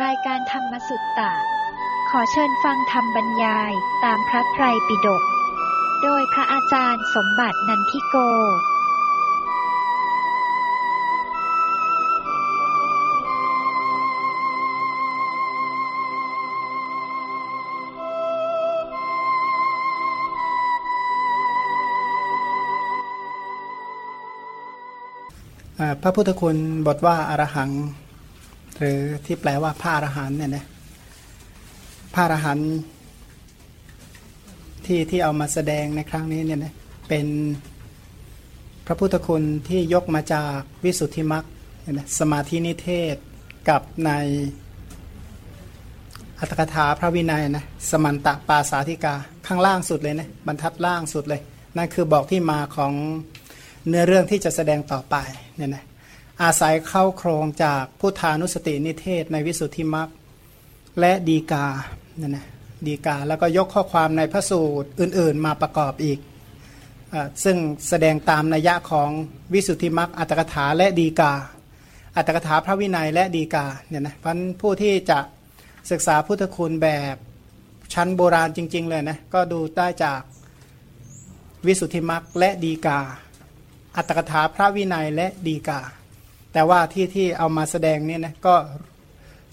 รายการธรรมสุตตะ ขอเชิญฟังธรรมบรรยายตามพระไตรปิฎก โดยพระอาจารย์สมบัตินันทิโก พระพุทธคุณบทว่าอารหัง หรือที่แปลว่าพระอรหันเนี่ยนะพระอรหันที่ที่เอามาแสดงในครั้งนี้เนี่ยนะเป็นพระพุทธคุณที่ยกมาจากวิสุทธิมรรคสมาธินิเทศกับในอัตถกถาพระวินัยนะสมันตะปาสาธิกาข้างล่างสุดเลยนะบรรทัดล่างสุดเลย นั่นคือบอกที่มาของเนื้อเรื่องที่จะแสดงต่อไปเนี่ยนะ อาศัยเข้าโครงจากพุทธานุสตินิเทศในวิสุทธิมรรคและดีกาเนี่ยนะดีกาแล้วก็ยกข้อความในพระสูตรอื่น ๆ มาประกอบอีกอซึ่งแสดงตามนัยยะของวิสุทธิมรรคอัตถกถาและดีกา อัตถกถาพระวินัยและดีกาเนี่ยนะเพราะฉะนั้นผู้ที่จะศึกษาพุทธคุณแบบชั้นโบราณจริง ๆ เลยนะก็ดูได้จากวิสุทธิมรรคและดีกา อัตถกถาพระวินัยและดีกา แต่ว่าที่ที่เอามาแสดงเนี่ยนะก็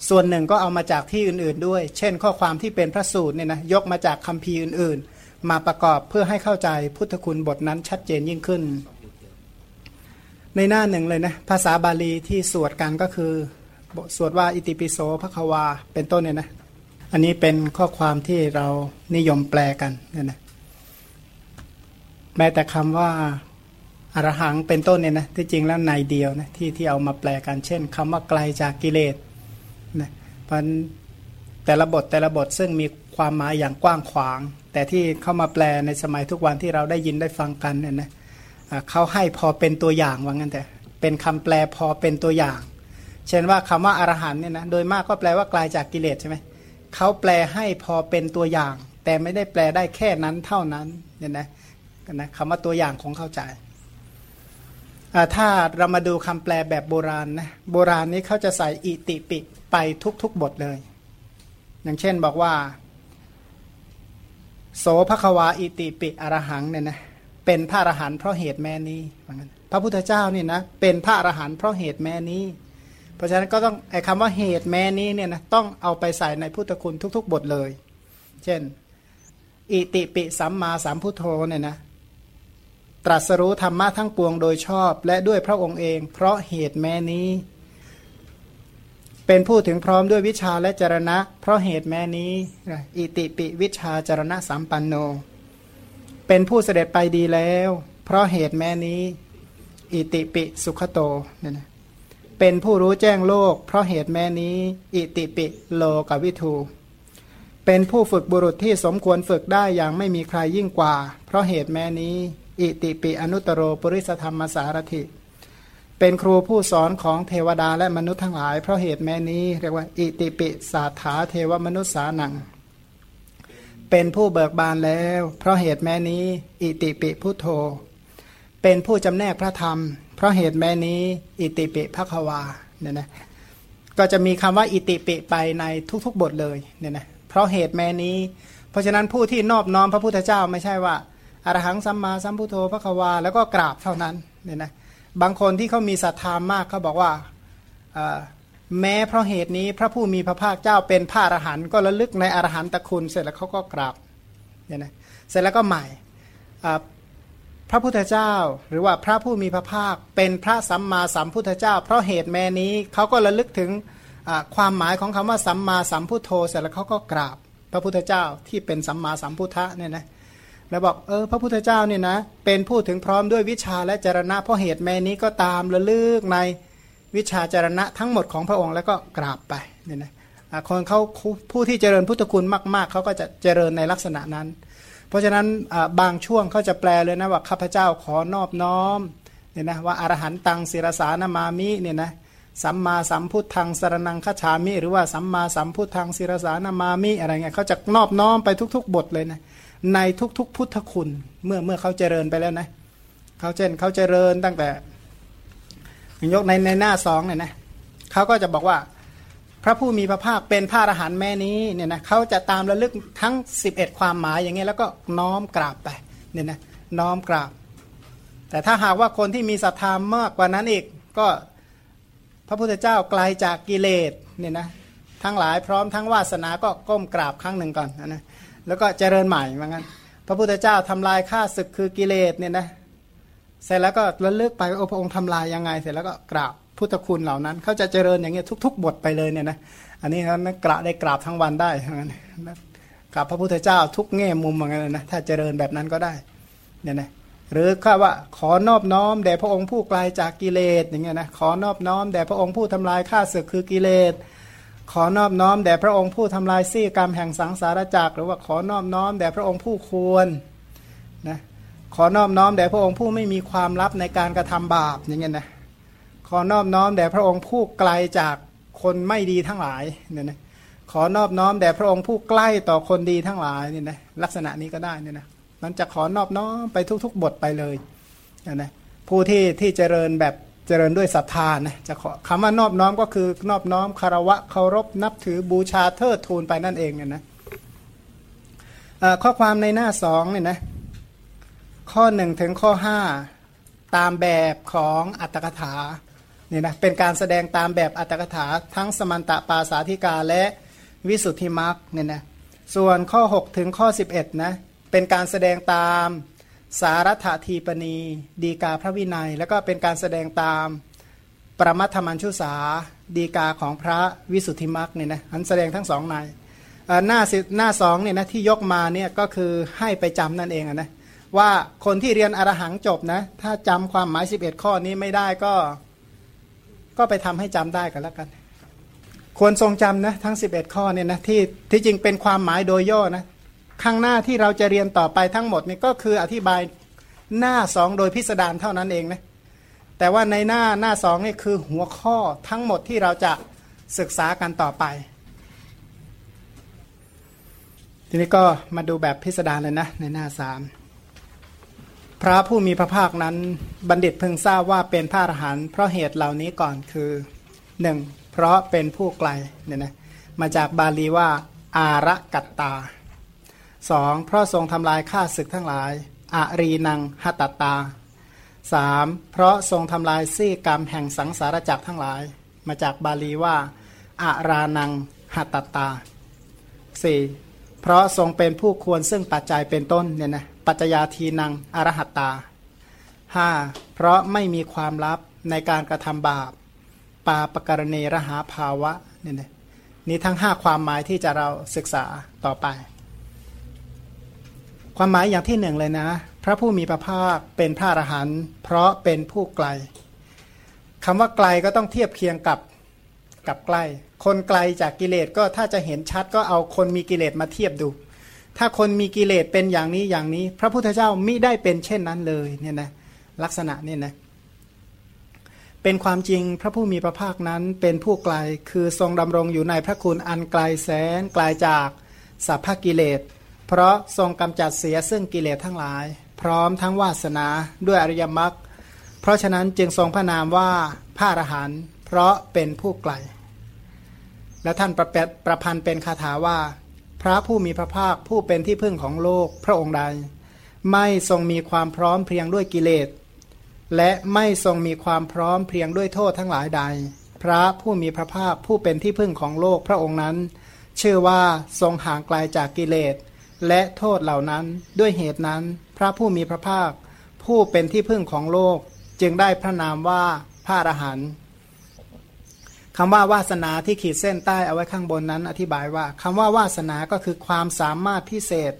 ส่วนหนึ่งก็เอามาจากที่อื่นๆด้วย เช่น ข้อความที่เป็นพระสูตรเนี่ยนะยกมาจากคัมภีร์อื่นๆ มาประกอบเพื่อให้เข้าใจพุทธคุณบทนั้นชัดเจนยิ่งขึ้น ในหน้าหนึ่งเลยนะภาษาบาลีที่สวดกันก็คือสวดว่าอิติปิโสภควาเป็นต้นเนี่ยนะอันนี้เป็นข้อความที่เรานิยมแปลกันเนี่ยนะแม้แต่คำว่า อรหังเป็นต้นเนี่ยนะที่จริงแล้วในเดียวนะที่ที่เอามาแปลกันเช่นคำว่าไกลจากกิเลสนะเพราะแต่ละบทแต่ละบทซึ่งมีความหมายอย่างกว้างขวาง แต่ที่เข้ามาแปลในสมัยทุกวันที่เราได้ยินได้ฟังกันเนี่ยนะเขาให้พอเป็นตัวอย่างว่างั้นแต่เป็นคำแปลพอเป็นตัวอย่าง เช่นว่าคำว่าอรหันเนี่ยนะโดยมากก็แปลว่าไกลาจากกิเลสใช่ไหมเขาแปลให้พอเป็นตัวอย่าง แต่ไม่ได้แปลได้แค่นั้นเท่านั้นเนี่ยนะนะคำว่าตัวอย่างคงเข้าใจ ถ้าเรามาดูคำแปลแบบโบราณนะโบราณนี้เขาจะใส่อิติปิไปทุกๆบทเลย อย่างเช่นบอกว่า โสภควาอิติปิอรหังเนี่ยนะเป็นพระอรหันต์เพราะเหตุแม่นี้พระพุทธเจ้านี่นะเป็นพระอรหันต์เพราะเหตุแม่นี้ เพราะฉะนั้นก็ต้องไอ้คำว่าเหตุแม่นี้เนี่ยนะต้องเอาไปใส่ในพุทธคุณทุก ๆ บทเลย เช่น อิติปิสัมมาสัมพุทโธเนี่ยนะ ตรัสรู้ธรรมะทั้งปวงโดยชอบและด้วยพระองค์เอง เพราะเหตุแม้นี้ เป็นผู้ถึงพร้อมด้วยวิชาและจรณะ เพราะเหตุแม้นี้ อิติปิวิชาจรณะสัมปันโน เป็นผู้เสด็จไปดีแล้ว เพราะเหตุแม้นี้ อิติปิสุขโตเนี่ยนะเป็นผู้รู้แจ้งโลก เพราะเหตุแม้นี้ อิติปิโลกวิทูเป็นผู้ฝึกบุรุษที่สมควรฝึกได้อย่างไม่มีใครยิ่งกว่า เพราะเหตุแม้นี้ อิติปิอนุตโรปริสธรรมสารถิ เป็นครูผู้สอนของเทวดาและมนุษย์ทั้งหลาย เพราะเหตุแม้นี้เรียกว่า อิติปิสาถาเทวมนุษย์สานัง เป็นผู้เบิกบานแล้ว เพราะเหตุแม้นี้ อิติปิพุทโธ เป็นผู้จำแนกพระธรรม เพราะเหตุแม้นี้ อิติปิภควาเนี่ยนะก็จะมีคำว่าอิติปิไปในทุกๆบทเลยเนี่ยนะเพราะเหตุแม้นี้ เพราะฉะนั้นผู้ที่นอบน้อมพระพุทธเจ้าไม่ใช่ว่า อรหังสัมมาสัมพุทโธพระควา แล้วก็กราบเท่านั้นเนี่ยนะบางคนที่เขามีศรัทธามากเขาบอกว่าแม้เพราะเหตุนี้พระผู้มีพระภาคเจ้าเป็นพระอรหันต์ก็ระลึกในอรหันตคุณ เสร็จแล้วเขาก็กราบเนี่ยนะเสร็จแล้วก็ใหม่พระพุทธเจ้าหรือว่าพระผู้มีพระภาคเป็นพระสัมมาสัมพุทธเจ้า เพราะเหตุแม้นี้เขาก็ระลึกถึงความหมายของคำว่าสัมมาสัมพุทโธ เสร็จแล้วเขาก็กราบพระพุทธเจ้าที่เป็นสัมมาสัมพุทธะเนี่ยนะ แล้วบอกเออพระพุทธเจ้าเนี่ยนะเป็นผู้ถึงพร้อมด้วยวิชาและจรณะเพราะเหตุแม่นี้ก็ตามระลึกในวิชาจรณะทั้งหมดของพระองค์แล้วก็กราบไปเนี่ยนะคนเขาผู้ที่เจริญพุทธคุณมาก ๆเขาก็จะเจริญในลักษณะนั้น เพราะฉะนั้นบางช่วงเขาจะแปลเลยนะว่าข้าพเจ้าขอนอบน้อมเนี่ยนะว่าอรหันตังศิรสานามามิเนี่ยนะสัมมาสัมพุทธังสรนังคฉามิ หรือว่าสัมมาสัมพุทธังศิรสานามามิอะไรเงี้ยเขาจะนอบน้อมไปทุก ๆ บทเลยนะ ในทุกๆ พุทธคุณ เมื่อเมื่อเขาเจริญไปแล้วนะเขาเช่นเขาเจริญตั้งแต่ยกในในหน้าสองเนี่ยนะเขาก็จะบอกว่าพระผู้มีพระภาคเป็นพระอรหันต์แม่นี้เนี่ยนะเขาจะตามระลึกทั้ง 11 ความหมายอย่างเงี้ยแล้วก็น้อมกราบไปเนี่ยนะน้อมกราบ แต่ถ้าหากว่าคนที่มีศรัทธามากกว่านั้นอีก ก็พระพุทธเจ้าไกลาจากกิเลสเนี่ยนะทั้งหลายพร้อมทั้งวาสนาก็ก้มกราบครั้งหนึ่งก่อนนะ แล้วก็เจริญใหม่มือนกันพระพุทธเจ้าทำลายข้าศึกคือกิเลสเนี่ยนะเสร็จแล้วก็ระลึกไปโอ้พระองค์ทำลายยังไง เสร็จแล้วก็กราบพุทธคุณเหล่านั้น เขาจะเจริญอย่างเงี้ยทุก ๆ บทไปเลยเนี่ยนะอันนี้เขากระได้กราบทั้งวันได้เหมือนกันกราบพระพุทธเจ้าทุกแง่มุมเหมือนกันนะถ้าเจริญแบบนั้นก็ได้เนี่ยนะหรือข้าว่าขอนอบน้อมแด่พระองค์ผู้ไกลาจากกิเลสอย่างเงี้ยนะขอนอบน้อมแด่พระองค์ผู้ทำลายข้าศึกคือกิเลส ขอนอบน้อมแด่พระองค์ผู้ทำลายซี่กรรมแห่งสังสารจักรหรือว่าขอนอบน้อมแด่พระองค์ผู้ควรนะขอนอบน้อมแด่พระองค์ผู้ไม่มีความลับในการกระทำบาปอย่างเงี้ยนะขอนอบน้อมแด่พระองค์ผู้ไกลจากคนไม่ดีทั้งหลายเนี่ยนะขอนอบน้อมแด่พระองค์ผู้ใกล้ต่อคนดีทั้งหลายเนี่ยนะลักษณะนี้ก็ได้เนี่ยนะมันจะขอนอบน้อมไปทุก ๆ บทไปเลยนะผู้ที่ที่เจริญแบบ เจริญด้วยศรัทธานะจะขอคำว่านอบน้อมก็คือนอบน้อมคารวะเคารพนับถือบูชาเทิดทูนไปนั่นเองเนี่ยนะข้อความในหน้าสองเนี่ยนะข้อหนึ่งถึงข้อห้าตามแบบของอัตถกถาเนี่ยนะเป็นการแสดงตามแบบอัตถกถาทั้งสมันตะปาสาธิกาและวิสุทธิมรรคเนี่ยนะส่วนข้อ 6 ถึงข้อ 11นะเป็นการแสดงตาม สารัตทีปณี ดีกาพระวินัย แล้วก็เป็นการแสดงตามประมัทธมัญชุสาดีกาของพระวิสุทธิมรรคเนี่ยนะอันแสดงทั้งสองในหน้าหน้าสองเนี่ยนะที่ยกมาเนี่ยก็คือให้ไปจำนั่นเองนะว่าคนที่เรียนอรหังจบนะถ้าจำความหมาย 11 ข้อนี้ไม่ได้ก็ก็ไปทำให้จำได้กันแล้วกัน ควรทรงจำนะทั้ง 11 ข้อเนี่ยนะที่ที่จริงเป็นความหมายโดยย่อนะ ข้างหน้าที่เราจะเรียนต่อไปทั้งหมดนี่ก็คืออธิบายหน้าสองโดยพิสดารเท่านั้นเองนะแต่ว่าในหน้าหน้าสองนี่คือหัวข้อทั้งหมดที่เราจะศึกษากันต่อไป ทีนี้ก็มาดูแบบพิสดารเลยนะในหน้าสามพระผู้มีพระภาคนั้นบัณฑิตเพิ่งทราบว่าเป็นพระอรหันต์เพราะเหตุเหล่านี้ก่อนคือหนึ่งเพราะเป็นผู้ไกลเนี่ยนะมาจากบาลีว่าอาระกัตตา สองเพราะทรงทำลายข้าศึกทั้งหลายอารีนังหัตตาสามเพราะทรงทำลายซี่กรรมแห่งสังสารจักรทั้งหลาย มาจากบาลีว่าอารานังหัตตาสี่เพราะทรงเป็นผู้ควรซึ่งปัจจัยเป็นต้นเนี่ยนะปัจจยาทีนังอรหัตตาห้าเพราะไม่มีความลับในการกระทำบาป ปาปกรณีรหาภาวะเนี่ยนะนี่ทั้งห้าความหมายที่จะเราศึกษาต่อไป ความหมายอย่างที่หนึ่งเลยนะ พระผู้มีพระภาคเป็นพระอรหันต์เพราะเป็นผู้ไกลคำว่าไกลก็ต้องเทียบเคียงกับกับใกล้ คนไกลจากกิเลสก็ถ้าจะเห็นชัดก็เอาคนมีกิเลสมาเทียบดู ถ้าคนมีกิเลสเป็นอย่างนี้อย่างนี้ พระพุทธเจ้ามิได้เป็นเช่นนั้นเลยเนี่ยนะลักษณะนี่นะเป็นความจริงพระผู้มีพระภาคนั้นเป็นผู้ไกลคือทรงดำรงอยู่ในพระคุณอันไกลแสนไกลาจากสัพพกิเลส เพราะทรงกำจัดเสียซึ่งกิเลสทั้งหลาย พร้อมทั้งวาสนาด้วยอริยมรรคเพราะฉะนั้นจึงทรงพระนามว่าพระอรหันต์เพราะเป็นผู้ไกล และท่านประประพันธ์เป็นคาถาว่า พระผู้มีพระภาคผู้เป็นที่พึ่งของโลกพระองค์ใด ไม่ทรงมีความพร้อมเพียงด้วยกิเลส และไม่ทรงมีความพร้อมเพียงด้วยโทษทั้งหลายใด พระผู้มีพระภาคผู้เป็นที่พึ่งของโลกพระองค์นั้น ชื่อว่าทรงห่างไกลาจากกิเลส และโทษเหล่านั้นด้วยเหตุนั้นพระผู้มีพระภาค ผู้เป็นที่พึ่งของโลกจึงได้พระนามว่าพระอรหันต์คำว่าวาสนาที่ขีดเส้นใต้เอาไว้ข้างบนนั้น อธิบายว่าคำว่าวาสนาก็คือความสามารถพิเศษ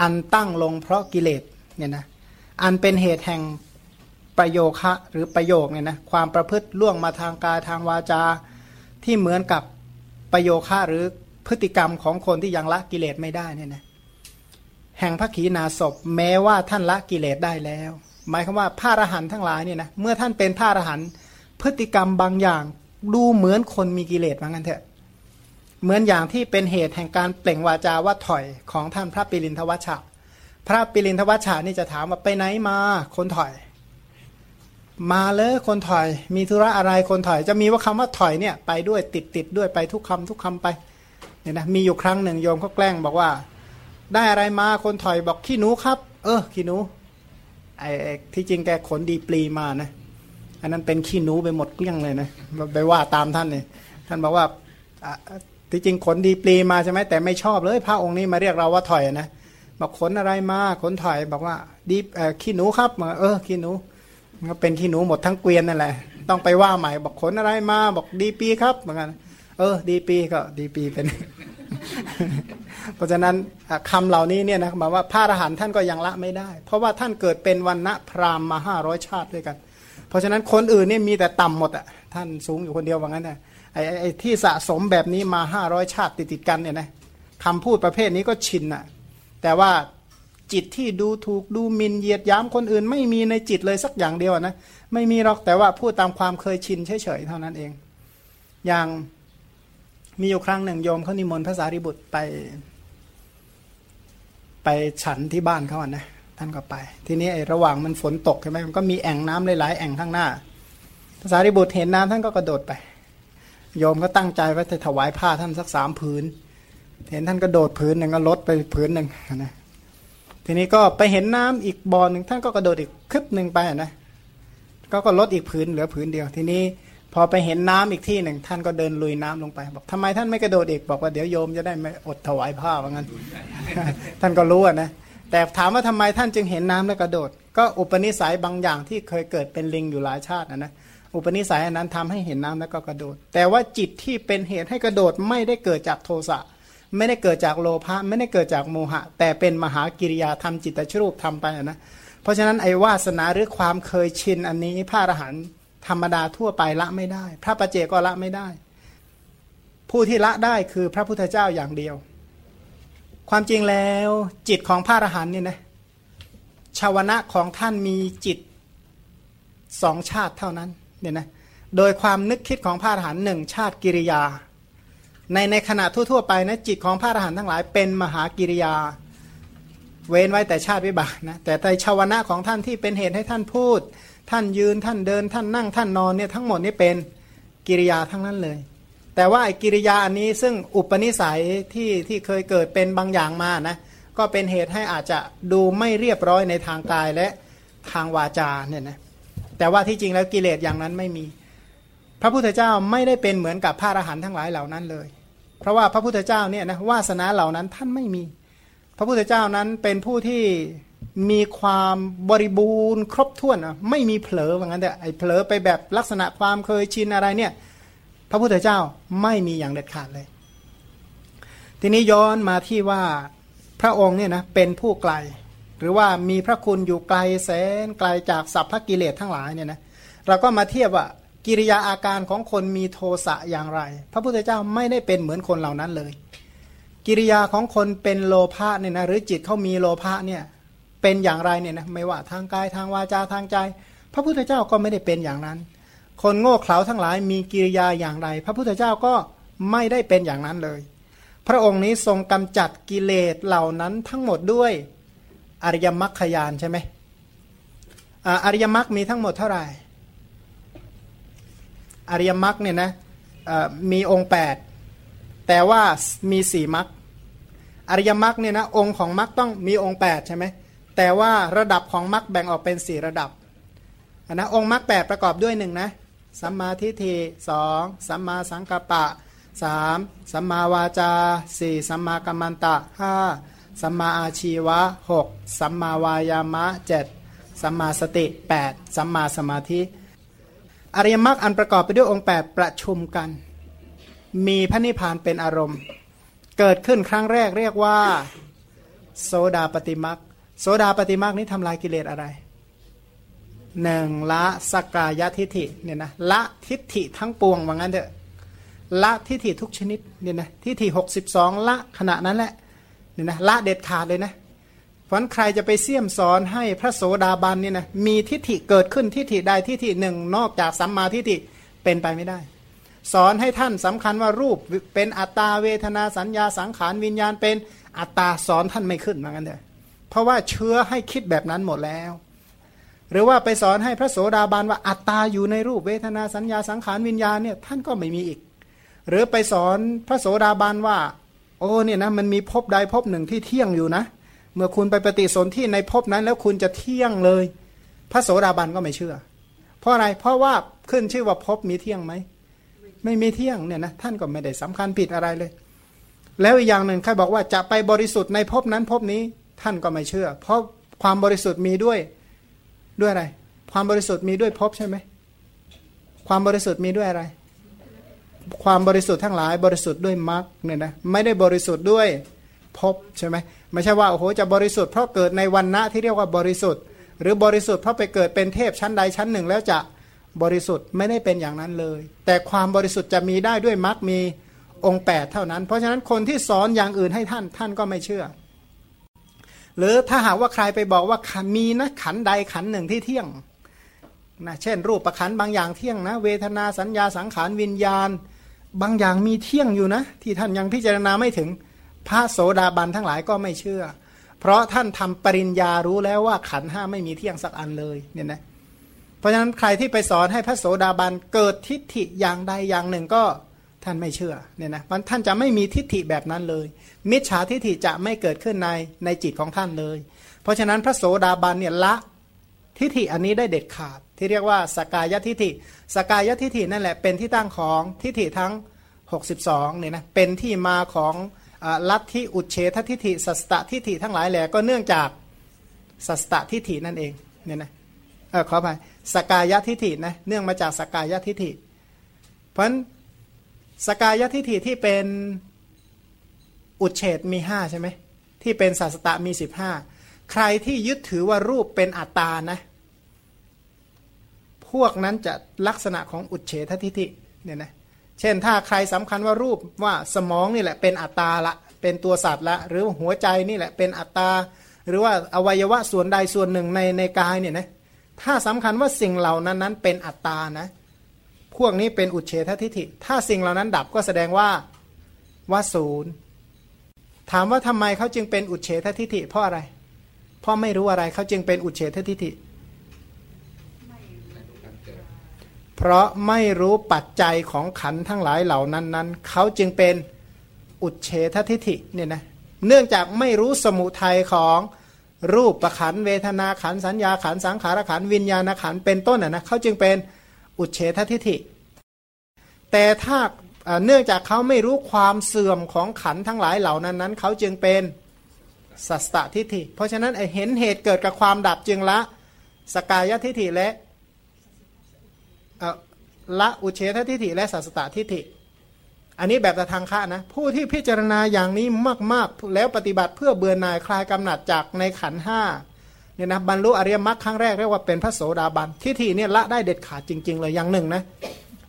อันตั้งลงเพราะกิเลสเนี่ยนะอันเป็นเหตุแห่งประโยคะหรือประโยคเนี่ยนะความประพฤติล่วงมาทางกายทางวาจาที่เหมือนกับประโยคะหรือพฤติกรรมของคนที่ยังละกิเลสไม่ได้เนี่ยนะ แห่งพระขีณาศพแม้ว่าท่านละกิเลสได้แล้ว หมายความว่าพระอรหันต์ทั้งหลายเนี่ยนะเมื่อท่านเป็นพระอรหันต์พฤติกรรมบางอย่างดูเหมือนคนมีกิเลสว่างั้นเถอะ เหมือนอย่างที่เป็นเหตุแห่งการเปล่งวาจาว่าถอยของท่านพระปิรินทวัชชะ พระปิรินทวัชชะนี่จะถามว่าไปไหนมาคนถอย มาเลยคนถอย มีธุระอะไรคนถอย จะมีว่าคำว่าถอยเนี่ยไปด้วยติดติดด้วยไปทุกคำทุกคำไปเนี่ยนะมีอยู่ครั้งหนึ่งโยมเขาแกล้งบอกว่า ได้อะไรมาคนถอยบอกขี้หนูครับ เออขี้หนูไอ้ที่จริงแกขนดีปลีมานะอันนั้นเป็นขี้หนูไปหมดเกลี้ยงเลยนะไปว่าตามท่านเนี่ยท่านบอกว่าที่จริงขนดีปลีมาใช่ไหมแต่ไม่ชอบเลยพระองค์นี้มาเรียกเราว่าถอยนะบอกขนอะไรมาขนถอยบอกว่าดีขี้หนูครับเออขี้หนูก็เป็นขี้หนูหมดทั้งเกวียนนั่นแหละ ต้องไปว่าใหม่บอกขนอะไรมาบอกดีปีครับเหมือนกันเออ ดีปีก็ดีปีเป็น เพราะฉะนั้นคำเหล่านี้เนี่ยนะหมายว่าพระอรหันต์ท่านก็ยังละไม่ได้ เพราะว่าท่านเกิดเป็นวันณะพราหมณ์มาห้าร้อยชาติด้วยกัน เพราะฉะนั้นคนอื่นนี่มีแต่ต่ำหมดอะท่านสูงอยู่คนเดียวว่างั้นนะไอ้ไอ้ที่สะสมแบบนี้มาห้าร้อยชาติติดติดกันเนี่ยนะคำพูดประเภทนี้ก็ชินอะแต่ว่าจิตที่ดูถูกดูมินเหยียดย้ำคนอื่น ไม่มีในจิตเลยสักอย่างเดียวนะไม่มีหรอกแต่ว่าพูดตามความเคยชินเฉยๆเท่านั้นเอง อย่าง มีอยู่ครั้งหนึ่งโยมเขานิมนต์พระสารีบุตรไป ไปฉันที่บ้านเขาอะนะท่านก็ไป ทีนี้ไอ้ระหว่างมันฝนตกใช่ไหมมันก็มีแอ่งน้ำหลายๆแอ่งข้างหน้าพระสารีบุตรเห็นน้ำท่านก็กระโดดไป โยมก็ตั้งใจว่าจะถวายผ้าท่านสักสามผืนเห็นท่านกระโดดผืนหนึ่งก็ลดไปผืนหนึ่งนะทีนี้ก็ไปเห็นน้ำอีกบ่อหนึ่งท่านก็กระโดดอีกคลึบหนึ่งไปนะก็ก็ลดอีกผืนเหลือผืนเดียว ทีนี้ พอไปเห็นน้ำอีกที่หนึ่ง ท่านก็เดินลุยน้ำลงไป บอกทำไมท่านไม่กระโดดอีกบอกว่าเดี๋ยวโยมจะได้ไม่อดถวายผ้าว่างั้น ท่านก็รู้นะแต่ถามว่าทำไมท่านจึงเห็นน้ำแล้วกระโดด ก็อุปนิสัยบางอย่างที่เคยเกิดเป็นลิงอยู่หลายชาตินะนะอุปนิสัยอันนั้นทำให้เห็นน้ำแล้วก็กระโดด แต่ว่าจิตที่เป็นเหตุให้กระโดดไม่ได้เกิดจากโทสะไม่ได้เกิดจากโลภะไม่ได้เกิดจากโมหะ แต่เป็นมหากิริยาทำจิตตชรูปทำไปนะเพราะฉะนั้นไอ้วาสนาหรือความเคยชินอันนี้พระอรหันต์ ธรรมดาทั่วไปละไม่ได้ พระประเจก็ละไม่ได้ ผู้ที่ละได้คือพระพุทธเจ้าอย่างเดียว ความจริงแล้วจิตของพระอรหันต์เนี่ยนะชาวนะของท่านมีจิตสองชาติเท่านั้นเนี่ยนะโดยความนึกคิดของพระอรหันต์หนึ่งชาติกิริยา ในในขณะทั่วๆไปนะจิตของพระอรหันต์ทั้งหลายเป็นมหากิริยา เว้นไว้แต่ชาติวิบากนะแต่ในชาวนะของท่านที่เป็นเหตุให้ท่านพูด ท่านยืนท่านเดินท่านนั่งท่านนอนเนี่ยทั้งหมดนี่เป็นกิริยาทั้งนั้นเลย แต่ว่าไอ้กิริยาอันนี้ซึ่งอุปนิสัยที่ที่เคยเกิดเป็นบางอย่างมานะก็เป็นเหตุให้อาจจะดูไม่เรียบร้อยในทางกายและทางวาจาเนี่ยนะแต่ว่าที่จริงแล้วกิเลสอย่างนั้นไม่มี พระพุทธเจ้าไม่ได้เป็นเหมือนกับพระอรหันต์ทั้งหลายเหล่านั้นเลย เพราะว่าพระพุทธเจ้าเนี่ยนะวาสนาเหล่านั้นท่านไม่มี พระพุทธเจ้านั้นเป็นผู้ที่ มีความบริบูรณ์ครบถ้วนอะไม่มีเผลอว่างั้นแต่ไอ้เผลอไปแบบลักษณะความเคยชินอะไรเนี่ย พระพุทธเจ้าไม่มีอย่างเด็ดขาดเลย ทีนี้ย้อนมาที่ว่าพระองค์เนี่ยนะเป็นผู้ไกล หรือว่ามีพระคุณอยู่ไกลแสนไกลจากสัพพกิเลสทั้งหลายเนี่ยนะเราก็มาเทียบว่ากิริยาอาการของคนมีโทสะอย่างไร พระพุทธเจ้าไม่ได้เป็นเหมือนคนเหล่านั้นเลย กิริยาของคนเป็นโลภะเนี่ยนะหรือจิตเขามีโลภะเนี่ย เป็นอย่างไรเนี่ยนะไม่ว่าทางกายทางวาจาทางใจ พระพุทธเจ้าก็ไม่ได้เป็นอย่างนั้น คนโง่เขลาทั้งหลายมีกิริยาอย่างไร พระพุทธเจ้าก็ไม่ได้เป็นอย่างนั้นเลย พระองค์นี้ทรงกำจัดกิเลสเหล่านั้นทั้งหมดด้วยอริยมรรคยานใช่ไหมอริยมรรคมีทั้งหมดเท่าไหร่อริยมรรคเนี่ยนะมีองค์ 8 แต่ว่ามีสี่มรรคอริยมรรคเนี่ยนะองค์ของมรรคต้องมีองค์ 8 ใช่ไหม แต่ว่าระดับของมรรคแบ่งออกเป็นสี่ระดับนนะองค์มรรคแประกอบด้วยหนึ่งนะสัมมาทิฏฐิสองสัมมาสังกัปปะสามสัมมาวาจาสี่สัมมากัมมันตะห้าสัมมาอาชีวะหกสัมมาวายามะเจ็ดสัมมาสติแปดสัมมาสมาธิ อริยมรรคอันประกอบไปด้วยองค์8ประชุมกัน มีพระนิพพานเป็นอารมณ์ เกิดขึ้นครั้งแรกเรียกว่า โสดาปฏิมรรค โสดาปฏิมรรนี้ทำลายกิเลสอะไรหนึ่งละสกายทิฐิเนี่ยนะละทิฏฐิทั้งปวงว่างั้นเถอะละทิฏฐิทุกชนิดเนี่ยนะทิฏฐิหกสิบสองละขณะนั้นแหละเนี่ยนะละเด็ดขาดเลยนะพราะใครจะไปเสี่ยมสอนให้พระโสดาบันเนี่ยนะมีทิฏฐิเกิดขึ้นทิฏฐิใดทิฏฐิหนึ่งนอกจากสัมมาทิฏฐิเป็นไปไม่ได้ สอนให้ท่านสำคัญว่ารูปเป็นอัตตาเวทนาสัญญาสังขารวิญญาณเป็นอัตตาสอนท่านไม่ขึ้นเหมือนกันเถอะ เพราะว่าเชื้อให้คิดแบบนั้นหมดแล้ว หรือว่าไปสอนให้พระโสดาบันว่าอัตตาอยู่ในรูปเวทนาสัญญาสังขารวิญญาณเนี่ยท่านก็ไม่มีอีก หรือไปสอนพระโสดาบันว่า โอ้เนี่ยนะมันมีภพใดภพหนึ่งที่เที่ยงอยู่นะ เมื่อคุณไปปฏิสนธิในภพนั้นแล้วคุณจะเที่ยงเลย พระโสดาบันก็ไม่เชื่อ เพราะอะไรเพราะว่าขึ้นชื่อว่าภพมีเที่ยงไหมไม่มีเที่ยงเนี่ยนะท่านก็ไม่ได้สำคัญผิดอะไรเลย แล้วอีกอย่างหนึ่งใครบอกว่าจะไปบริสุทธิ์ในภพนั้นภพนี้ ท่านก็ไม่เชื่อ เพราะความบริสุทธิ์มีด้วยด้วยอะไร ความบริสุทธิ์มีด้วยภพใช่ไหมความบริสุทธิ์มีด้วยอะไร ความบริสุทธิ์ทั้งหลายบริสุทธิ์ด้วยมรรคเนี่ยนะไม่ได้บริสุทธิ์ด้วยภพใช่ไหมไม่ใช่ว่าโอ้โหจะบริสุทธิ์เพราะเกิดในวันณะที่เรียกว่าบริสุทธิ์ หรือบริสุทธิ์เพราะไปเกิดเป็นเทพชั้นใดชั้นหนึ่ง แล้วจะบริสุทธิ์ไม่ได้เป็นอย่างนั้นเลย แต่ความบริสุทธิ์จะมีได้ด้วยมรรคมีองค์ 8 เท่านั้น เพราะฉะนั้นคนที่สอนอย่างอื่นให้ท่านท่านก็ไม่เชื่อ หรือถ้าหากว่าใครไปบอกว่ามีนะขันใดขันหนึ่งที่เที่ยงนะเช่น รูปประขันบางอย่างเที่ยงนะ เวทนาสัญญาสังขารวิญญาณ บางอย่างมีเที่ยงอยู่นะ ที่ท่านยังพิจารณาไม่ถึงพระโสดาบันทั้งหลายก็ไม่เชื่อ เพราะท่านทำปริญญารู้แล้วว่าขันห้าไม่มีเที่ยงสักอันเลยเนี่ยนะเพราะฉะนั้นใครที่ไปสอนให้พระโสดาบันเกิดทิฏฐิอย่างใดอย่างหนึ่งก็ ท่านไม่เชื่อเนี่ยนะมันท่านจะไม่มีทิฏฐิแบบนั้นเลย มิจฉาทิฏฐิจะไม่เกิดขึ้นในในจิตของท่านเลย เพราะฉะนั้นพระโสดาบันเนี่ยละทิฏฐิอันนี้ได้เด็ดขาด ที่เรียกว่าสกายทิฏฐิสกายทิฏฐินั่นแหละเป็นที่ตั้งของทิฏฐิทั้ง 62เนี่ยนะเป็นที่มาของลัทธิอุเฉททิฏฐิสัสตทิฏฐิทั้งหลายแหละก็เนื่องจากสัสตทิฏฐินั่นเองเนี่ยนะเออขอไปสกายทิฏฐินะเนื่องมาจากสกายทิฏฐิ เพราะน สกายทิฏฐิที่เป็นอุเฉดมีห้าใช่ไหมที่เป็นสัสตะมีสิบห้าใครที่ยึดถือว่ารูปเป็นอัตตานะ พวกนั้นจะลักษณะของอุเฉททิฏฐิเนี่ยนะเช่นถ้าใครสำคัญว่ารูปว่าสมองนี่แหละเป็นอัตตาละ เป็นตัวสัตว์ละ หรือหัวใจนี่แหละเป็นอัตตา หรือว่าอวัยวะส่วนใดส่วนหนึ่งในในกายเนี่ยนะถ้าสำคัญว่าสิ่งเหล่านั้นนั้นเป็นอัตตานะ พวกนี้เป็นอุเฉททิฏฐิ ถ้าสิ่งเหล่านั้นดับก็แสดงว่าว่าศูนย์ถามว่าทำไมเขาจึงเป็นอุเฉททิฏฐิ เพราะอะไร เพราะไม่รู้อะไรเขาจึงเป็นอุเฉททิฏฐิ เพราะไม่รู้ปัจจัยของขันทั้งหลายเหล่านั้นนั้นเขาจึงเป็นอุเฉททิฏฐิเนี่ยนะเนื่องจากไม่รู้สมุทัยของรูปประขันเวทนาขันสัญญาขันสังขารขันวิญญาณขันเป็นต้นนะเขาจึงเป็น อุเฉททิฏฐิ แต่ถ้าเนื่องจากเขาไม่รู้ความเสื่อมของขันทั้งหลายเหล่านั้นนั้นเขาจึงเป็นสัสตทิฏฐิ เพราะฉะนั้นเห็นเหตุเกิดกับความดับจึงละสกายทิฏฐิและละอุเฉททิฏฐิและสัสตทิฏฐิ อันนี้แบบตะทางค่านะ ผู้ที่พิจารณาอย่างนี้มาก ๆ แล้วปฏิบัติเพื่อเบื่อหน่ายคลายกำหนัดจากในขันห้า เนี่ยนะบรรลุอริยมรรคครั้งแรกเรียกว่าเป็นพระโสดาบันทิฏฐิเนี่ยละได้เด็ดขาดจริง ๆ เลยอย่างหนึ่งนะ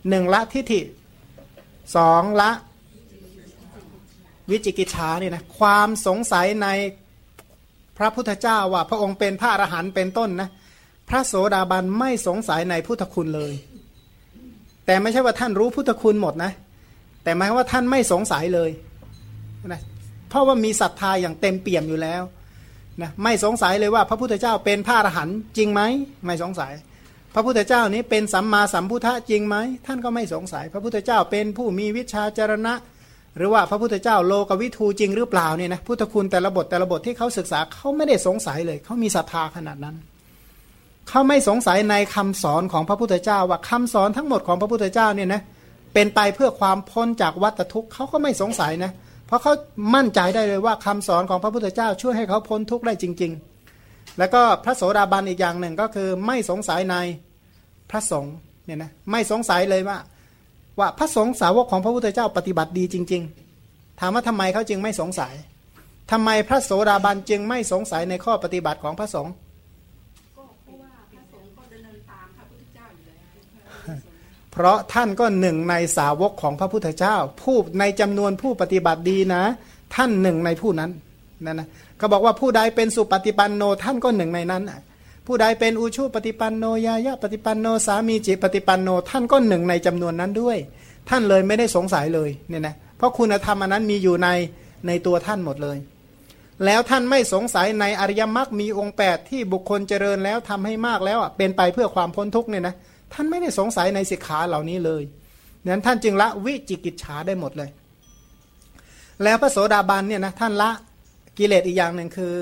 หนึ่งละทิฏฐิสองละวิจิกิจฉาเนี่ยนะความสงสัยในพระพุทธเจ้าว่าพระองค์เป็นพระอรหันต์เป็นต้นนะพระโสดาบันไม่สงสัยในพุทธคุณเลย แต่ไม่ใช่ว่าท่านรู้พุทธคุณหมดนะ แต่หมายว่าท่านไม่สงสัยเลยนะเพราะว่ามีศรัทธาอย่างเต็มเปี่ยมอยู่แล้ว นะไม่สงสัยเลยว่าพระพุทธเจ้าเป็นพระอรหันต์จริงไหมไม่สงสัย พระพุทธเจ้านี้เป็นสัมมาสัมพุทธะจริงไหมท่านก็ไม่สงสัย พระพุทธเจ้าเป็นผู้มีวิชาจรณะ หรือว่าพระพุทธเจ้าโลกวิทูจริงหรือเปล่าเนี่ยนะพุทธคุณแต่ละบทแต่ละบทที่เขาศึกษาเขาไม่ได้สงสัยเลยเขามีศรัทธาขนาดนั้นเขาไม่สงสัยในคำสอนของพระพุทธเจ้า ว่าคำสอนทั้งหมดของพระพุทธเจ้าเนี่ยนะเป็นไปเพื่อความพ้นจากวัฏทุกข์เขาก็ไม่สงสัยนะเพราะเขามั่นใจได้เลยว่าคำสอนของพระพุทธเจ้าช่วยให้เขาพ้นทุกข์ได้จริง ๆ แล้วก็พระโสดาบันอีกอย่างหนึ่งก็คือไม่สงสัยในพระสงฆ์เนี่ยนะไม่สงสัยเลยว่า ว่าพระสงฆ์สาวกของพระพุทธเจ้าปฏิบัติดีจริง ๆ ถามว่าทำไมเขาจึงไม่สงสัยทำไมพระโสดาบันจึงไม่สงสัยในข้อปฏิบัติของพระสงฆ์เพราะท่า พราะท่านก็หนึ่งในสาวกของพระพุทธเจ้า ผู้ในจำนวนผู้ปฏิบัติดีนะ ท่านหนึ่งในผู้นั้นนั่นนะเขาบอกว่าผู้ใดเป็นสุปฏิปันโนท่านก็หนึ่งในนั้นผู้ใดเป็นอุชุปฏิปันโนยายะปฏิปันโนสามีจิปฏิปันโนท่านก็หนึ่งในจำนวนนั้นด้วย ท่านเลยไม่ได้สงสัยเลยเนี่ยนะเพราะคุณธรรมอันนั้นมีอยู่ในในตัวท่านหมดเลย แล้วท่านไม่สงสัยในอริยมรรคมีองค์ 8 ที่บุคคลเจริญแล้วทำให้มากแล้วเป็นไปเพื่อความพ้นทุกข์เนี่ยนะ ท่านไม่ได้สงสัยในสิกขาเหล่านี้เลยนั้นท่านจึงละวิจิกิจฉาได้หมดเลย แล้วพระโสดาบันเนี่ยนะท่านละกิเลสอีกอย่างหนึ่งคือ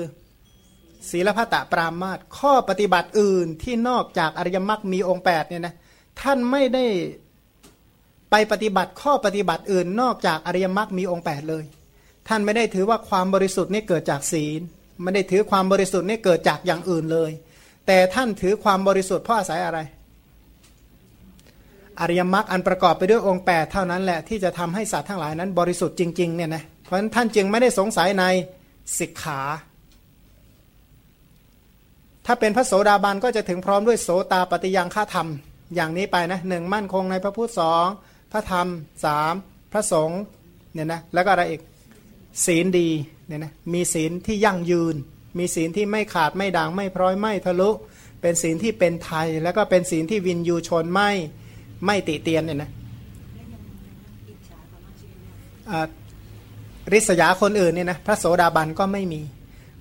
ศีลพัตะปรามาตข้อปฏิบัติอื่นที่นอกจากอริยมรรคมีองค์8เนี่ยนะท่านไม่ได้ไปปฏิบัติข้อปฏิบัติอื่นนอกจากอริยมรรคมีองค์ 8 เลย ท่านไม่ได้ถือว่าความบริสุทธิ์นี่เกิดจากศีลไม่ได้ถือความบริสุทธิ์นี่เกิดจากอย่างอื่นเลย แต่ท่านถือความบริสุทธิ์เพราะอาศัยอะไร อริยมรรคอันประกอบไปด้วยองค์ 8 เท่านั้นแหละที่จะทำให้สัตว์ทั้งหลายนั้นบริสุทธิ์จริงๆเนี่ยนะเพราะฉะนั้นท่านจึงไม่ได้สงสัยในสิกขา ถ้าเป็นพระโสดาบันก็จะถึงพร้อมด้วยโสตาปฏิยังฆาธรรม อย่างนี้ไปนะหนึ่งมั่นคงในพระพุทธสองพระธรรมสามพระสงฆ์เนี่ยนะแล้วก็อะไรอีกศีลดีเนี่ยนะมีศีลที่ยั่งยืน มีศีลที่ไม่ขาดไม่ด่างไม่พร้อยไม่ทะลุ เป็นศีลที่เป็นไทย แล้วก็เป็นศีลที่วินยูชนไม่ ไม่ติเตียนเนี่ยนะริษยาคนอื่นเนี่ยนะพระโสดาบันก็ไม่มี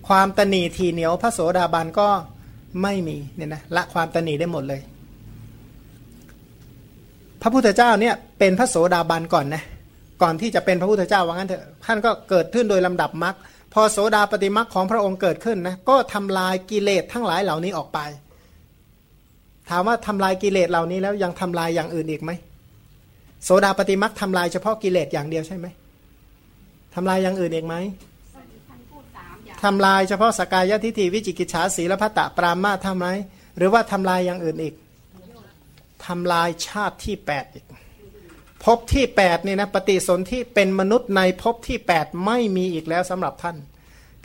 ความตนีทีเหนียวพระโสดาบันก็ไม่มีเนี่ยนะละความตนีได้หมดเลย พระพุทธเจ้าเนี่ยเป็นพระโสดาบันก่อนนะก่อนที่จะเป็นพระพุทธเจ้าว่างั้นเถอะท่านก็เกิดขึ้นโดยลำดับมรรคพอโสดาปฏิมรรคของพระองค์เกิดขึ้นนะก็ทำลายกิเลสทั้งหลายเหล่านี้ออกไป ถามว่าทำลายกิเลสเหล่านี้แล้วยังทำลายอย่างอื่นอีกไหมโสดาปฏิมรรคทำลายเฉพาะกิเลสอย่างเดียวใช่ไหมทำลายอย่างอื่นอีกไหมทำลายเฉพาะสกายทิฏฐิวิจิกิจฉาสีและพัตตปรามาทำไรหรือว่าทำลายอย่างอื่นอีกทำลายชาติที่แปดอีกภพที่แปดนี่นะปฏิสนธิเป็นมนุษย์ในภพที่แปดไม่มีอีกแล้วสำหรับท่าน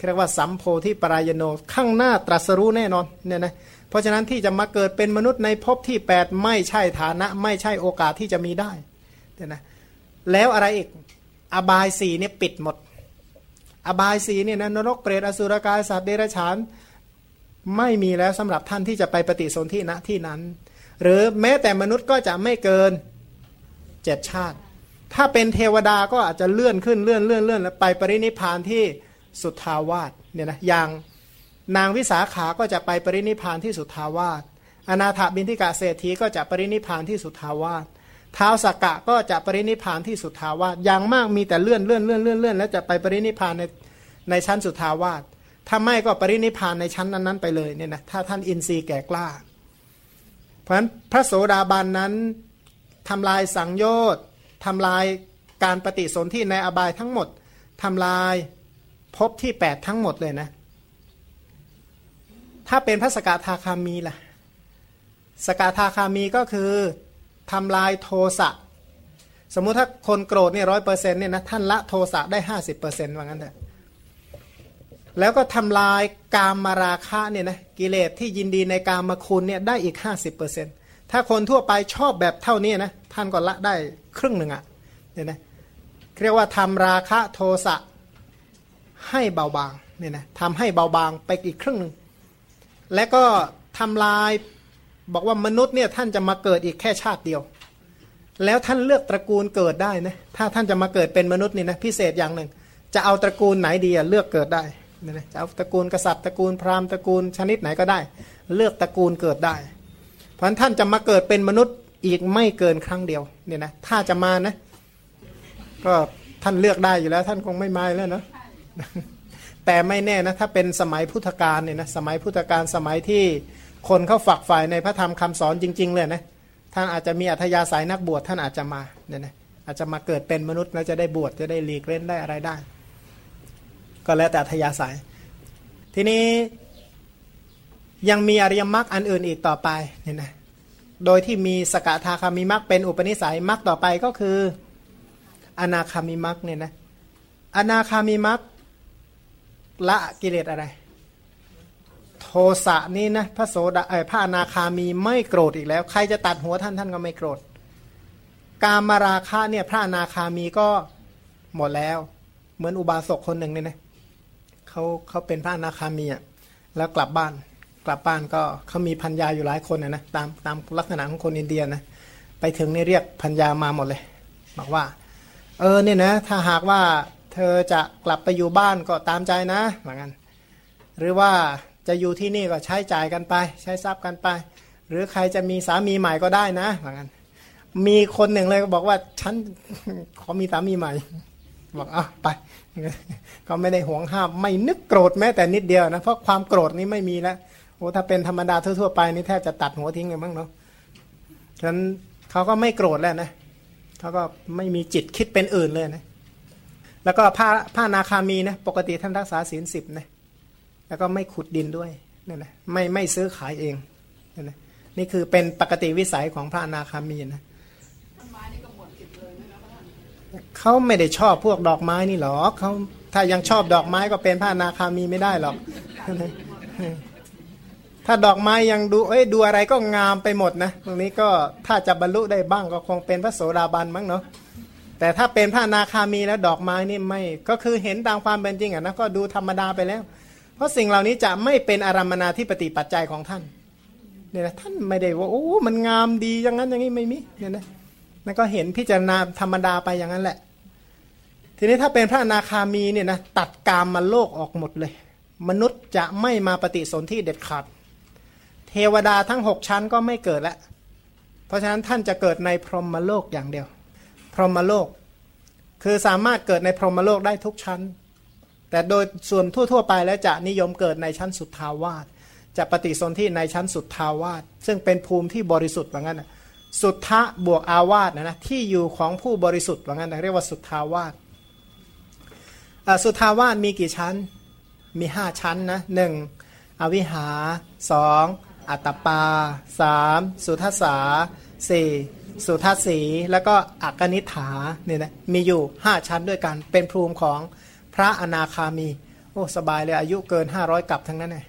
เรียกว่าสัมโพธิปรายโนข้างหน้าตรัสรู้แน่นอนเนี่ยนะ เพราะฉะนั้นที่จะมาเกิดเป็นมนุษย์ในภพที่แปดไม่ใช่ฐานะ ไม่ใช่โอกาสที่จะมีได้เนี่ยนะแล้วอะไรอีกอบายสีเนี่ยปิดหมด อบายสีเนี่ยนะนรกเปรตอสุรกายสัตว์เดรัจฉานไม่มีแล้วสำหรับท่านที่จะไปปฏิสนธิณที่นั้น หรือแม้แต่มนุษย์ก็จะไม่เกินเจ็ดชาติ ถ้าเป็นเทวดาก็อาจจะเลื่อนขึ้นเลื่อนเลื่อนเลื่อนแล้วไปปรินิพานที่สุทธาวาสเนี่ยนะอย่าง นางวิสาขาก็จะไปปรินิพานที่สุทธาวาสอนาถบินทิกาเศรษฐีก็จะปรินิพานที่สุทธาวาสท้าวสักกะก็จะปรินิพานที่สุทธาวาสอย่างมากมีแต่เลื่อนเลื่อนเลื่อนเลื่อนเลื่อนแล้วจะไปปรินิพานในในชั้นสุทธาวาสถ้าไม่ก็ปรินิพานในชั้นนั้นๆไปเลยเนี่ยนะถ้าท่านอินทรีย์แก่กล้า เพราะฉะนั้นพระโสดาบันนั้นทำลายสังโยชน์ทำลายการปฏิสนธิในอบายทั้งหมดทำลายภพที่ 8 ทั้งหมดเลยนะ ถ้าเป็นพระสกทาคามีล่ะ สกทาคามีก็คือทำลายโทสะ สมมุติถ้าคนโกรธเนี่ยร้อยเปอร์เซ็นต์เนี่ยนะท่านละโทสะได้ห้าสิบเปอร์เซ็นต์ว่างั้นเถอะแล้วก็ทำลายกามมาราคะเนี่ยนะกิเลสที่ยินดีในกามมาคุณเนี่ยได้อีก50%ถ้าคนทั่วไปชอบแบบเท่านี้นะท่านก็ละได้ครึ่งหนึ่งอะ่ะเนี่ยนะเรียกว่าทำราคะโทสะให้เบาบางเนี่ยนะทำให้เบาบางไปอีกครึ่งหนึ่ง และก็ทำลายบอกว่ามนุษย์เนี่ยท่านจะมาเกิดอีกแค่ชาติเดียว แล้วท่านเลือกตระกูลเกิดได้นะถ้าท่านจะมาเกิดเป็นมนุษย์นี่นะพิเศษอย่างหนึ่ง จะเอาตระกูลไหนดีเลือกเกิดได้นี่นะจะเอาตระกูลกษัตริย์ตระกูลพราหมณ์ตระกูลชนิดไหนก็ได้ เลือกตระกูลเกิดได้ เพราะท่านจะมาเกิดเป็นมนุษย์อีกไม่เกินครั้งเดียวเนี่ยนะถ้าจะมานะ ก็ท่านเลือกได้อยู่แล้ว ท่านคงไม่มาแล้วเนาะ แต่ไม่แน่นะถ้าเป็นสมัยพุทธกาลเนี่ยนะสมัยพุทธกาลสมัยที่คนเขาฝักใฝ่ในพระธรรมคำสอนจริง ๆ เลยนะท่านอาจจะมีอัธยาศัยนักบวชท่านอาจจะมาเนี่ยนะอาจจะมาเกิดเป็นมนุษย์แล้วจะได้บวชจะได้หลีกเล่นได้อะไรได้ ก็แล้วแต่ทยาสายทีนี้ยังมีอริยมรรคอันอื่นอีกต่อไปเนี่ยนะโดยที่มีสกทาคามิมรรคเป็นอุปนิสัยมรรคต่อไปก็คือ อนาคามิมรรคเนี่ยนะอนาคามิมรรค ละกิเลสอะไร โทสะนี่นะพระโสดาไอพระอนาคามีไม่โกรธอีกแล้ว ใครจะตัดหัวท่านท่านก็ไม่โกรธกามาราคะเนี่ยพระอนาคามีก็หมดแล้ว เหมือนอุบาสกคนหนึ่งเนี่ยนะเขาเขาเป็นพระอนาคามีอะแล้วกลับบ้านกลับบ้านก็เขามีพันยาอยู่หลายคนนะนะตามตามลักษณะของคนอินเดียนะไปถึงนี่เรียกพันยามาหมดเลย บอกว่า เออเนี่ยนะ ถ้าหากว่า เธอจะกลับไปอยู่บ้านก็ตามใจนะเหมือนกันหรือว่าจะอยู่ที่นี่ก็ใช้จ่ายกันไป ใช้ทรัพย์กันไป หรือใครจะมีสามีใหม่ก็ได้นะเหมือนกันมีคนหนึ่งเลยก็บอกว่าฉันขอมีสามีใหม่ บอกอะไป ก็ไม่ได้ห่วงห้าม ไม่นึกโกรธแม้แต่นิดเดียวนะ เพราะความโกรธนี้ไม่มีแล้วโอ้ถ้าเป็นธรรมดาทั่วๆไปนี่แทบจะตัดหัวทิ้งเลยมั้งเนาะฉะนั้นเขาก็ไม่โกรธแล้วนะเขาก็ไม่มีจิตคิดเป็นอื่นเลยนะ แล้วก็ผ้าผ้านาคามีนะปกติท่านรักษาศีลสิบนะแล้วก็ไม่ขุดดินด้วยนี่นะไม่ไม่ซื้อขายเองนี่นะนี่คือเป็นปกติวิสัยของพระนาคามีนะเขาไม่ได้ชอบพวกดอกไม้นี่หรอกเขาถ้ายังชอบดอกไม้ก็เป็นพระนาคามีไม่ได้หรอก ถ้าดอกไม้ยังดูเอ้ยดูอะไรก็งามไปหมดนะตรงนี้ก็ถ้าจะบรรลุได้บ้างก็คงเป็นพระโสดาบันมั้งเนาะ แต่ถ้าเป็นพระนาคามีแล้วดอกไม้นี่ไม่ก็คือเห็นตามความเป็นจริงอะนะก็ดูธรรมดาไปแล้ว เพราะสิ่งเหล่านี้จะไม่เป็นอารมนาที่ปฏิปัจจัยของท่านเนี่ยนะท่านไม่ได้ว่าโอ้ มันงามดีอย่างนั้นอย่างนี้ไม่มีเนี่ยนะนั่นก็เห็นพิจารณาธรรมดาไปอย่างนั้นแหละ ทีนี้ถ้าเป็นพระนาคามีเนี่ยนะตัดกามมาโลกออกหมดเลย มนุษย์จะไม่มาปฏิสนธิเด็ดขาดเทวดาทั้งหกชั้นก็ไม่เกิดล้วเพราะฉะนั้นท่านจะเกิดในพรหมโลกอย่างเดียว พรหมโลก คือสามารถเกิดในพรหมโลกได้ทุกชั้น แต่โดยส่วนทั่ว ๆ ไปแล้วจะนิยมเกิดในชั้นสุทธาวาสจะปฏิสนธิในชั้นสุทธาวาสซึ่งเป็นภูมิที่บริสุทธิ์ว่างั้นสุทธะบวกอาวาสนะนะที่อยู่ของผู้บริสุทธิ์ว่างั้นเรียกว่าสุทธาวาสสุทธาวาสมีกี่ชั้นมีห้าชั้นนะหนึ่งอวิหาสองอัตตปาสามสุทัสสาสี่ สุทัสสีแล้วก็อักนิฐาเนี่ยนะมีอยู่ห้าชั้นด้วยกัน เป็นภูมิของพระอนาคามี โอ้สบายเลยอายุเกินห้าร้อยกับทั้งนั้นเลย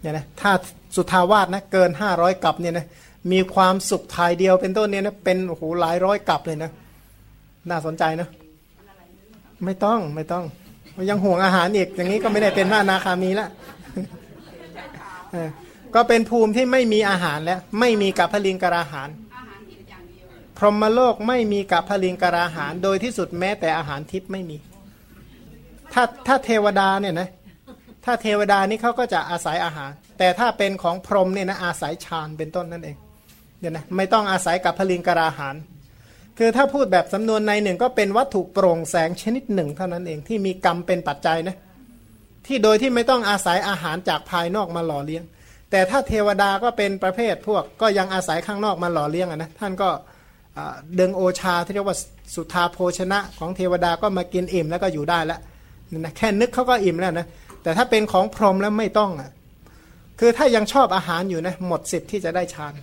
เนี่ยนะถ้าสุทาวาสนะเกินห้าร้อยกับเนี่ยนะมีความสุขทายเดียวเป็นต้นเนี่ยนะเป็นโอ้โหหลายร้อยกับเลยนะน่าสนใจนะไม่ต้องไม่ต้อง ยังห่วงอาหารอีกอย่างนี้ก็ไม่ได้เป็นพระอนาคามีแล้วก็เป็นภูมิที่ไม่มีอาหารแล้ว ไม่มีกับพลิงกราหาร พรหมโลกไม่มีกับพลิงกราหารโดยที่สุดแม้แต่อาหารทิพย์ไม่มี ถ้าถ้าเทวดาเนี่ยนะถ้าเทวดานี่เขาก็จะอาศัยอาหาร แต่ถ้าเป็นของพรหมเนี่ยนะอาศัยฌานเป็นต้นนั่นเองเนี่ยนะไม่ต้องอาศัยกับพลิงกราหาร คือถ้าพูดแบบสำนวนในหนึ่งก็เป็นวัตถุโปร่งแสงชนิดหนึ่งเท่านั้นเองที่มีกรรมเป็นปัจจัยนะที่โดยที่ไม่ต้องอาศัยอาหารจากภายนอกมาหล่อเลี้ยง แต่ถ้าเทวดาก็เป็นประเภทพวกก็ยังอาศัยข้างนอกมาหล่อเลี้ยงนะท่านก็เเดิงโอชาที่เรียกว่าสุธาโภชนะของเทวดาก็มากินอิ่มแล้วก็อยู่ได้แล้วนะแค่นึกเขาก็อิ่มแล้วนะแต่ถ้าเป็นของพรหมแล้วไม่ต้องอะคือถ้ายังชอบอาหารอยู่นะหมดสิทธิ์ที่จะได้ฌาน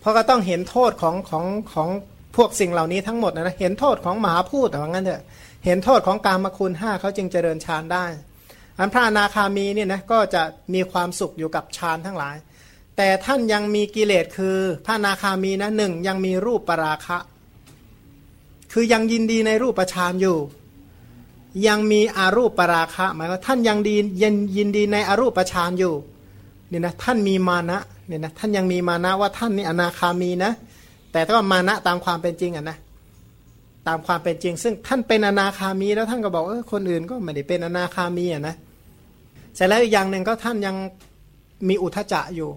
เพราะก็ต้องเห็นโทษของของของพวกสิ่งเหล่านี้ทั้งหมดนะเห็นโทษของมหาพูดว่างั้นเถอะเห็นโทษของการมาคุณห้าเขาจึงเจริญฌานได้อันพระอนาคามีเนี่ยนะก็จะมีความสุขอยู่กับฌานทั้งหลาย แต่ท่านยังมีกิเลสคือ พระนาคามีนะหนึ่งยังมีรูปปราคะ คือยังยินดีในรูปประชานอยู่ ยังมีอารูปปราคะ หมายว่าท่านยังดียินยินดีในอารูปประชานอยู่เนี่ยนะท่านมีมานะเนี่ยนะท่านยังมีมานะว่าท่านนี่อนาคามีนะ แต่ถ้ามานะตามความเป็นจริงอะนะตามความเป็นจริง ซึ่งท่านเป็นอนาคามีแล้วท่านก็บอกเออคนอื่นก็ไม่ได้เป็นอนาคามีอะนะเสร็จแล้วอีกอย่างหนึ่งก็ท่านยังมีอุทจจะอยู่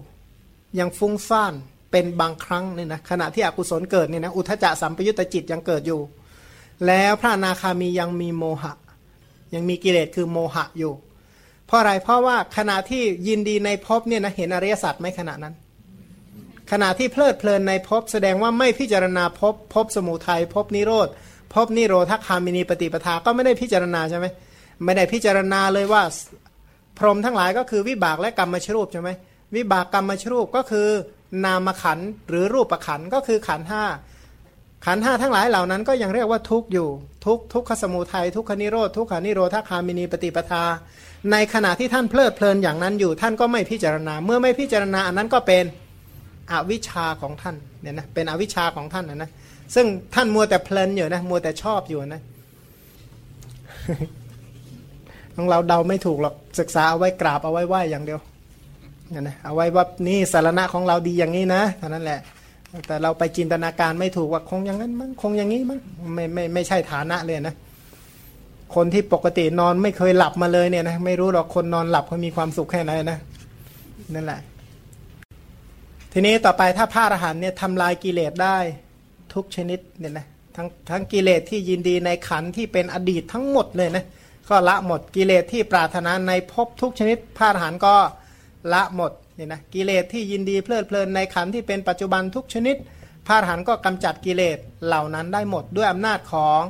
ยังฟุ้งซ่านเป็นบางครั้งเนี่ยนะขณะที่อกุศลเกิดเนี่ยนะอุทจจะสัมปยุตตจิตยังเกิดอยู่ แล้วพระนาคามียังมีโมหะ ยังมีกิเลสคือโมหะอยู่ เพราะอะไรเพราะว่าขณะที่ยินดีในภพเนี่ยนะเห็นอริยสัจไหมขณะนั้น ขณะที่เพลิดเพลินในภพแสดงว่าไม่พิจารณาภพภพสมุทัยภพนิโรธภพนิโรธคามินีปฏิปทาก็ไม่ได้พิจารณาใช่ไหมไม่ได้พิจารณาเลยว่าพรหมทั้งหลายก็คือวิบากและกรรมมชรูปใช่ไหม วิบากกรรมมชรูปก็คือนามขันหรือรูปขันก็คือขันห้าขันห้าทั้งหลายเหล่านั้นก็ยังเรียกว่าทุกอยู่ ทุกทุกขสมุทัยทุกขนิโรธทุกขานิโรธคามินีปฏิปทา ในขณะที่ท่านเพลิดเพลินอย่างนั้นอยู่ ท่านก็ไม่พิจารณา เมื่อไม่พิจารณาอันนั้นก็เป็นอวิชชาของท่านเนี่ยนะเป็นอวิชชาของท่านนะนะซึ่งท่านมัวแต่เพลินอยู่นะมัวแต่ชอบอยู่นะของเราเดาไม่ถูกหรอกศึกษาเอาไว้กราบเอาไว้ไหวอย่างเดียว นะเอาไว้ว่านี่สารณะของเราดีอย่างนี้นะเท่านั้นแหละ แต่เราไปจินตนาการไม่ถูกว่าคงอย่างนั้นมั้งคงอย่างนี้มั้งไม่ไม่ไม่ใช่ฐานะเลยนะคนที่ปกตินอนไม่เคยหลับมาเลยเนี่ยนะไม่รู้หรอกคนนอนหลับเขามีความสุขแค่ไหนนะนั่นแหละ ทีนี้ต่อไปถ้าพระอรหันเนี่ยทำลายกิเลสได้ทุกชนิดเนี่ยนะทั้งทั้งกิเลสที่ยินดีในขันที่เป็นอดีตทั้งหมดเลยนะก็ละหมดกิเลสที่ปรารถนาในภพทุกชนิดพระอรหันก็ ละหมดเนี่ยนะกิเลสที่ยินดีเพลิดเพลินในขันที่เป็นปัจจุบันทุกชนิด พระอรหันต์ก็กำจัดกิเลสเหล่านั้นได้หมดด้วยอำนาจของ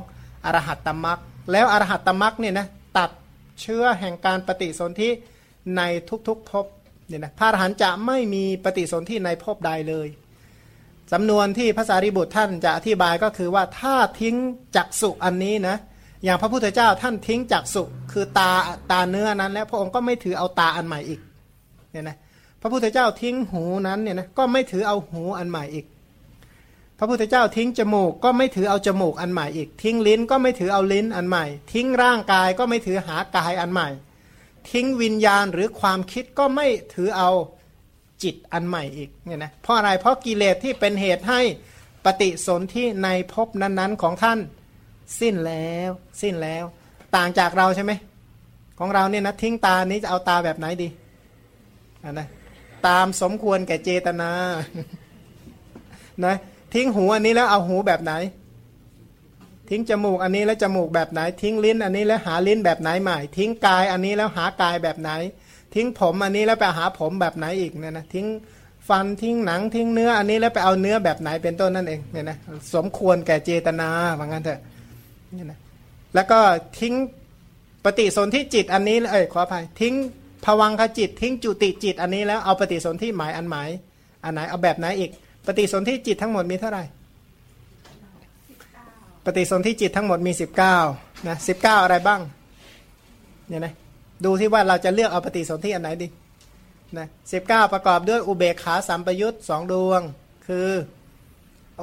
อรหัตตมรักแล้วอรหัตตมรักเนี่ยนะตัดเชื้อแห่งการปฏิสนธิในทุกๆภพเนี่ยนะพระอรหันต์จะไม่มีปฏิสนธิในภพใดเลยสำนวนที่พระสารีบุตรท่านจะอธิบายก็คือว่าถ้าทิ้งจักสุอันนี้นะอย่างพระพุทธเจ้าท่านทิ้งจักสุคือตาตาเนื้อนั้น แล้วพระองค์ก็ไม่ถือเอาตาอันใหม่อีก เนี่ยนะพระพุทธเจ้าทิ้งหูนั้นเนี่ยนะก็ไม่ถือเอาหูอันใหม่อีก พระพุทธเจ้าทิ้งจมูกก็ไม่ถือเอาจมูกอันใหม่อีก ทิ้งลิ้นก็ไม่ถือเอาลิ้นอันใหม่ ทิ้งร่างกายก็ไม่ถือหากายอันใหม่ ทิ้งวิญญาณหรือความคิดก็ไม่ถือเอาจิตอันใหม่อีกเนี่ยนะเพราะอะไรเพราะกิเลสที่เป็นเหตุให้ปฏิสนธิในภพนั้นๆของท่านสิ้นแล้ว สิ้นแล้ว ต่างจากเราใช่ไหมของเราเนี่ยนะทิ้งตานี้จะเอาตาแบบไหนดี นะตามสมควรแก่เจตนานะทิ้งหูอันนี้แล้วเอาหูแบบไหน ทิ้งจมูกอันนี้แล้วจมูกแบบไหน ทิ้งลิ้นอันนี้แล้วหาลิ้นแบบไหนใหม่ ทิ้งกายอันนี้แล้วหากายแบบไหน ทิ้งผมอันนี้แล้วไปหาผมแบบไหนอีกเนี่ยนะทิ้งฟันทิ้งหนังทิ้งเนื้ออันนี้แล้วไปเอาเนื้อแบบไหนเป็นต้นนั่นเองเนี่ยนะสมควรแก่เจตนาว่างั้นเถอะเนี่ยนะแล้วก็ทิ้งปฏิสนธิจิตอันนี้เอ้ยขออภัยทิ้ง ภวังคจิตทิ้งจุติจิตอันนี้แล้วเอาปฏิสนธิหมายอันหมายอันไหนเอาแบบไหนอีก ปฏิสนธิจิตทั้งหมดมีเท่าไหร่ ปฏิสนธิจิตทั้งหมดมีสิบเก้านะสิบเก้าอะไรบ้างเนี่ยนะดูที่ว่าเราจะเลือกเอาปฏิสนธิอันไหนดีนะสิบเก้าประกอบด้วยอุเบกขาสัมปยุตสองดวง คือ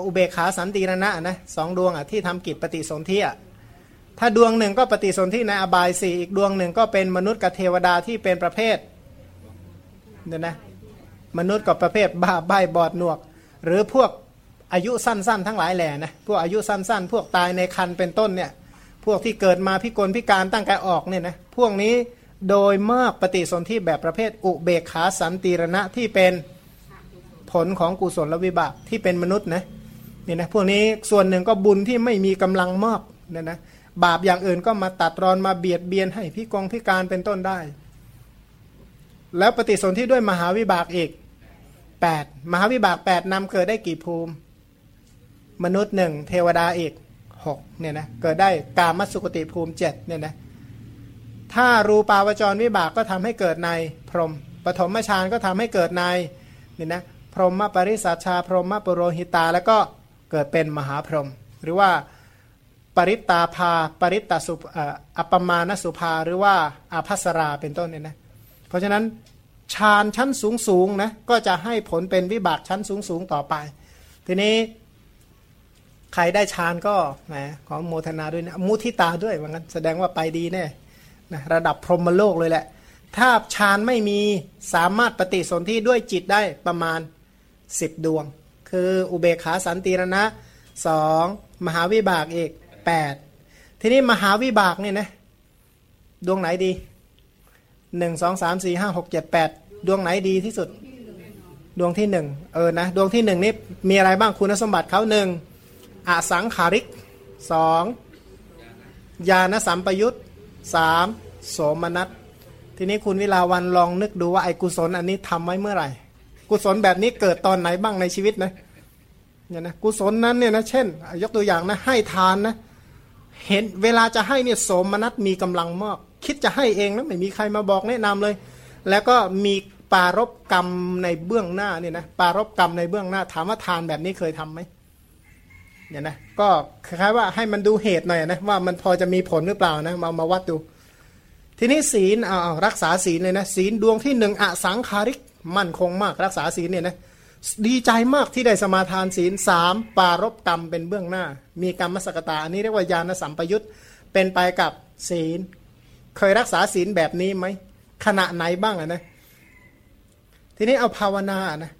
อุเบกขาสันติรณะนะสองดวงอะที่ทำกิจปฏิสนธิอะ ถ้าดวงหนึ่งก็ปฏิสนธิในอบายสี่อีกดวงหนึ่งก็เป็นมนุษย์กับเทวดาที่เป็นประเภทเนี่ยนะมนุษย์กับประเภทบ้าใบบอดหนวก หรือพวกอายุสั้น ๆ ทั้งหลายแหล่นะพวกอายุสั้น ๆ พวกตายในคันเป็นต้นเนี่ยพวกที่เกิดมาพิกลพิการตั้งกายออกเนี่ยนะพวกนี้โดยมากปฏิสนธิแบบประเภทอุเบกขาสันติรณะที่เป็นผลของกุศลวิบากที่เป็นมนุษย์นะนี่นะพวกนี้ส่วนหนึ่งก็บุญที่ไม่มีกำลังมากเนี่ยนะ บาปอย่างอื่นก็มาตัดรอนมาเบียดเบียนให้พิกงพิการเป็นต้นได้ แล้วปฏิสนธิด้วยมหาวิบากอีก 8 มหาวิบาก 8นำเกิดได้กี่ภูมิ มนุษย์หนึ่งเทวดาอีก6เนี่ยนะเกิดได้กามสุกติภูมิ7เนี่ยนะถ้ารูปาวจรวิบากก็ทำให้เกิดในพรหมปฐมฌานก็ทำให้เกิดในนี่นะพรหมปริสัชชาพรหมปุโรหิตา แล้วก็เกิดเป็นมหาพรหมหรือว่า ปริตตาภา ปริตตสุอัปมาณสุภาหรือว่าอาภัสราเป็นต้นเนี่ยนะเพราะฉะนั้นฌานชั้นสูงสูงนะก็จะให้ผลเป็นวิบากชั้นสูงสูงต่อไป ทีนี้ใครได้ฌานก็แหมขอโมทนาด้วยนะมุทิตาด้วยว่างั้นแสดงว่าไปดีแน่นะระดับพรหมโลกเลยแหละ ถ้าฌานไม่มีสามารถปฏิสนธิด้วยจิตได้ประมาณ 10 ดวง คืออุเบกขาสันติรณะสองมหาวิบากอีก 8 ทีนี้มหาวิบากเนี่ยนะดวงไหนดีหนึ่งสองสามสี่ห้าหกเจ็ดแปดดวงไหนดีที่สุด ดวงที่หนึ่งเออนะดวงที่หนึ่งนี่มีอะไรบ้างคุณสมบัติเขาหนึ่งอสังขาริกสองญาณสัมปยุตสามโสมนัสทีนี้คุณวิลาวันลองนึกดูว่าไอ้กุศลอันนี้ทำไว้เมื่อไหร่ กุศลแบบนี้เกิดตอนไหนบ้างในชีวิตนะเนี่ยนะกุศลนั้นเนี่ยนะเช่น ยกตัวอย่างนะให้ทานนะ เห็นเวลาจะให้เนี่ยโสมนัสมีกำลังมากคิดจะให้เองนะไม่มีใครมาบอกแนะนำเลย แล้วก็มีปารบกรรมในเบื้องหน้าเนี่ยนะปารบกรรมในเบื้องหน้า ถามว่าทานแบบนี้เคยทํำไหมเนี่ยนะก็คล้ายๆว่าให้มันดูเหตุหน่อยนะว่ามันพอจะมีผลหรือเปล่านะมามาวัดดู ทีนี้ศีลเอารักษาศีลเลยนะศีลดวงที่หนึ่งอสังคาริกมั่นคงมากรักษาศีลเนี่ยนะ ดีใจมากที่ได้สมาทานศีลสามปารบกรรมเป็นเบื้องหน้า มีกรรมสกตาอันนี้เรียกว่าญาณสัมปยุตเป็นไปกับศีล เคยรักษาศีลแบบนี้ไหมขณะไหนบ้างนะทีนี้เอาภาวนานะ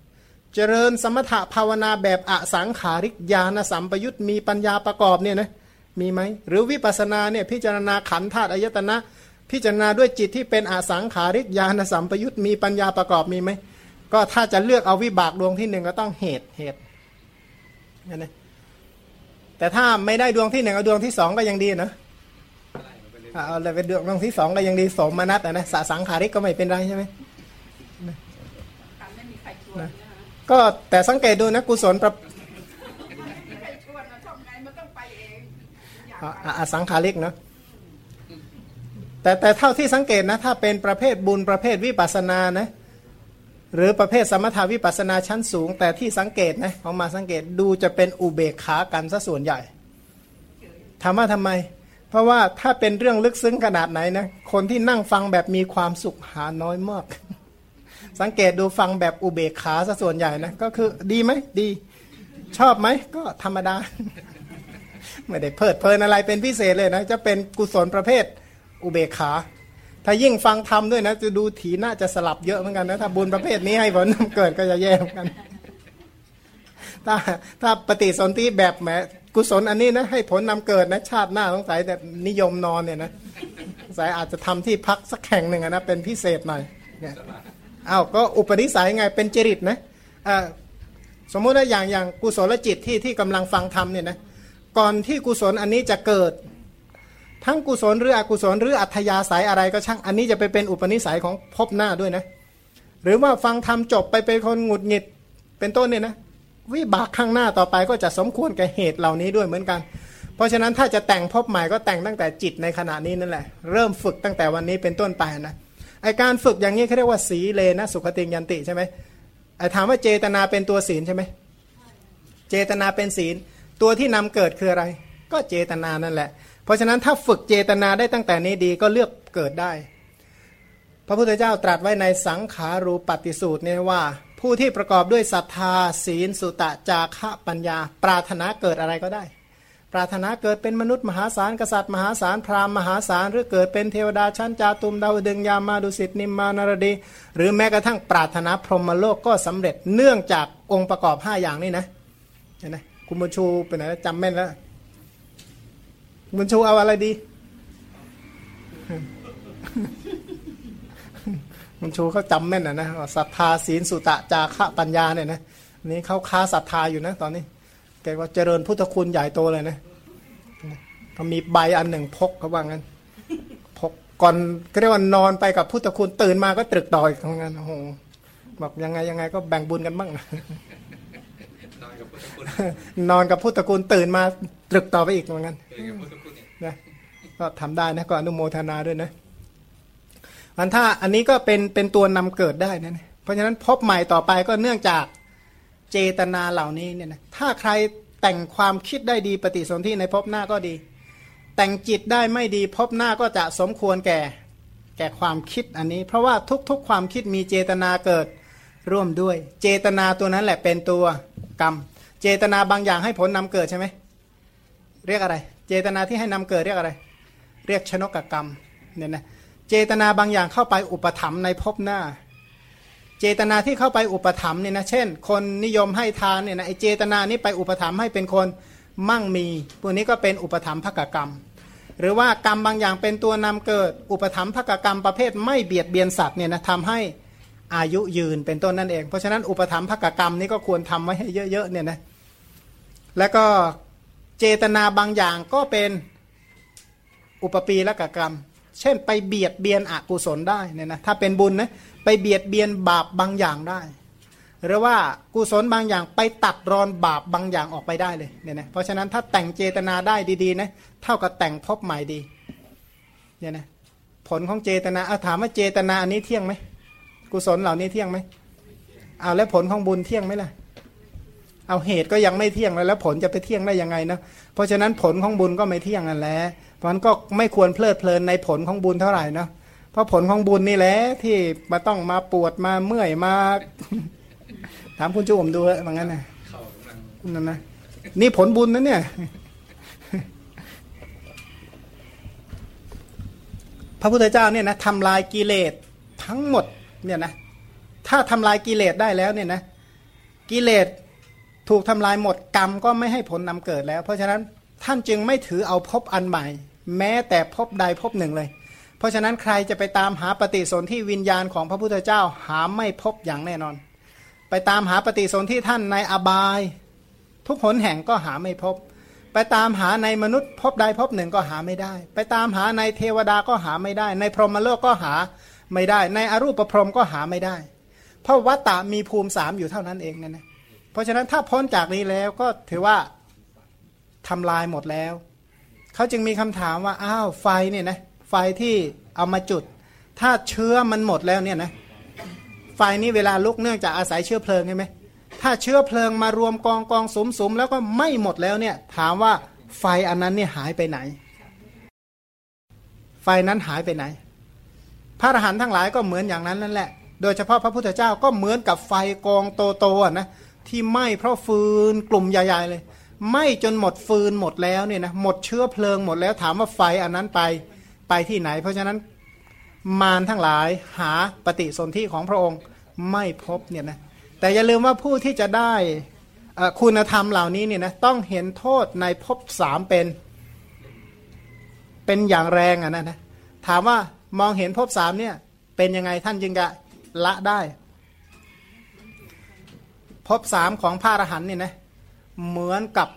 เจริญสมถะภาวนาแบบอสังขาริกญาณสัมปยุตมีปัญญาประกอบเนี่ยนะมีไหมหรือวิปัสสนาเนี่ยพิจารณาขันธ์ธาตุอายตนะ พิจารณาด้วยจิตที่เป็นอสังขาริกญาณสัมปยุตมีปัญญาประกอบมีไหม ก็ถ้าจะเลือกเอาวิบากดวงที่หนึ่งก็ต้องเหตุเหตุนะแต่ถ้าไม่ได้ดวงที่หนึ่งเอาดวงที่สองก็ยังดีนะเอาเลยเป็นดวงดวงที่สองก็ยังดีสมนัตนะสสังขาริกก็ไม่เป็นไรใช่ไหมก็แต่สังเกตดูนะกุศลประอสังขาริกเนาะแต่แต่เท่าที่สังเกตนะ ถ้าเป็นประเภทบุญประเภทวิปัสนานะ หรือประเภทสมถาวิปัสนาชั้นสูง แต่ที่สังเกตนะของมาสังเกตดูจะเป็นอุเบกขากันซะส่วนใหญ่ถามว่าทำไม เพราะว่าถ้าเป็นเรื่องลึกซึ้งขนาดไหนนะคนที่นั่งฟังแบบมีความสุขหาน้อยมาก สังเกตดูฟังแบบอุเบกขาซะส่วนใหญ่นะก็คือดีไหมดี ชอบไหมก็ธรรมดา ไม่ได้เพลิดเพลินอะไรเป็นพิเศษเลยนะ จะเป็นกุศลประเภทอุเบกขา ถ้ายิ่งฟังธรรมด้วยนะ จะดูถีน่าจะสลับเยอะเหมือนกันนะ ถ้าบุญประเภทนี้ให้ผลเกิดก็จะแย่เหมือนกัน ถ้าถ้าปฏิสนธิแบบแหมกุศลอันนี้นะให้ผลนำเกิดนะชาติหน้าสงสัยแต่นิยมนอนเนี่ยนะสายอาจจะทำที่พักสักแห่งหนึ่งนะเป็นพิเศษหน่อยเนี่ยอ้าวก็อุปนิสัยไงเป็นจริตนะอ่าสมมุติว่าอย่างอย่างกุศลจิตที่ที่กำลังฟังธรรมเนี่ยนะก่อนที่กุศลอันนี้จะเกิด ทั้งกุศลหรืออกุศลหรืออัธยาศัยอะไรก็ช่างอันนี้จะไปเป็นอุปนิสัยของพบหน้าด้วยนะ หรือว่าฟังทำจบไปเป็นคนหงุดหงิดเป็นต้นเนี่ยนะ วิบากข้างหน้าต่อไปก็จะสมควรแก่เหตุเหล่านี้ด้วยเหมือนกัน เพราะฉะนั้นถ้าจะแต่งพบใหม่ก็แต่งตั้งแต่จิตในขณะนี้นั่นแหละ เริ่มฝึกตั้งแต่วันนี้เป็นต้นไปนะไอการฝึกอย่างนี้เขาเรียกว่าสีเลนะสุขติยันติใช่ไหมไอถามว่าเจตนาเป็นตัวศีลใช่ไหมเจตนาเป็นศีล ตัวที่นำเกิดคืออะไร ก็เจตนานั่นแหละ ราะฉะนั้นถ้าฝึกเจตนาได้ตั้งแต่นี้ดีก็เลือกเกิดได้ พระพุทธเจ้าตรัสไว้ในสังขารูปฏิสูตรเนี่ยว่า ผู้ที่ประกอบด้วยศรัทธา ศีล สุตะจาคะปัญญา ปรารถนาเกิดอะไรก็ได้ ปรารถนาเกิดเป็นมนุษย์มหาศาลกษัตริย์มหาศาลพราหมณ์มหาศาลหรือเกิดเป็นเทวดาชั้นจาตุมดาวดึงยามาดุสิตนิมมานารดี หรือแม้กระทั่งปรารถนาพรหมโลกก็สำเร็จเนื่องจากองค์ประกอบ 5 อย่างนี้นะเห็นไหมคุณบุญชูเป็นไหนจำแม่นแล้ว มันชูเอาอะไรดี มันชูเขาจำแม่นนะนะศรัทธาศีลสุตะจาระปัญญาเนี่ยนะนี่เขาค้าศรัทธาอยู่นะตอนนี้ แกว่าเจริญพุทธคุณใหญ่โตเลยนะเขามีใบอันหนึ่งพกเขาว่างั้นพกก่อนก็เรียกว่านอนไปกับพุทธคุณตื่นมาก็ตรึกต่อยทำงานโอ้โหบอกยังไงยังไงก็แบ่งบุญกันบ้างนอนกับพุทธคุณตื่นมาตรึกต่อไปอีกเหมือนกัน นะก็ทำได้นะก็อนุโมทนาด้วยนะอันถ้าอันนี้ก็เป็นเป็นตัวนำเกิดได้นะเพราะฉะนั้นพบใหม่ต่อไปก็เนื่องจากเจตนาเหล่านี้เนี่ยนะถ้าใครแต่งความคิดได้ดีปฏิสนธิในพบหน้าก็ดี แต่งจิตได้ไม่ดีพบหน้าก็จะสมควรแก่แก่ความคิดอันนี้ เพราะว่าทุกๆความคิดมีเจตนาเกิดร่วมด้วย เจตนาตัวนั้นแหละเป็นตัวกรรม เจตนาบางอย่างให้ผลนำเกิดใช่ไหมเรียกอะไร เจตนาที่ให้นำเกิดเรียกอะไร เรียกชนกกรรมเนี่ยนะเจตนาบางอย่างเข้าไปอุปถัมภ์ในภพหน้า เจตนาที่เข้าไปอุปถัมภ์เนี่ยนะเช่น คนนิยมให้ทานเนี่ยนะไอเจตนานี้ไปอุปถัมภ์ให้เป็นคนมั่งมีพวกนี้ก็เป็นอุปถัมภ์ภกกรรม หรือว่ากรรมบางอย่างเป็นตัวนำเกิดอุปถัมภกกรรมประเภทไม่เบียดเบียนสัตว์เนี่ยนะทำให้อายุยืนเป็นต้นนั่นเอง เพราะฉะนั้นอุปถัมภกกรรมนี้ก็ควรทำไว้ให้เยอะๆเนี่ยนะแล้วก็ เจตนาบางอย่างก็เป็นอุปปีละกกรรม เช่นไปเบียดเบียนอกุศลได้เนี่ยนะถ้าเป็นบุญนะไปเบียดเบียนบาปบางอย่างได้ หรือว่ากุศลบางอย่างไปตัดรอนบาปบางอย่างออกไปได้เลยเนี่ยนะเพราะฉะนั้นถ้าแต่งเจตนาได้ดีๆนะเท่ากับแต่งพบใหม่ดีเนี่ยนะผลของเจตนาเอาถามว่าเจตนาอันนี้เที่ยงไหมกุศลเหล่านี้เที่ยงไหมเอาแล้วผลของบุญเที่ยงไหมล่ะ เอาเหตุก็ยังไม่เที่ยงแล้วแล้วผลจะไปเที่ยงได้ยังไงนะเพราะฉะนั้นผลของบุญก็ไม่เที่ยงนั่นแหละเพราะนั้นก็ไม่ควรเพลิดเพลินในผลของบุญเท่าไหร่นะเพราะผลของบุญนี่แหละที่มาต้องมาปวดมาเมื่อยมาถามคุณจุ๋มดูเหมือนกันนะนั่นนะนี่ผลบุญนะเนี่ยพระพุทธเจ้าเนี่ยนะทำลายกิเลสทั้งหมดเนี่ยนะถ้าทำลายกิเลสได้แล้วเนี่ยนะกิเลส ถูกทำลายหมดกรรมก็ไม่ให้ผลนำเกิดแล้ว เพราะฉะนั้นท่านจึงไม่ถือเอาพบอันใหม่ แม้แต่พบใดพบหนึ่งเลย เพราะฉะนั้นใครจะไปตามหาปฏิสนธิวิญญาณของพระพุทธเจ้าหาไม่พบอย่างแน่นอน ไปตามหาปฏิสนธิท่านในอบาย ทุกหนแห่งก็หาไม่พบ ไปตามหาในมนุษย์ พบใดพบหนึ่งก็หาไม่ได้ ไปตามหาในเทวดาก็หาไม่ได้ ในพรหมโลกก็หาไม่ได้ ในอรูปประพรหมก็หาไม่ได้ เพราะวัตตะมีภูมิสามอยู่เท่านั้นเองนั่นนะ เพราะฉะนั้นถ้าพ้นจากนี้แล้วก็ถือว่าทำลายหมดแล้ว เขาจึงมีคำถามว่าอ้าวไฟเนี่ยนะไฟที่เอามาจุด ถ้าเชื้อมันหมดแล้วเนี่ยนะไฟนี้เวลาลุกเนื่องจากอาศัยเชื้อเพลิงใช่ไหมถ้าเชื้อเพลิงมารวมกองกองสมสมแล้วก็ไม่หมดแล้วเนี่ยถามว่าไฟอันนั้นเนี่ยหายไปไหน ไฟนั้นหายไปไหน พระอรหันต์ทั้งหลายก็เหมือนอย่างนั้นนั่นแหละ โดยเฉพาะพระพุทธเจ้าก็เหมือนกับไฟกองโตๆนะ ที่ไหม้เพราะฟืนกลุ่มใหญ่ๆเลยไหม้จนหมดฟืนหมดแล้วเนี่ยนะหมดเชื้อเพลิงหมดแล้วถามว่าไฟอันนั้นไปไปที่ไหน เพราะฉะนั้นมารทั้งหลายหาปฏิสนธิของพระองค์ไม่พบเนี่ยนะแต่อย่าลืมว่าผู้ที่จะได้คุณธรรมเหล่านี้เนี่ยนะต้องเห็นโทษในภพสามเป็น เป็นอย่างแรงอะนะนะถามว่ามองเห็นภพสามเนี่ยเป็นยังไงท่านจึงจะละได้ ภพสามของพระอรหันต์เนี่ยนะเหมือนกับ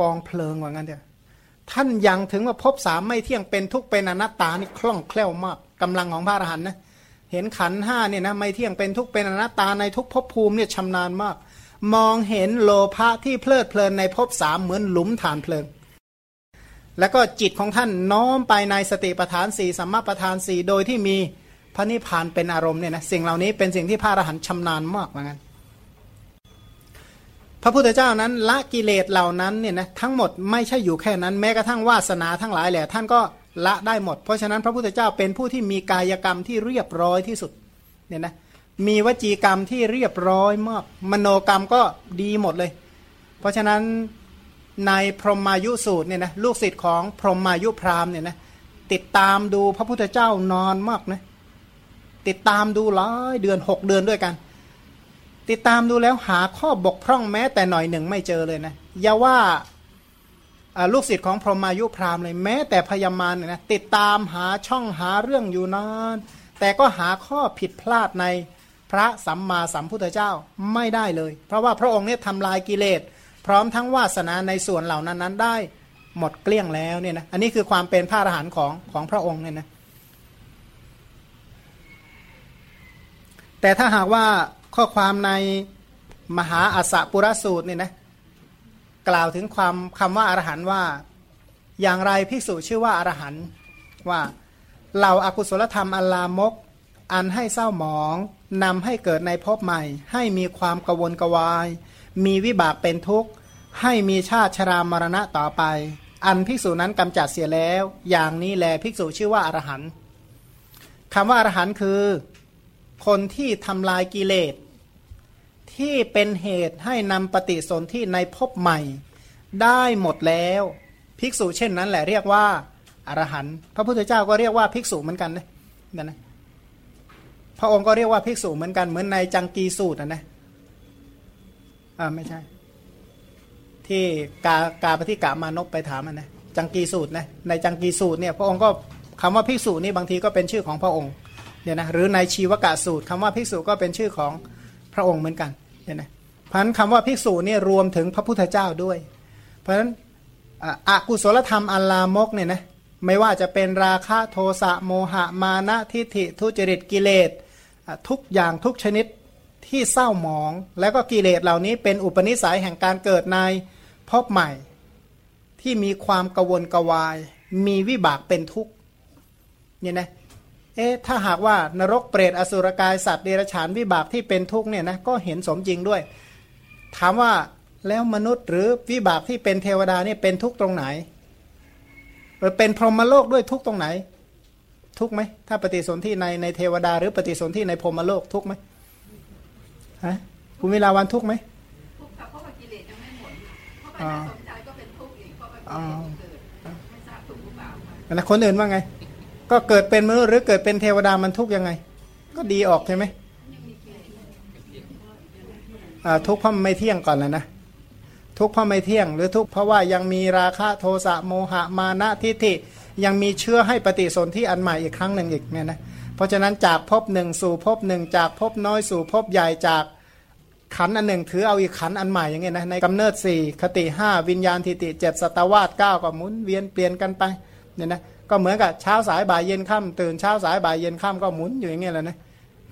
กองเพลิงว่างั้นเดียวท่านยังถึงว่าภพสามไม่เที่ยงเป็นทุกเป็นอนัตตานี่คล่องแคล่วมากกำลังของพระอรหันต์นะเห็นขันห้าเนี่ยนะไม่เที่ยงเป็นทุกเป็นอนัตตาในทุกภพภูมิเนี่ยชำนาญมาก มองเห็นโลภะที่เพลิดเพลินในภพสามเหมือนหลุมฐานเพลิง แล้วก็จิตของท่านน้อมไปในสติปัฏฐานสี่สัมมาปัฏฐานสี่โดยที่มีพระนิพพานเป็นอารมณ์เนี่ยนะสิ่งเหล่านี้เป็นสิ่งที่พระอรหันต์ชำนาญมากเหมือนกัน พระพุทธเจ้านั้นละกิเลสเหล่านั้นเนี่ยนะทั้งหมดไม่ใช่อยู่แค่นั้น แม้กระทั่งวาสนาทั้งหลายแหละท่านก็ละได้หมด เพราะฉะนั้นพระพุทธเจ้าเป็นผู้ที่มีกายกรรมที่เรียบร้อยที่สุดเนี่ยนะมีวจีกรรมที่เรียบร้อยมากมโนกรรมก็ดีหมดเลย เพราะฉะนั้นในพรหมายุสูตรเนี่ยนะลูกศิษย์ของพรหมายุพราหมณ์เนี่ยนะติดตามดูพระพุทธเจ้านอนมากนะติดตามดูหลายเดือนหกเดือนด้วยกัน ติดตามดูแล้วหาข้อบกพร่องแม้แต่หน่อยหนึ่งไม่เจอเลยนะอย่าว่าลูกศิษย์ของพรหมายุพรามเลยแม้แต่พยามารเนี่ยนะติดตามหาช่องหาเรื่องอยู่นานแต่ก็หาข้อผิดพลาดในพระสัมมาสัมพุทธเจ้าไม่ได้เลย เพราะว่าพระองค์เนี่ยทำลายกิเลส พร้อมทั้งวาสนาในส่วนเหล่านั้นนั้นได้หมดเกลี้ยงแล้วเนี่ยนะอันนี้คือความเป็นพระอรหันต์ของของพระองค์เนี่ยนะแต่ถ้าหากว่า ข้อความในมหาอัสสปุรสูตรเนี่ยนะกล่าวถึงความคำว่าอารหันว่าอย่างไรภิกษุชื่อว่าอารหันว่าเหล่าอากุศลธรรมอัลลามก อันให้เศร้าหมองนำให้เกิดในภพใหม่ ให้มีความกวนกวาย มีวิบากเป็นทุกข์ ให้มีชาติชรามรณะต่อไป อันภิกษุนั้นกำจัดเสียแล้ว อย่างนี้แลภิกษุชื่อว่าอรหันต์คำว่าอรหันต์คือ คนที่ทำลายกิเลส ที่เป็นเหตุให้นำปฏิสนธิในภพใหม่ ได้หมดแล้ว ภิกษุเช่นนั้นแหละเรียกว่าอรหันต์พระพุทธเจ้าก็เรียกว่าภิกษุเหมือนกันนะนั่นนะพระองค์ก็เรียกว่าภิกษุเหมือนกันเหมือนในจังกีสูตรนะนะอ่าไม่ใช่ ที่กากาปฏิกามานพไปถามนนะจังกีสูตรนะในจังกีสูตรเนี่ย พระองค์ก็คำว่าภิกษุนี่บางทีก็เป็นชื่อของพระองค์เนี่ยนะหรือในชีวกะสูตรคำว่าภิกษุก็เป็นชื่อของพระองค์เหมือนกัน เนี่ยนะพันคำว่าภิกษุเนี่ยรวมถึงพระพุทธเจ้าด้วย เพราะฉะนั้นอากุศลธรรมอัลลามกเนี่ยนะไม่ว่าจะเป็นราคะโทสะโมหะมานะทิฏฐิทุจริตกิเลสทุกอย่างทุกชนิดที่เศร้าหมอง แล้วก็กิเลสเหล่านี้เป็นอุปนิสัยแห่งการเกิดในพบใหม่ ที่มีความกวนกวาย มีวิบากเป็นทุกข์เนี่ยนะ เอ๊ะถ้าหากว่านรกเปรตอสุรกายสัตว์เดรัจฉานวิบากที่เป็นทุกข์เนี่ยนะก็เห็นสมจริงด้วย ถามว่าแล้วมนุษย์หรือวิบากที่เป็นเทวดานี่เป็นทุกข์ตรงไหนเป็นพรหมโลกด้วยทุกข์ตรงไหน ทุกข์ไหมถ้าปฏิสนธิในในเทวดา หรือปฏิสนธิในพรหมโลกทุกข์ไหมฮะคุณวิลาวันทุกข์ไหมทุกข์เพราะว่ากิเลสยังไม่หมดเพราะไปสนใจก็เป็นทุกข์อีกเพราะว่ากิเลสเกิดไม่ทราบถูกหรือเปล่าแล้วคนอื่นว่าไง ก็เกิดเป็นมนุษย์หรือเกิดเป็นเทวดามันทุกยังไง ก็ดีออกใช่ไหมทุกข์เพราะไม่เที่ยงก่อนแล้วนะทุกข์เพราะไม่เที่ยง หรือทุกข์เพราะว่ายังมีราคะโทสะโมหะมานะทิฏฐิยังมีเชื้อให้ปฏิสนธิอันใหม่อีกครั้งหนึ่งอีกเนี่ยนะเพราะฉะนั้นจากภพหนึ่งสู่ภพหนึ่งจากภพน้อยสู่ภพใหญ่จากขันอันหนึ่งถือเอาอีกขันอันใหม่อย่างเงี้ยนะในกำเนิดสี่คติห้าวิญญาณทิติเจ็ดสตวาสเก้าก็หมุนเวียนเปลี่ยนกันไปเนี่ยนะ ก็เหมือนกับเช้าสายบ่ายเย็นค่ำตื่นเช้าสายบ่ายเย็นค่ำก็หมุนอยู่อย่างเงี้ยแหละนะ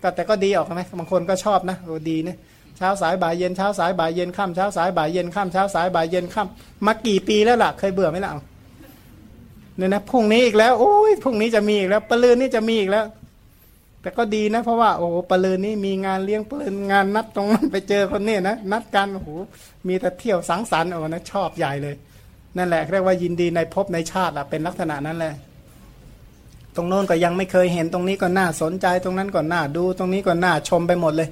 ก็แต่ก็ดีออกนะบางคนก็ชอบนะโอ้ดีนะเช้าสายบ่ายเย็นเช้าสายบ่ายเย็นค่ำเช้าสายบ่ายเย็นค่ำเช้าสายบ่ายเย็นค่ำมากี่ปีแล้วล่ะ เคยเบื่อไหมล่ะเนี่ยนะพรุ่งนี้อีกแล้วโอ้ยพรุ่งนี้จะมีอีกแล้วปลืนนี่จะมีอีกแล้ว แต่ก็ดีนะ เพราะว่าโอ้ปลืนนี่มีงานเลี้ยงปลืนงานนัดตรงนั้นไปเจอคนนี้นะนัดกันโอ้โหมีแต่เที่ยวสังสรรค์โอ้นะชอบใหญ่เลย นั่นแหละเรียกว่ายินดีในภพในชาติละเป็นลักษณะนั้นแหละตรงโน้นก็ยังไม่เคยเห็นตรงนี้ก็น่าสนใจตรงนั้นก็น่าดู ตรงนี้ก็น่าชมไปหมดเลย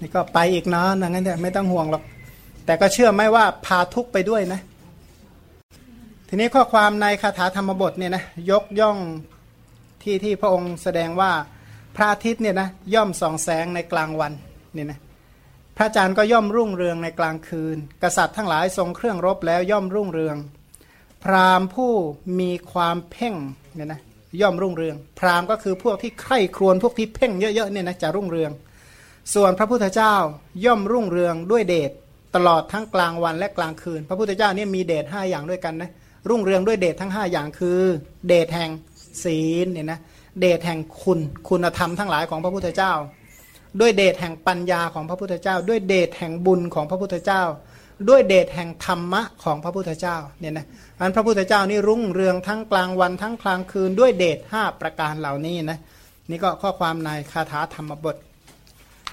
นี่ก็ไปอีกนะนังั้นเนี่ยไม่ต้องห่วงหรอกแต่ก็เชื่อไหมว่าพาทุกไปด้วยนะ ทีนี้ข้อความในคาถาธรรมบทเนี่ยนะยกย่องที่ที่พระองค์แสดงว่าพระอาทิตย์เนี่ยนะย่อมส่องแสงในกลางวันเนี่ยนะ พระจันทร์ก็ย่อมรุ่งเรืองในกลางคืน กษัตริย์ทั้งหลายทรงเครื่องรบแล้วย่อมรุ่งเรือง พราหมณ์ผู้มีความเพ่งเนี่ยนะย่อมรุ่งเรือง พราหมณ์ก็คือพวกที่ใคร่ครวญพวกที่เพ่งเยอะๆเนี่ยนะจะรุ่งเรือง ส่วนพระพุทธเจ้าย่อมรุ่งเรืองด้วยเดชตลอดทั้งกลางวันและกลางคืน พระพุทธเจ้าเนี่ยมีเดชห้าอย่างด้วยกันนะรุ่งเรืองด้วยเดชทั้ง 5 อย่างคือ เดชแห่งศีลเนี่ยนะเดชแห่งคุณคุณธรรมทั้งหลายของพระพุทธเจ้า ด้วยเดชแห่งปัญญาของพระพุทธเจ้า ด้วยเดชแห่งบุญของพระพุทธเจ้า ด้วยเดชแห่งธรรมะของพระพุทธเจ้าเนี่ยนะอันพระพุทธเจ้านี่รุ่งเรืองทั้งกลางวันทั้งกลางคืนด้วยเดชห้าประการเหล่านี้นะนี่ก็ข้อความในคาถาธรรมบท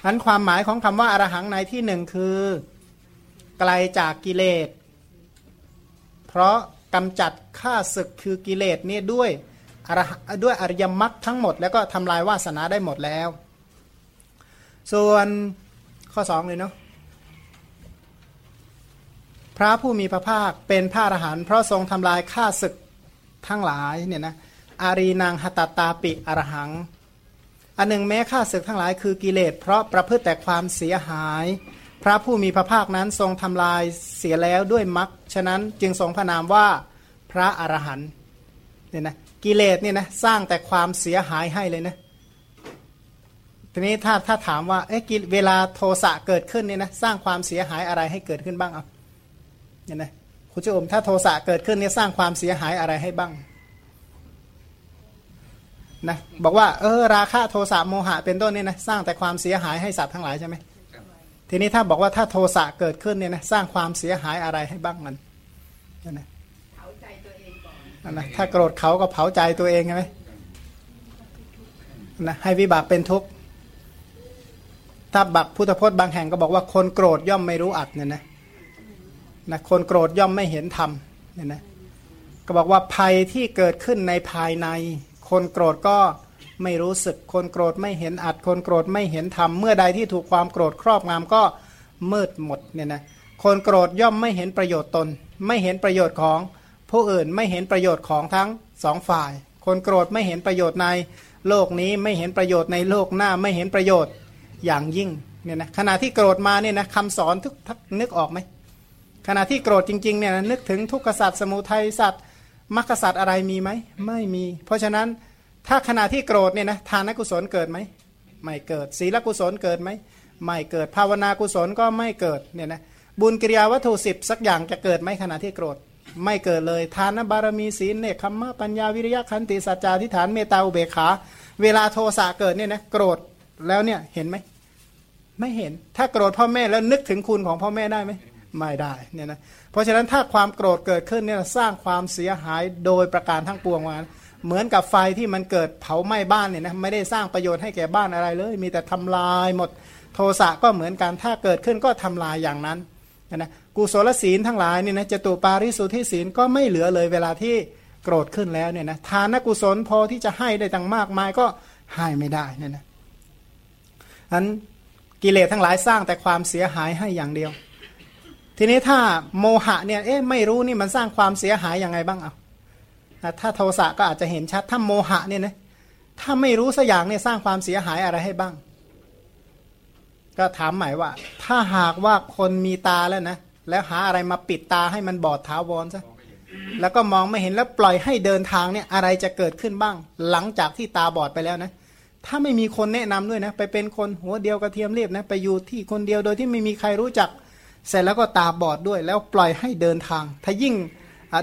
อันความหมายของคำว่าอรหังในที่หนึ่งคือ ไกลจากกิเลส เพราะกำจัดฆ่าศึกคือกิเลสนี่ด้วยด้วยอริยมรรคทั้งหมด แล้วก็ทำลายวาสนาได้หมดแล้ว ส่วนข้อสองเลยเนาะพระผู้มีพระภาคเป็นพระอรหันต์เพราะทรงทำลายฆ่าศึกทั้งหลายเนี่ยนะอารีนางหตตาปิอรหัง อันหนึ่งแม้ฆ่าศึกทั้งหลายคือกิเลสเพราะประพฤติแต่ความเสียหาย พระผู้มีพระภาคนั้นทรงทำลายเสียแล้วด้วยมรรคฉะนั้นจึงทรงพระนามว่าพระอรหันต์เนี่ยนะกิเลสเนี่ยนะสร้างแต่ความเสียหายให้เลยนะ ทีนี้ถ้าถ้าถามว่าเอ๊ะเวลาโทสะเกิดขึ้นเนี่ยนะสร้างความเสียหายอะไรให้เกิดขึ้นบ้างเอาเนี่ยนะคุณเจ้าอมถ้าโทสะเกิดขึ้นเนี่ยสร้างความเสียหายอะไรให้บ้างนะบอกว่าเออราคะโทสะโมหะเป็นต้นเนี่ยนะสร้างแต่ความเสียหายให้สัตว์ทั้งหลายใช่ไหมทีนี้ถ้าบอกว่าถ้าโทสะเกิดขึ้นเนี่ยนะสร้างความเสียหายอะไรให้บ้างมันนะนะถ้าโกรธเขาก็เผาใจตัวเองใช่ไหมนะให้วิบากเป็นทุกข์ ถ้าบักพุทธพจน์บางแห่งก็บอกว่าคนโกรธย่อมไม่รู้อัดเนี่ยนะนะคนโกรธย่อมไม่เห็นธรรมเนี่ยนะก็บอกว่าภัยที่เกิดขึ้นในภายใน คนโกรธก็ไม่รู้สึก คนโกรธไม่เห็นอัด คนโกรธไม่เห็นธรรมเมื่อใดที่ถูกความโกรธครอบงำก็มืดหมดเนี่ยนะคนโกรธย่อมไม่เห็นประโยชน์ตน ไม่เห็นประโยชน์ของผู้อื่นไม่เห็นประโยชน์ของทั้งสองฝ่าย คนโกรธไม่เห็นประโยชน์ในโลกนี้ไม่เห็นประโยชน์ในโลกหน้าไม่เห็นประโยชน์ อย่างยิ่งเนี่ยนะขณะที่โกรธมาเนี่ยนะคำสอนทุกทักนึกออกไหมขณะที่โกรธจริงๆเนี่ยนึกถึงทุกขสัตว์สมุทัยสัตว์มรรคสัตว์อะไรมีไหมไม่มี เพราะฉะนั้นถ้าขณะที่โกรธเนี่ยนะทานกุศลเกิดไหมไม่เกิดศีลกุศลเกิดไหมไม่เกิดภาวนากุศลก็ไม่เกิดเนี่ยนะบุญกิริยาวัตถุสิบสักอย่างจะเกิดไหมขณะที่โกรธ ไม่เกิดเลยทานบารมีศีลเนคขมะปัญญาวิริยะขันติสัจจาทิฐานเมตตาอุเบกขา เวลาโทสะเกิดเนี่ยนะโกรธแล้วเนี่ยเห็นไหม ไม่เห็น ถ้าโกรธพ่อแม่แล้วนึกถึงคุณของพ่อแม่ได้ไหมไม่ได้เนี่ยนะเพราะฉะนั้นถ้าความโกรธเกิดขึ้นเนี่ยสร้างความเสียหายโดยประการทั้งปวงมาเหมือนกับไฟที่มันเกิดเผาไหม้บ้านเนี่ยนะไม่ได้สร้างประโยชน์ให้แก่บ้านอะไรเลย มีแต่ทำลายหมดโทสะก็เหมือนกันถ้าเกิดขึ้นก็ทำลายอย่างนั้นนะกุศลศีลทั้งหลายเนี่ยนะจตุปาริสุทธิศีลก็ไม่เหลือเลยเวลาที่โกรธขึ้นแล้วเนี่ยนะทานกุศลพอที่จะให้ได้ตั้งมากมายก็ให้ไม่ได้เนี่ยนะอัน กิเลสทั้งหลายสร้างแต่ความเสียหายให้อย่างเดียว ทีนี้ถ้าโมหะเนี่ยเอ๊ะไม่รู้นี่มันสร้างความเสียหายยังไงบ้างเอาถ้าโทสะก็อาจจะเห็นชัดถ้าโมหะเนี่ยนะถ้าไม่รู้สักอย่างเนี่ยสร้างความเสียหายอะไรให้บ้าง ก็ถามหมายว่า ถ้าหากว่าคนมีตาแล้วนะแล้วหาอะไรมาปิดตาให้มันบอดท้าวรซะแล้วก็มองไม่เห็นแล้วปล่อยให้เดินทางเนี่ยอะไรจะเกิดขึ้นบ้าง หลังจากที่ตาบอดไปแล้วนะ ถ้าไม่มีคนแนะนำด้วยนะ ไปเป็นคนหัวเดียวกระเทียมเรียบนะไปอยู่ที่คนเดียวโดยที่ไม่มีใครรู้จัก เสร็จแล้วก็ตาบอดด้วย แล้วปล่อยให้เดินทาง ถ้ายิ่ง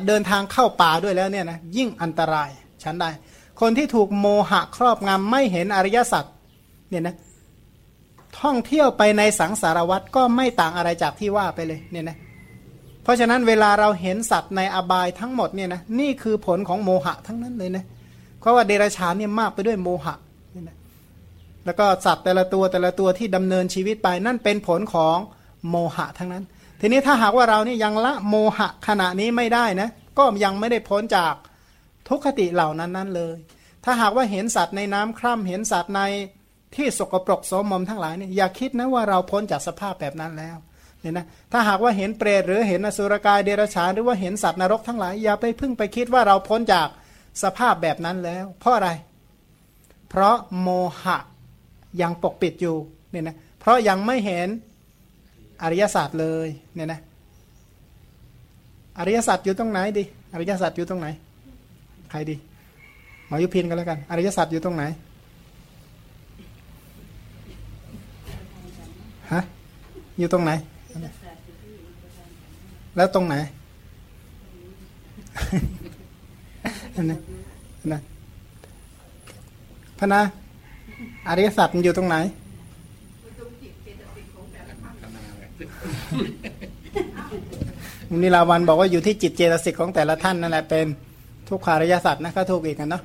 เดินทางเข้าป่าด้วยแล้วเนี่ยนะยิ่งอันตรายฉันได้คนที่ถูกโมหะครอบงำไม่เห็นอริยสัจเนี่ยนะท่องเที่ยวไปในสังสารวัตรก็ไม่ต่างอะไรจากที่ว่าไปเลยเนี่ยนะเพราะฉะนั้นเวลาเราเห็นสัตว์ในอบายทั้งหมดเนี่ยนะนี่คือผลของโมหะทั้งนั้นเลยนะเพราะว่าเดรัจฉานเนี่ยมากไปด้วยโมหะ แล้วก็สัตว์แต่ละตัวแต่ละตัวที่ดำเนินชีวิตไปนั่นเป็นผลของโมหะทั้งนั้น ทีนี้ถ้าหากว่าเรานี่ยังละโมหะขณะนี้ไม่ได้นะก็ยังไม่ได้พ้นจากทุกขติเหล่านั้นนั้นเลย ถ้าหากว่าเห็นสัตว์ในน้ำคร่ำเห็นสัตว์ในที่สกปรกโสมมทั้งหลายเนี่ยอย่าคิดนะว่าเราพ้นจากสภาพแบบนั้นแล้วเนี่ยนะถ้าหากว่าเห็นเปรตหรือเห็นอสุรกายเดรัจฉานหรือว่าเห็นสัตว์นรกทั้งหลายอย่าไปพึ่งไปคิดว่าเราพ้นจากสภาพแบบนั้นแล้ว เพราะอะไร เพราะโมหะ ยังปกปิดอยู่เนี่ยนะเพราะยังไม่เห็นอริยศาสตร์เลยเนี่ยนะอริยสัจอยู่ตรงไหนดิอริยสัจอยู่ตรงไหน ใครดีหมอยุพินกันแล้วกัน อริยสัจอยู่ตรงไหนฮะอยู่ตรงไหน แล้วตรงไหนนะนะพนะ อริยสัจมันอยู่ตรงไหนมุนีลาวันบอกว่าอยู่ที่จิตเจตสิกของแต่ละท่านนั่นแหละเป็นทุกขาริยสัจนะก็ถูกอีกกันเนาะ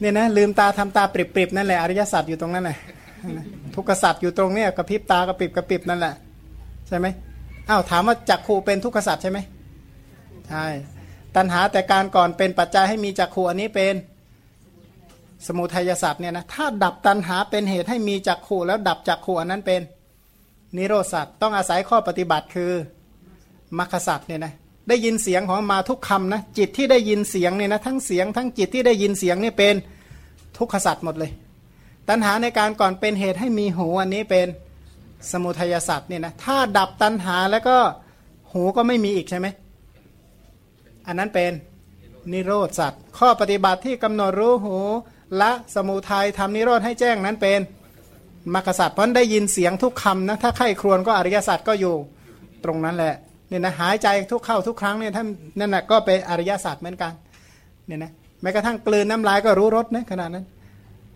เนี่ยนะลืมตาทำตาปริบๆนั่นแหละอริยสัจอยู่ตรงนั้นแหละทุกขสัจอยู่ตรงเนี้ยกระพริบตากระปิบกระปิบนั่นแหละใช่ไหมอ้าวถามว่าจักขูเป็นทุกขสัจใช่ไหมใช่ตัณหาแต่การก่อนเป็นปัจจัยให้มีจักขูอันนี้เป็น สมุทัยสัจเนี่ยนะถ้าดับตัณหาเป็นเหตุให้มีจักขู่แล้วดับจักขู่อันนั้นเป็นนิโรธสัจต้องอาศัยข้อปฏิบัติคือมรรคสัตว์เนี่ยนะได้ยินเสียงของมาทุกคำนะจิตที่ได้ยินเสียงเนี่ยนะทั้งเสียงทั้งจิตที่ได้ยินเสียงนี่เป็นทุกขสัตว์หมดเลย ตัณหาในการก่อนเป็นเหตุให้มีหูอันนี้เป็นสมุทัยสัตว์เนี่ยนะถ้าดับตัณหาแล้วก็หูก็ไม่มีอีกใช่ไหมอันนั้นเป็นนิโรธสัตว์ข้อปฏิบัติที่กำหนดรู้หู ละสมุทัยทำนิโรธให้แจ้งนั้นเป็นมรรคสัตว์เพราะได้ยินเสียงทุกคำนะถ้าใครครวญก็อริยสัตว์ก็อยู่ตรงนั้นแหละเนี่ยนะหายใจทุกเข้าทุกครั้งเนี่ยท่านนั่นแหะก็เป็นอริยสตร์เหมือนกันเนี่ยนะแม้กระทั่งกลืนน้ำลายก็รู้รสนะขนาดนั้น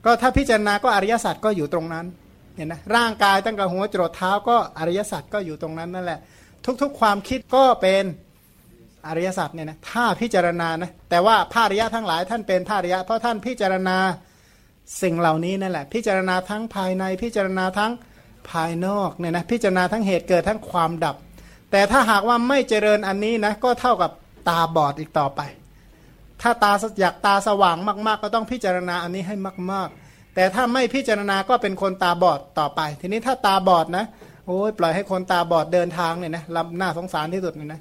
ก็ถ้าพิจารณาก็อริยสตร์ก็อยู่ตรงนั้นเนี่ยนะร่างกายตั้งแต่หัวจรดเท้าก็อริยสตร์ก็อยู่ตรงนั้นนั่นแหละ ทุกๆ ความคิดก็เป็น อริยสตร์เนี่ยนะถ้าพิจารณานะแต่ว่าภาริยะทั้งหลายท่านเป็นภาริยะเพราะท่านพิจารณาสิ่งเหล่านี้นั่นแหละ พิจารณาทั้งภายในพิจารณาทั้งภายนอกเนี่ยนะพิจารณาทั้งเหตุเกิดทั้งความดับ แต่ถ้าหากว่าไม่เจริญอันนี้นะก็เท่ากับตาบอดอีกต่อไป ถ้าตาอยากตาสว่างมาก ๆ ก็ต้องพิจารณาอันนี้ให้มาก ๆ แต่ถ้าไม่พิจารณาก็เป็นคนตาบอดต่อไป ทีนี้ถ้าตาบอดนะโอ้ยปล่อยให้คนตาบอดเดินทางเนี่ยนะลำหน้าสงสารที่สุดเลยนะ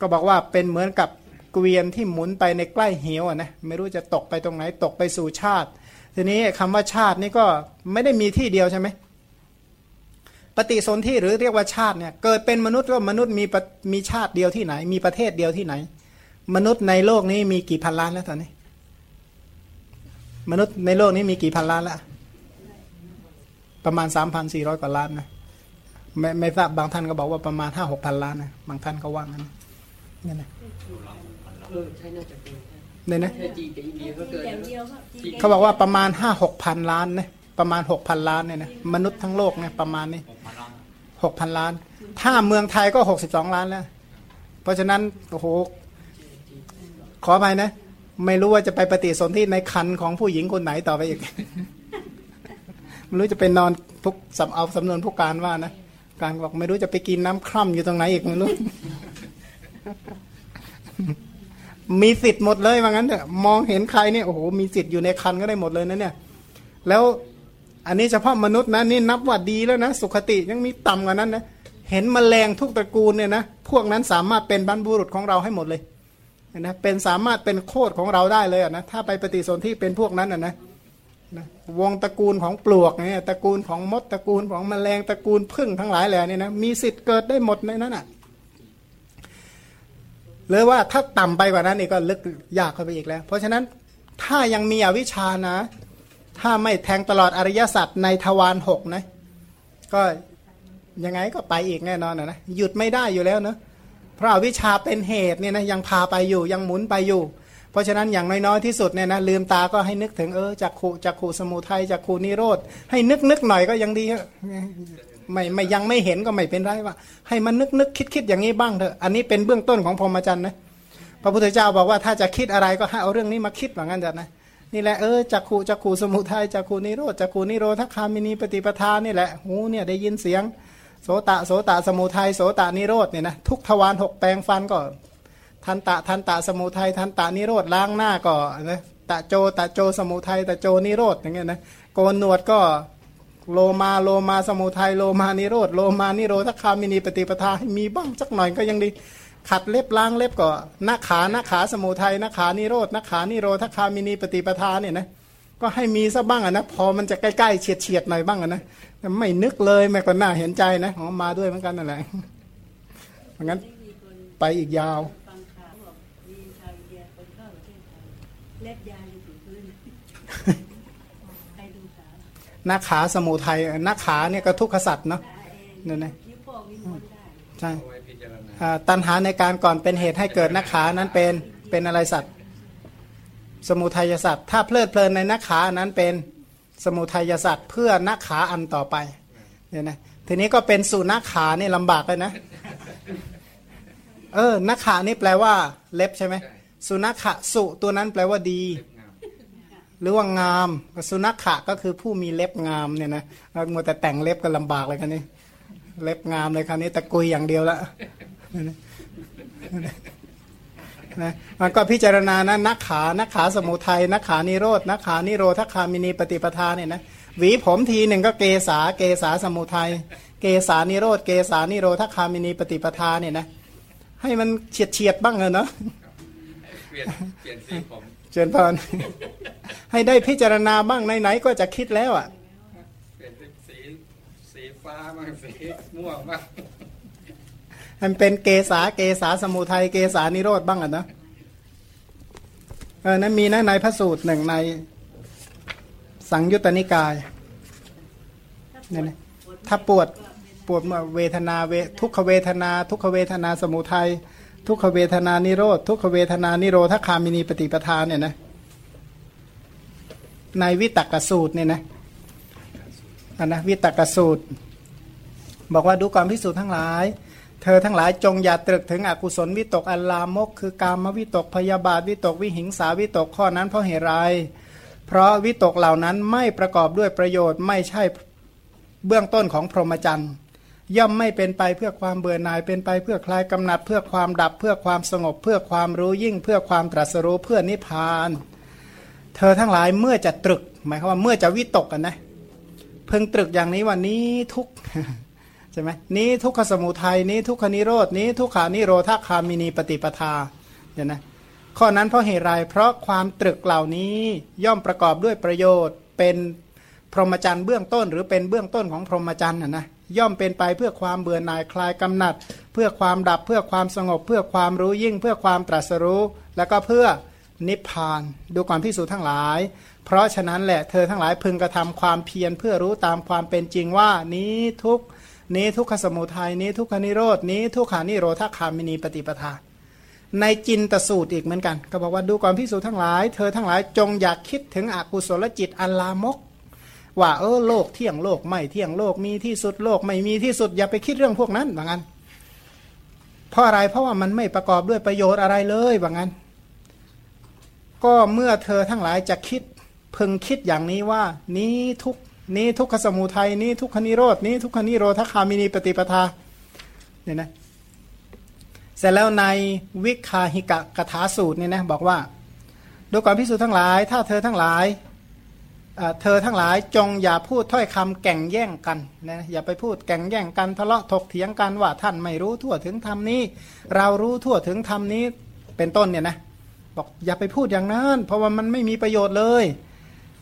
ก็บอกว่าเป็นเหมือนกับเกวียนที่หมุนไปในใกล้เหวอะนะไม่รู้จะตกไปตรงไหนตกไปสู่ชาติ ทีนี้คำว่าชาตินี่ก็ไม่ได้มีที่เดียวใช่ไหมปฏิสนธิหรือเรียกว่าชาติเนี่ยเกิดเป็นมนุษย์ก็มนุษย์มีมีชาติเดียวที่ไหน มีประเทศเดียวที่ไหน มนุษย์ในโลกนี้มีกี่พันล้านแล้วตอนนี้ มนุษย์ในโลกนี้มีกี่พันล้านแล้วประมาณสามพันสี่ร้อยกว่าล้านนะไม่ไม่ทราบบางท่านก็บอกว่าประมาณห้าหกพันล้านนะบางท่านก็ว่างั้น นี่นะเออใช่น่าจะเป็นเนี่ยนะจีกับอินเดียก็เกินเขาบอกว่าประมาณห้าหกพันล้านนะประมาณหกพันล้านเนี่ยนะมนุษย์ทั้งโลกเนี่ยประมาณนี้หกพันล้าน ถ้าเมืองไทยก็หกสิบสองล้านแล้ว เพราะฉะนั้นโอ้โหขออภัยนะ ไม่รู้ว่าจะไปปฏิสนธิในคันของผู้หญิงคนไหนต่อไปอีกไม่รู้จะเป็นนอนทุกสำเอาสำนวนผู้การว่านะ การบอกไม่รู้จะไปกินน้ำคร่ำอยู่ตรงไหนอีกไม่รู้ มีสิทธิ์หมดเลยว่างั้นเถอะมองเห็นใครเนี่ยโอ้โหมีสิทธิ์อยู่ในคันก็ได้หมดเลยนะเนี่ย แล้วอันนี้เฉพาะมนุษย์นะนี่นับว่าดีแล้วนะ สุขติยังมีต่ำกว่านั้นนะเห็นมแมลงทุกตระกูลเนี่ยนะพวกนั้นสามารถเป็นบรรพบุรุษของเราให้หมดเลยนะเป็นสามารถเป็นโคดของเราได้เลยนะถ้าไปปฏิสนธิเป็นพวกนั้นนะนะวงตระกูลของปลวกเนี่ยตระกูลของมดตระกูลของแมลงตระกูลพึ่งทั้งหลายแหล่นี่นะมีสิทธิ์เกิดได้หมดในนั้นอะ หรือว่าถ้าต่ำไปกว่านั้นนี่ก็ลึกยากเข้าไปอีกแล้ว เพราะฉะนั้นถ้ายังมีอวิชชานะ ถ้าไม่แทงตลอดอริยสัจในทวารหกนะ ก็ยังไงก็ไปอีกแน่นอนนะหยุดไม่ได้อยู่แล้วเนะเพราะอวิชาเป็นเหตุเนี่ยนะยังพาไปอยู่ยังหมุนไปอยู่ เพราะฉะนั้นอย่างน้อยๆที่สุดเนี่ยนะลืมตาก็ให้นึกถึงเออจากขูจากขูสมุทัยจากขูนิโรธให้นึกนึกหน่อยก็ยังดี ไม่ไม่ยังไม่เห็นก็ไม่เป็นไรว่า ให้มันนึกนึกคิดคิดอย่างนี้บ้างเถอะอันนี้เป็นเบื้องต้นของพรหมจรรย์นะพระพุทธเจ้าบอกว่าถ้าจะคิดอะไรก็ให้เอาเรื่องนี้มาคิดว่างั้นจะนะนี่แหละเออจักขูจักขูสมุทัยจักขูนิโรธจักขูนิโรธคามินีปฏิปทานี่แหละหูเนี่ยได้ยินเสียง โสตะโสตะสมุทัยโสตะนิโรธเนี่ยนะทุกทวารหกแปรงฟันก็ทันตะทันตะสมุทัยทันตะนิโรธล้างหน้าก็นะตะโจตะโจสมุทัยตะโจนิโรธอย่างเงี้ยนะโกนหนวดก็ โลมาโลมาสมุทัยโลมานิโรธโลมานิโรธคามินีปฏิปทาให้มีบ้างสักหน่อยก็ยังดี ขัดเล็บล้างเล็บก็นาขานาขาสมุทัยนาขานิโรธนาขานิโรธคามินีปฏิปทาเนี่ยนะก็ให้มีซะบ้างอะนะพอมันจะใกล้ๆเฉียดเฉียดหน่อยบ้างอะนะไม่นึกเลยแม่ก็น่าเห็นใจนะอ๋อมาด้วยเหมือนกันนั่นแหละเพราะงั้นไปอีกยาวบอกมีชาวอินเดียคนเข้าประเทศไทยเล็บยาวอยู่ถึงพื้นใครดูข่าว นาขาสมุทัยนาขาเนี่ยก็ทุกขสัตว์เนาะเนั่นนะยิ้วโป้งยิ้มมนได้ใช่ตัณหาในการก่อนเป็นเหตุให้เกิดนาขานั้นเป็นเป็นอะไรสัตว์ สมุทัยสัตว์ถ้าเพลิดเพลินในนาขานั้นเป็นสมุทัยสัตว์เพื่อนาขาอันต่อไปเนี่ยนะทีนี้ก็เป็นสุนาขานี่ลำบากเลยนะเออนาขานี่แปลว่าเล็บใช่ไหมสุนัขะสุตัวนั้นแปลว่าดี หรือว่างามสุนัขะก็คือผู้มีเล็บงามเนี่ยนะมัวแต่แต่งเล็บก็ลำบากเลยกันนี้ เล็บงามเลยคราวนี้ตะกุยอย่างเดียวละนะมันก็พิจารณานะนักขานักขาสมุทัยนักขานิโรธนักขานิโรธคามินีปฏิปทาเนี่ยนะหวีผมทีหนึ่งก็เกษาเกษาสมุทัยเกษานิโรธเกษานิโรธคามินีปฏิปทาเนี่ยนะให้มันเฉียดเฉียดบ้างเถอะเนาะเปลี่ยนเปลี่ยนสีผม เจริญพรให้ได้พิจารณาบ้างไหนๆก็จะคิดแล้วอะเปลี่ยนเป็นสีสีฟ้าบ้างสีม่วงบ้างมันเป็นเกษาเกษาสมุทัยเกษานิโรธบ้างอะเนาะเออนั้นมีนะในพระสูตรหนึ่งในสังยุตตนิกายเนี่ยนะถ้าปวดปวดเมื่อเวทนาเวทุกขเวทนา ทุกขเวทนาสมุทัย ทุกขเวทนานิโรธทุกขเวทนานิโรธคามินีปฏิปทานเนี่ยนะในวิตกสูตรเนี่ยนะอันนะวิตกสูตร บอกว่าดูก่อนพิสูจน์ทั้งหลาย เธอทั้งหลายจงอย่าตรึกถึงอกุศลวิตกอันลามก คือกามวิตกพยาบาทวิตกวิหิงสาวิตกข้อนั้นเพราะเหตุไรเพราะวิตกเหล่านั้นไม่ประกอบด้วยประโยชน์ไม่ใช่เบื้องต้นของพรหมจรรย์ ย่อมไม่เป็นไปเพื่อความเบื่อหน่ายเป็นไปเพื่อคลายกำหนัดเพื่อความดับเพื่อความสงบ เพื่อความรู้ยิ่ง เพื่อความตรัสรู้เพื่อนิพพาน เธอทั้งหลายเมื่อจะตรึก หมายความว่าเมื่อจะวิตกกันนะ เพิ่งตรึกอย่างนี้ว่านี้ทุกใช่ไหมนี้ทุกขสมุทัยนี้ทุกขนิโรดนี้ทุกขานิโรธาคามินีปฏิปทาเห็นไหมข้อนั้นเพราะเหตุไรเพราะความตรึกเหล่านี้ย่อมประกอบด้วยประโยชน์เป็นพรหมจรรย์เบื้องต้น หรือเป็นเบื้องต้นของพรหมจรรย์นะนะ ย่อมเป็นไปเพื่อความเบื่อหน่ายคลายกำหนัด เพื่อความดับเพื่อความสงบ เพื่อความรู้ยิ่ง เพื่อความตรัสรู้ แล้วก็เพื่อนิพพาน ดูก่อนพิสูจทั้งหลาย เพราะฉะนั้นแหละเธอทั้งหลายพึงกระทำความเพียรเพื่อรู้ตามความเป็นจริงว่านี้ทุกนี้ทุกขสมุทัยนี้ทุกขนิโรดนี้ทุกขานิโรธาคามินีปฏิปทา ในจินตสูตรอีกเหมือนกัน ก็บอกว่าดูก่อนพิสูจทั้งหลาย เธอทั้งหลายจงอยากคิดถึงอกุศลจิตอันลามก ว่าเออโลกเที่ยงโลกไม่เที่ยงโลกมีที่สุดโลกไม่มีที่สุดอย่าไปคิดเรื่องพวกนั้นว่างั้น เพราะอะไรเพราะว่ามันไม่ประกอบด้วยประโยชน์อะไรเลยว่างั้น ก็เมื่อเธอทั้งหลายจะคิดพึงคิดอย่างนี้ว่า นี้ทุกนี้ทุกขสมุทัยนี้ทุกขนิโรดนี้ทุกขนิโรธคามินีปฏิปทาเนี่ยนะเสร็จแล้วในวิคาหิกะกถาสูตรเนี่ยนะบอกว่าดูก่อนพิสูจน์ทั้งหลาย ถ้าเธอทั้งหลาย เธอทั้งหลายจงอย่าพูดถ้อยคำแก่งแย่งกันนะอย่าไปพูดแก่งแย่งกันทะเลาะถกเถียงกันว่าท่านไม่รู้ทั่วถึงธรรมนี้ เรารู้ทั่วถึงธรรมนี้เป็นต้นเนี่ยนะบอกอย่าไปพูดอย่างนั้น เพราะว่ามันไม่มีประโยชน์เลย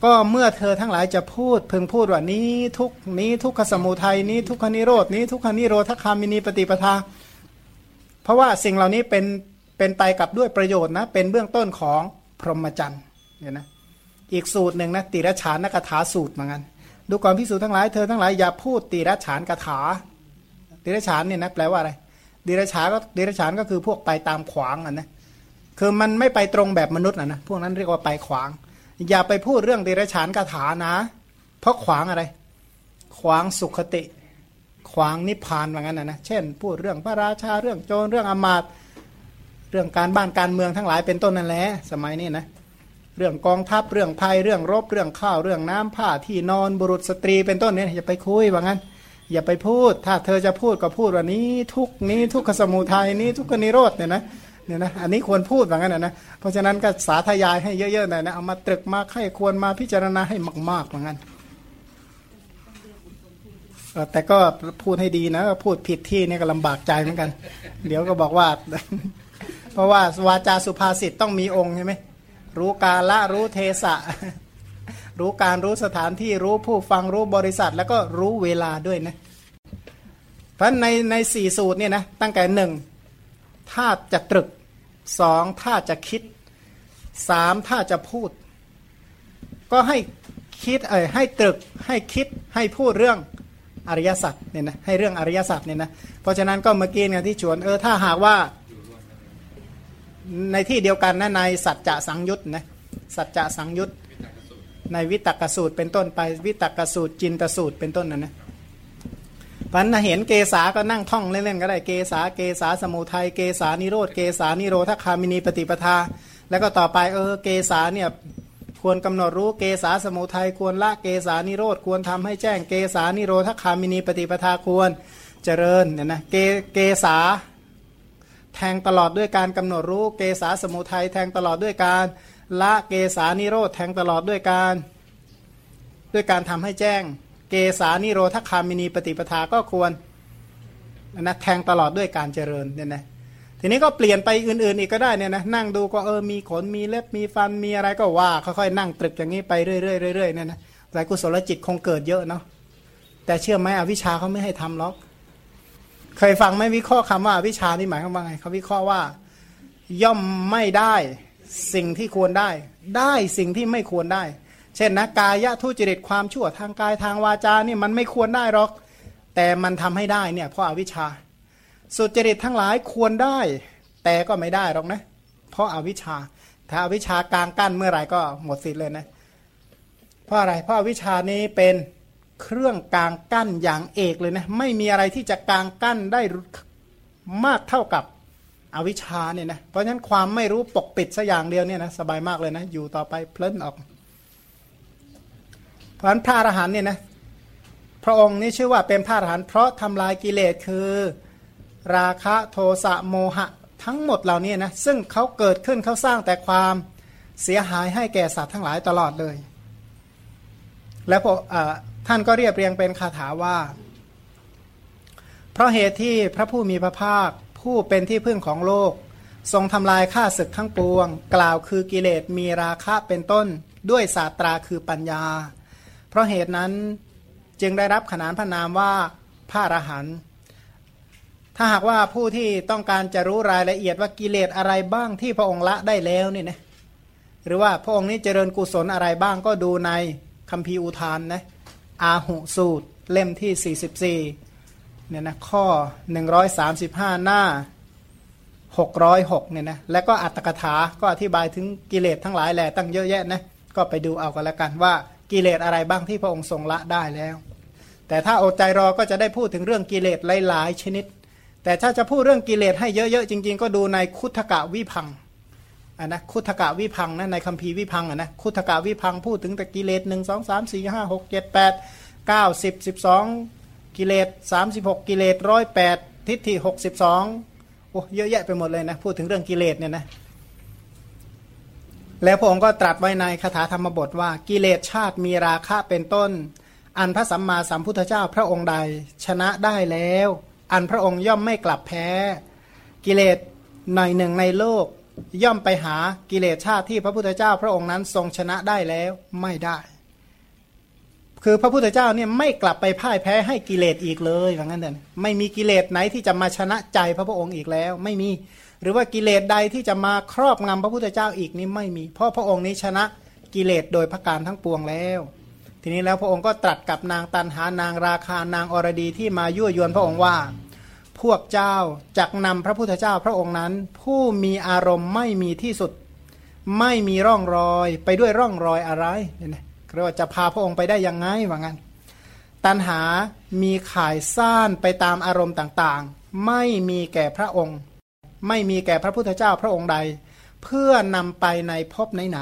ก็เมื่อเธอทั้งหลายจะพูดพึงพูดว่านี้ทุกนี้ทุกขสมุทัยนี้ทุกขนิโรดนี้ทุกขนิโรธคามินีปฏิปทา เพราะว่าสิ่งเหล่านี้เป็นเป็นไปกับด้วยประโยชน์นะเป็นเบื้องต้นของพรหมจรรย์เนี่ยนะ อีกสูตรหนึ่งนะติรฉานกถาสูตรเหมือนกันดูก่อนพิสูจน์ทั้งหลายเธอทั้งหลายอย่าพูดติรฉานกถาติรฉานเนี่ยนะแปลว่าอะไรติรฉานก็ติรฉานก็คือพวกไปตามขวางอะนะคือมันไม่ไปตรงแบบมนุษย์อะนะพวกนั้นเรียกว่าไปขวาง อย่าไปพูดเรื่องติรฉานกถานะ เพราะขวางอะไร ขวางสุขติ ขวางนิพพานว่างั้นนะนะเช่น พูดเรื่องพระราชาเรื่องโจรเรื่องอมาตเรื่องการบ้านการเมืองทั้งหลายเป็นต้นนั่นแหละสมัยนี้นะ เรื่องกองทัพเรื่องภัยเรื่องรบเรื่องข้าวเรื่องน้ำผ้าที่นอนบุรุษสตรีเป็นต้นเนี่ยอย่าไปคุยว่างั้น อย่าไปพูด ถ้าเธอจะพูดก็พูดว่านี้ ทุกนี้ทุกขสมุทัยนี้ทุกขนิโรธเนี่ยนะเนี่ยนะอันนี้ควรพูดว่างั้นนะเพราะฉะนั้นก็สาธยายให้เยอะๆหน่อยนะเอามาตรึกมาให้ควรมาพิจารณาให้มากๆว่างั้นแต่ก็พูดให้ดีนะพูดผิดที่นี่ก็ลำบากใจเหมือนกัน เดี๋ยวก็บอกว่า เพราะว่าวาจาสุภาษิตต้องมีองค์ใช่ไหม รู้กาละรู้เทสะ รู้การรู้สถานที่รู้ผู้ฟังรู้บริษัท แล้วก็รู้เวลาด้วยนะเพราะในในสี่สูตรเนี่ยนะตั้งแต่หนึ่งถ้าจะตรึกสองถ้าจะคิดสามถ้าจะพูด ก็ให้คิดเออให้ตรึกให้คิดให้พูดเรื่องอริยสัจเนี่ยนะให้เรื่องอริยสัจเนี่ยนะเพราะฉะนั้นก็เมื่อกี้เนี่ยที่ชวนเออถ้าหากว่า ในที่เดียวกันนะในสัจจะสังยุตนะสัจจะสังยุตในวิตกสูตรเป็นต้นไปวิตกสูตรจินตสูตรเป็นต้นนะนะพันเห็นเกษาก็นั่งท่องเล่นๆก็ได้เกษาเกษาสมุทัยเกษานิโรธเกษานิโรธคามินีปฏิปทา แล้วก็ต่อไปเออเกษาเนี่ยควรกำหนดรู้เกษาสมุทัยควรละเกษานิโรธควรทำให้แจ้งเกษานิโรธคามินีปฏิปทาควรเจริญเนี่ยนะเกเกษา แทงตลอดด้วยการกำหนดรู้เกษาสมุทัยแทงตลอดด้วยการละเกษานิโรธแทงตลอดด้วยการ ด้วยการทำให้แจ้ง เกษานิโรธคามินีปฏิปทาก็ควรนะแทงตลอดด้วยการเจริญเนี่ยนะทีนี้ก็เปลี่ยนไปอื่นๆ อีกก็ได้เนี่ยนะนั่งดูก็เออมีขนมีเล็บมีฟันมีอะไรก็ว่าค่อยๆนั่งตรึกอย่างนี้ไปเรื่อยๆเรื่อยๆเนี่ยนะหลายกุศลจิตคงเกิดเยอะเนาะแต่เชื่อไหมอวิชชาเขาไม่ให้ทำหรอก เคยฟังไหมวิเคราะห์คำว่าวิชานี่หมายความว่าไงเขาวิเคราะห์ว่า ย่อมไม่ได้สิ่งที่ควรได้ ได้สิ่งที่ไม่ควรได้ เช่นนะกายะทุจริตความชั่วทางกายทางวาจานี่มันไม่ควรได้หรอก แต่มันทำให้ได้เนี่ยเพราะอาวิชชา สุจริตทั้งหลายควรได้ แต่ก็ไม่ได้หรอกนะ เพราะอาวิชชา ถ้าอาวิชชากลางกั้นเมื่อไหร่ก็หมดสิทธิ์เลยนะ เพราะอะไรเพราะอาวิชชานี้เป็น เครื่องกลางกั้นอย่างเอกเลยนะไม่มีอะไรที่จะกลางกั้นได้มากเท่ากับอวิชชาเนี่ยนะเพราะฉะนั้นความไม่รู้ปกปิดสัอย่างเดียวเนี่ยนะสบายมากเลยนะอยู่ต่อไปเพลินออก เพราะฉะนั้นพระอรหันเนี่ยนะพระองค์นี้ชื่อว่าเป็นพระอรหันต์เพราะทำลายกิเลสคือ ราคะโทสะโมหะทั้งหมดเหล่านี้นะซึ่งเขาเกิดขึ้นเขาสร้างแต่ความเสียหายให้แก่สัตว์ทั้งหลายตลอดเลย แล้วพอ ท่านก็เรียบเรียงเป็นคาถาว่า เพราะเหตุที่พระผู้มีพระภาคผู้เป็นที่พึ่งของโลก ทรงทำลายข้าศึกทั้งปวง กล่าวคือกิเลสมีราคะเป็นต้น ด้วยศาสตราคือปัญญา เพราะเหตุนั้นจึงได้รับขนานพระนามว่าพระอรหันต์ถ้าหากว่าผู้ที่ต้องการจะรู้รายละเอียดว่ากิเลสอะไรบ้างที่พระองค์ละได้แล้วนี่นะหรือว่าพระองค์นี้เจริญกุศลอะไรบ้างก็ดูในคัมภีร์อุทานนะ อาหุสูตร เล่มที่ 44เนี่ยนะข้อ 135 หน้า 606เนี่ยนะแล้วก็อัตถกถาก็อธิบายถึงกิเลสทั้งหลายแหละตั้งเยอะแยะนะก็ไปดูเอากันละกันว่ากิเลสอะไรบ้างที่พระองค์ทรงละได้แล้ว แต่ถ้าอดใจรอก็จะได้พูดถึงเรื่องกิเลสหลาย ๆ ชนิด แต่ถ้าจะพูดเรื่องกิเลสให้เยอะ ๆ จริง ๆ ก็ดูในคุถกะวิพัง อะนะคุถกะวิพังนะในคัมภีร์วิพังอะนะคุถกะวิพังพูดถึงแต่กิเลสหนึ่งสองสามสี่ห้าหกเจ็ดแปดเก้าสิบสิบสองกิเลสสามสิบหกกิเลสร้อยแปดทิฏฐิหกสิบสองโอ้เยอะแยะไปหมดเลยนะ พูดถึงเรื่องกิเลสเนี่ยนะแล้วพระองค์ก็ตรัสไว้ในคาถาธรรมบทว่ากิเลสชาติมีราคะเป็นต้น อันพระสัมมาสัมพุทธเจ้าพระองค์ใดชนะได้แล้ว อันพระองค์ย่อมไม่กลับแพ้ กิเลสหน่อยหนึ่งในโลก ย่อมไปหากิเลสชาติที่พระพุทธเจ้าพระองค์นั้นทรงชนะได้แล้วไม่ได้ คือพระพุทธเจ้าเนี่ยไม่กลับไปพ่ายแพ้ให้กิเลสอีกเลยว่างั้นเถอะไม่มีกิเลสไหนที่จะมาชนะใจพระพุทธองค์อีกแล้ว ไม่มีหรือว่ากิเลสใดที่จะมาครอบงำพระพุทธเจ้าอีกนี้ไม่มี เพราะพระองค์นี้ชนะกิเลสโดยพระการทั้งปวงแล้ว ทีนี้แล้วพระองค์ก็ตรัสกับนางตันหานางราคานางอรดีที่มายั่วยวนพระองค์ว่า พวกเจ้าจักนำพระพุทธเจ้าพระองค์นั้น ผู้มีอารมณ์ไม่มีที่สุด ไม่มีร่องรอยไปด้วยร่องรอยอะไรเนี่ยนะเรียกว่าจะพาพระองค์ไปได้ยังไงว่างั้น ตันหามีข่ายซ่านไปตามอารมณ์ต่างๆ ไม่มีแก่พระองค์ ไม่มีแก่พระพุทธเจ้าพระองค์ใด เพื่อนำไปในภพไหน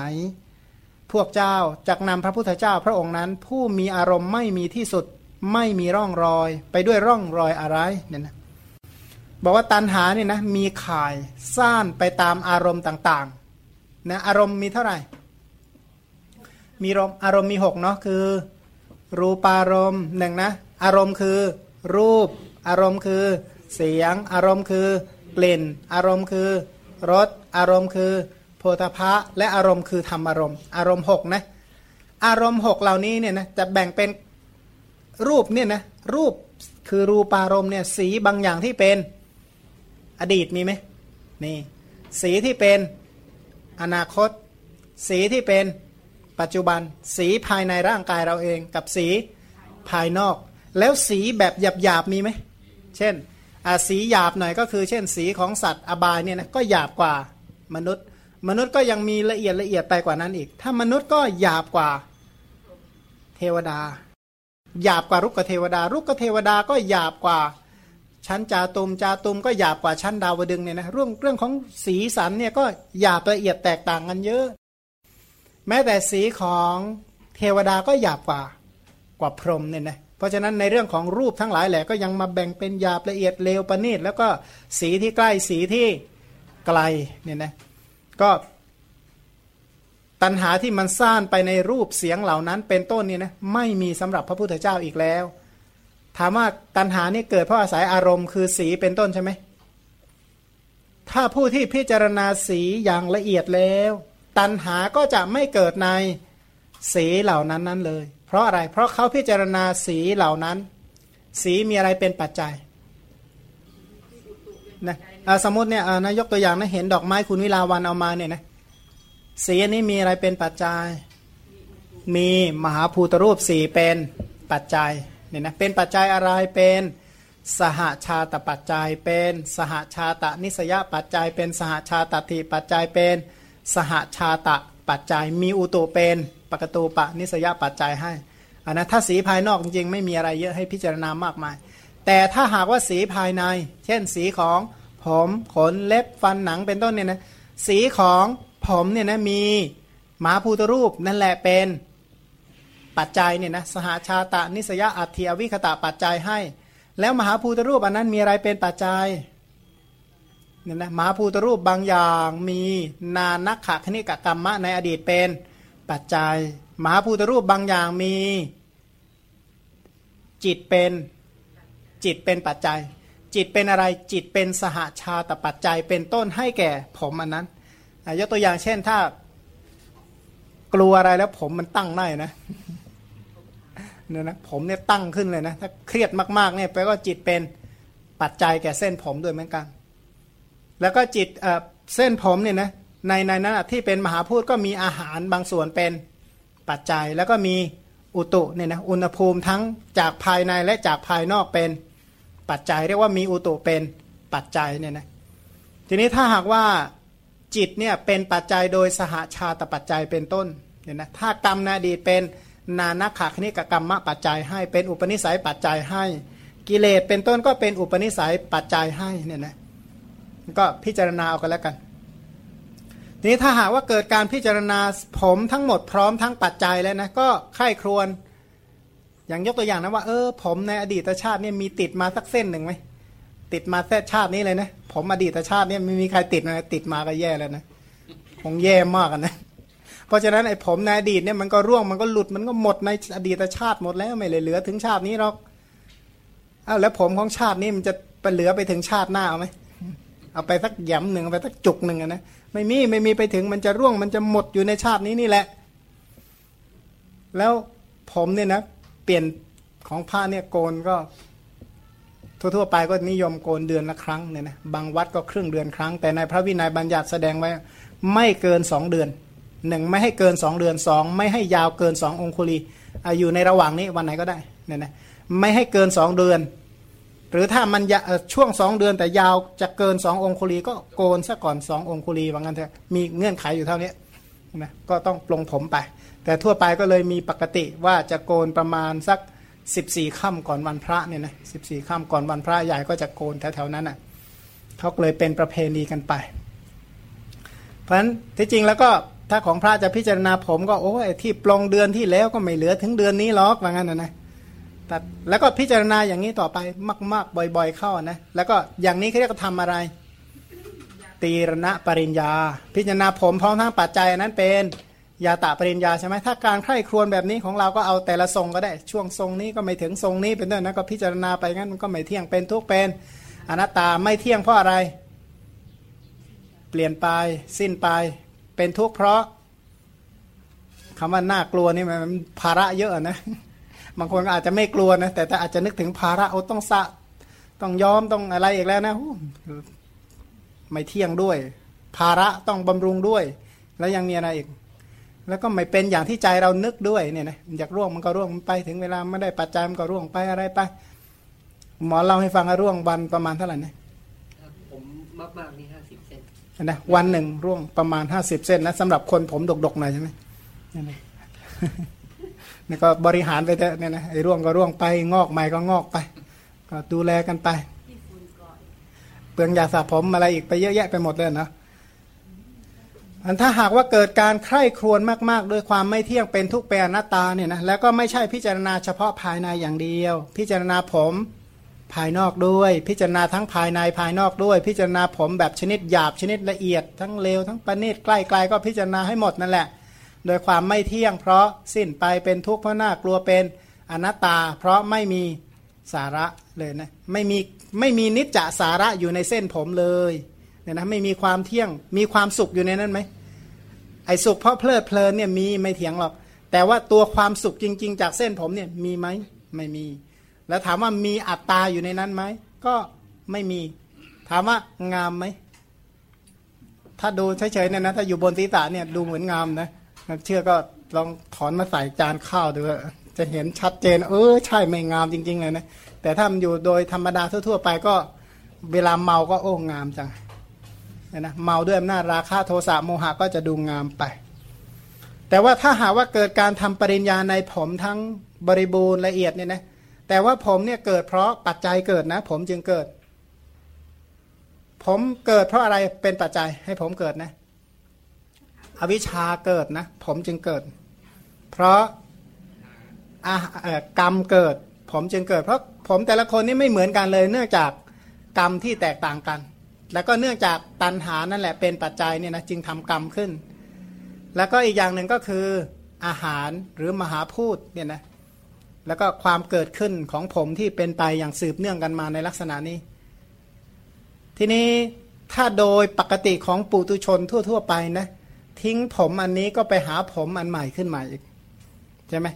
ๆพวกเจ้าจักนำพระพุทธเจ้าพระองค์นั้น ผู้มีอารมณ์ไม่มีที่สุด ไม่มีร่องรอย ไปด้วยร่องรอยอะไรเนี่ยนะ บอกว่าตันหาเนี่ยนะมีข่ายซ่านไปตามอารมณ์ต่างๆนะอารมณ์มีเท่าไหร่ มีรมอารมณ์มีหกเนาะคือ รูปารมณ์หนึ่งนะอารมณ์คือรูป อารมณ์คือเสียง อารมณ์คือกลิ่น อารมณ์คือรสอารมณ์คือโพธพะและอารมณ์คือธรรมอารมณ์ อารมณ์หกนะอารมณ์หกเหล่านี้เนี่ยนะจะแบ่งเป็นรูปเนี่ยนะรูปคือรูปารมณ์เนี่ยสีบางอย่างที่เป็น อดีตมีไหมนี่สีที่เป็นอนาคต สีที่เป็นปัจจุบัน สีภายในร่างกายเราเองกับสีภายนอก แล้วสีแบบหยาบๆมีไหม เช่นสีหยาบหน่อยก็คือ เช่น สีของสัตว์อบายเนี่ยนะก็หยาบกว่ามนุษย์ มนุษย์ก็ยังมีละเอียดละเอียดไปกว่านั้นอีก ถ้ามนุษย์ก็หยาบกว่าเทวดา หยาบกว่ารุกเทวดา รุกเทวดาก็หยาบกว่า ชั้นจาตุมจาตุมก็หยาบกว่าชั้นดาวดึงเนี่ยนะเรื่องเรื่องของสีสันเนี่ยก็หยาบละเอียดแตกต่างกันเยอะ แม้แต่สีของเทวดาก็หยาบกว่ากว่าพรหมเนี่ยนะเพราะฉะนั้นในเรื่องของรูปทั้งหลายแหละก็ยังมาแบ่งเป็นหยาบละเอียดเลวประณีตแล้วก็สีที่ใกล้สีที่ไกลเนี่ยนะก็ตัณหาที่มันซ่านไปในรูปเสียงเหล่านั้นเป็นต้นเนี่ยนะไม่มีสำหรับพระพุทธเจ้าอีกแล้ว ถามว่าตัณหานี่เกิดเพราะอาศัยอารมณ์คือสีเป็นต้นใช่ไหม ถ้าผู้ที่พิจารณาสีอย่างละเอียดแล้ว ตัณหาก็จะไม่เกิดในสีเหล่านั้นนั้นเลย เพราะอะไร เพราะเขาพิจารณาสีเหล่านั้น สีมีอะไรเป็นปัจจัยนะสมมติเนี่ยนะยกตัวอย่างนะเห็นดอกไม้คุณวิลาวันเอามาเนี่ยนะสีอันนี้มีอะไรเป็นปัจจัย มีมหาภูตรูปสีเป็นปัจจัย เนี่ยนะเป็นปัจจัยอะไรเป็นสหาชาตปัจจัยเป็นสหาชาตะนิสยปัจจัย เป็นสหาชาตติปัจจัยเป็นสหาชาตะปัจจัยมีอุตุเป็นปกตูปะนิสยปัจจัยให้อันนะถ้าสีภายนอกจริงๆไม่มีอะไรเยอะให้พิจารณามากมาย แต่ถ้าหากว่าสีภายใน เช่นสีของผมขนเล็บฟันหนังเป็นต้นเนี่ยนะสีของผมเนี่ยนะมีหมาภูตรูปนั่นแหละเป็น ปัจจัยเนี่ยนะสหาชาตะนิสยาอัตถียวิคตะปัจจัยให้ แล้วมหาภูตรูปอันนั้นมีอะไรเป็นปัจจัยเนี่ยนะมหาภูตรูปบางอย่างมีนานักขะคณิกกรรมะในอดีตเป็นปัจจัย มหาภูตรูปบางอย่างมีจิตเป็นจิตเป็นปัจจัย จิตเป็นอะไรจิตเป็นสหาชาตปัจจัยเป็นต้นให้แก่ผมอันนั้นยกตัวอย่างเช่นถ้ากลัวอะไรแล้วผมมันตั้งได้นะ เนี่ยนะผมเนี่ยตั้งขึ้นเลยนะ ถ้าเครียดมากๆเนี่ยแปลว่าจิตเป็นปัจจัยแก่เส้นผมด้วยเหมือนกัน แล้วก็จิตเส้นผมเนี่ยนะในในนั้นที่เป็นมหาพูดก็มีอาหารบางส่วนเป็นปัจจัย แล้วก็มีอุตุเนี่ยนะอุณหภูมิทั้งจากภายในและจากภายนอกเป็นปัจจัย เรียกว่ามีอุตุเป็นปัจจัยเนี่ยนะทีนี้ถ้าหากว่าจิตเนี่ยเป็นปัจจัยโดยสหาชาตปัจจัยเป็นต้นเนี่ยนะถ้ากรรมนาดีเป็น นานักขคณิกกรรมปัจจัยให้เป็นอุปนิสัยปัจจัยให้ กิเลสเป็นต้นก็เป็นอุปนิสัยปัจจัยให้เนี่ยนะก็พิจารณาเอากันแล้วกันทีนี้ถ้าหากว่าเกิดการพิจารณาผมทั้งหมดพร้อมทั้งปัจจัยแล้วนะก็ไข้ครวนอย่างยกตัวอย่างนะว่าเออผมในอดีตชาติเนี่ยมีติดมาสักเส้นหนึ่งไหมติดมาแค่ชาตินี้เลยนะ ผมอดีตชาติเนี่ยไม่มีใครติดนะติดมาก็แย่แล้วนะคงแย่มากนะ เพราะฉะนั้นไอ้ผมในอดีตเนี่ยมันก็ร่วงมันก็หลุดมันก็หมดในอดีตชาติหมดแล้วไม่เลยเหลือถึงชาตินี้หรอกอ้าวแล้วผมของชาตินี้มันจะไปเหลือไปถึงชาติหน้าเอาไหมเอาไปสักหย่ำหนึ่งเอาไปสักจุกหนึ่งนะไม่มีไม่มีไปถึงมันจะร่วงมันจะหมดอยู่ในชาตินี้นี่แหละ แล้วผมเนี่ยนะ เปลี่ยนของพระเนี่ยโกนก็ ทั่วๆไปก็นิยมโกนเดือนละครั้งเนี่ยนะบางวัดก็ครึ่งเดือนครั้ง แต่ในพระวินัยบัญญัติแสดงไว้ ไม่เกินสองเดือน หนึ่งไม่ให้เกินสองเดือนสองไม่ให้ยาวเกินสององคุลีอยู่ในระหว่างนี้วันไหนก็ได้เนี่ยนะไม่ให้เกินสองเดือน หรือถ้ามันช่วงสองเดือนแต่ยาวจะเกินสององคุลีก็โกนซะก่อนสององคุลีว่างั้นเถอะมีเงื่อนไขอยู่เท่านี้นะก็ต้องปลงผมไป แต่ทั่วไปก็เลยมีปกติว่าจะโกนประมาณสัก14ค่ำก่อนวันพระเนี่ยนะสิบสี่ค่ำก่อนวันพระใหญ่ก็จะโกนแถวๆนั้นอะเขาก็เลยเป็นประเพณีกันไป เพราะฉะนั้นที่จริงแล้วก็ ถ้าของพระจะพิจารณาผมก็โอ้ยที่ปลงเดือนที่แล้วก็ไม่เหลือถึงเดือนนี้หรอกว่างั้นนะนะแต่แล้วก็พิจารณาอย่างนี้ต่อไปมาก ๆ บ่อย ๆ เข้านะแล้วก็อย่างนี้เขาเรียกว่าทำอะไร ตีรณะปริญญา พิจารณาผมพร้อมทั้งปัจจัยนั้นเป็นยาตะปริญญาใช่ไหมถ้าการใคร่ครวญแบบนี้ของเราก็เอาแต่ละทรงก็ได้ช่วงทรงนี้ก็ไม่ถึงทรงนี้เป็นต้นนะก็พิจารณาไปงั้นมันก็ไม่เที่ยงเป็นทุกเป็นอนัตตาไม่เที่ยงเพราะอะไร เปลี่ยนไปสิ้นไป เป็นทุกข์เพราะคำว่าน่ากลัวนี่มันภาระเยอะนะบางคนอาจจะไม่กลัวนะแต่แต่อาจจะนึกถึงภาระโอ้ต้องสะต้องยอมต้องอะไรอีกแล้วนะไม่เที่ยงด้วย ภาระต้องบำรุงด้วย แล้วยังมีอะไรอีก แล้วก็ไม่เป็นอย่างที่ใจเรานึกด้วยเนี่ยนะอยากร่วงมันก็ร่วงไป ถึงเวลาไม่ได้ปัจจัยมันก็ร่วงไปอะไรไปหมอเล่าให้ฟังว่าร่วงวันประมาณเท่าไหร่นะผมมากมากๆนี่ นะวันหนึ่งร่วงประมาณห้าสิบเส้นนะสำหรับคนผมดกๆหน่อยใช่ไหมนี่ก็บริหารไปเถอะเนี่ยนะไอ้ร่วงก็ร่วงไปงอกใหม่ก็งอกไป ก็ดูแลกันไปเปลืองยาสระผมอะไรอีกไปเยอะแยะไปหมดเลยเนาะอันถ้าหากว่าเกิดการใคร่ครวญมากๆ ด้วยความไม่เที่ยงเป็นทุกเป็นอนัตตาเนี่ยนะแล้วก็ไม่ใช่พิจารณาเฉพาะภายในอย่างเดียว พิจารณาผม ภายนอกด้วย พิจารณาทั้งภายในภายนอกด้วย พิจารณาผมแบบชนิดหยาบชนิดละเอียด ทั้งเลวทั้งประณีตใกล้ไกลก็พิจารณาให้หมดนั่นแหละ โดยความไม่เที่ยงเพราะสิ้นไปเป็นทุกข์เพราะน่ากลัวเป็นอนัตตา เพราะไม่มีสาระเลยนะไม่มีไม่มีนิจจสาระอยู่ในเส้นผมเลยเนี่ยนะไม่มีความเที่ยงมีความสุขอยู่ในนั้นไหมไอ้สุขเพราะเพลิดเพลินเนี่ยมีไม่เถียงหรอก แต่ว่าตัวความสุขจริง ๆ จากเส้นผมเนี่ยมีไหมไม่มี แล้วถามว่ามีอัตตาอยู่ในนั้นไหม ก็ไม่มี ถามว่างามไหม ถ้าดูเฉยๆเนี่ยนะ ถ้าอยู่บนศีรษะเนี่ยดูเหมือนงามนะเชื่อก็ลองถอนมาใส่จานข้าวดูจะเห็นชัดเจน เออใช่ไม่งามจริง ๆ เลยนะ แต่ถ้ามันอยู่โดยธรรมดาทั่วๆไปก็เวลาเมาก็โอ้งามจังนะเมาด้วยอำนาจราคะโทสะโมหะก็จะดูงามไป แต่ว่าถ้าหาว่าเกิดการทำปริญญาในผมทั้งบริบูรณ์ละเอียดเนี่ยนะ แต่ว่าผมเนี่ยเกิดเพราะปัจจัยเกิดนะ ผมจึงเกิด ผมเกิดเพราะอะไรเป็นปัจจัยให้ผมเกิดนะ อวิชชาเกิดนะ ผมจึงเกิด เพราะกรรมเกิด ผมจึงเกิด เพราะผมแต่ละคนนี่ไม่เหมือนกันเลย เนื่องจากกรรมที่แตกต่างกัน แล้วก็เนื่องจากตัณหานั่นแหละเป็นปัจจัยเนี่ยนะจึงทำกรรมขึ้น แล้วก็อีกอย่างหนึ่งก็คืออาหารหรือมหาพูดเนี่ยนะ แล้วก็ความเกิดขึ้นของผมที่เป็นไปอย่างสืบเนื่องกันมาในลักษณะนี้ ทีนี้ถ้าโดยปกติของปุตุชนทั่ว ๆ ไปนะทิ้งผมอันนี้ก็ไปหาผมอันใหม่ขึ้นมาอีกใช่ไหม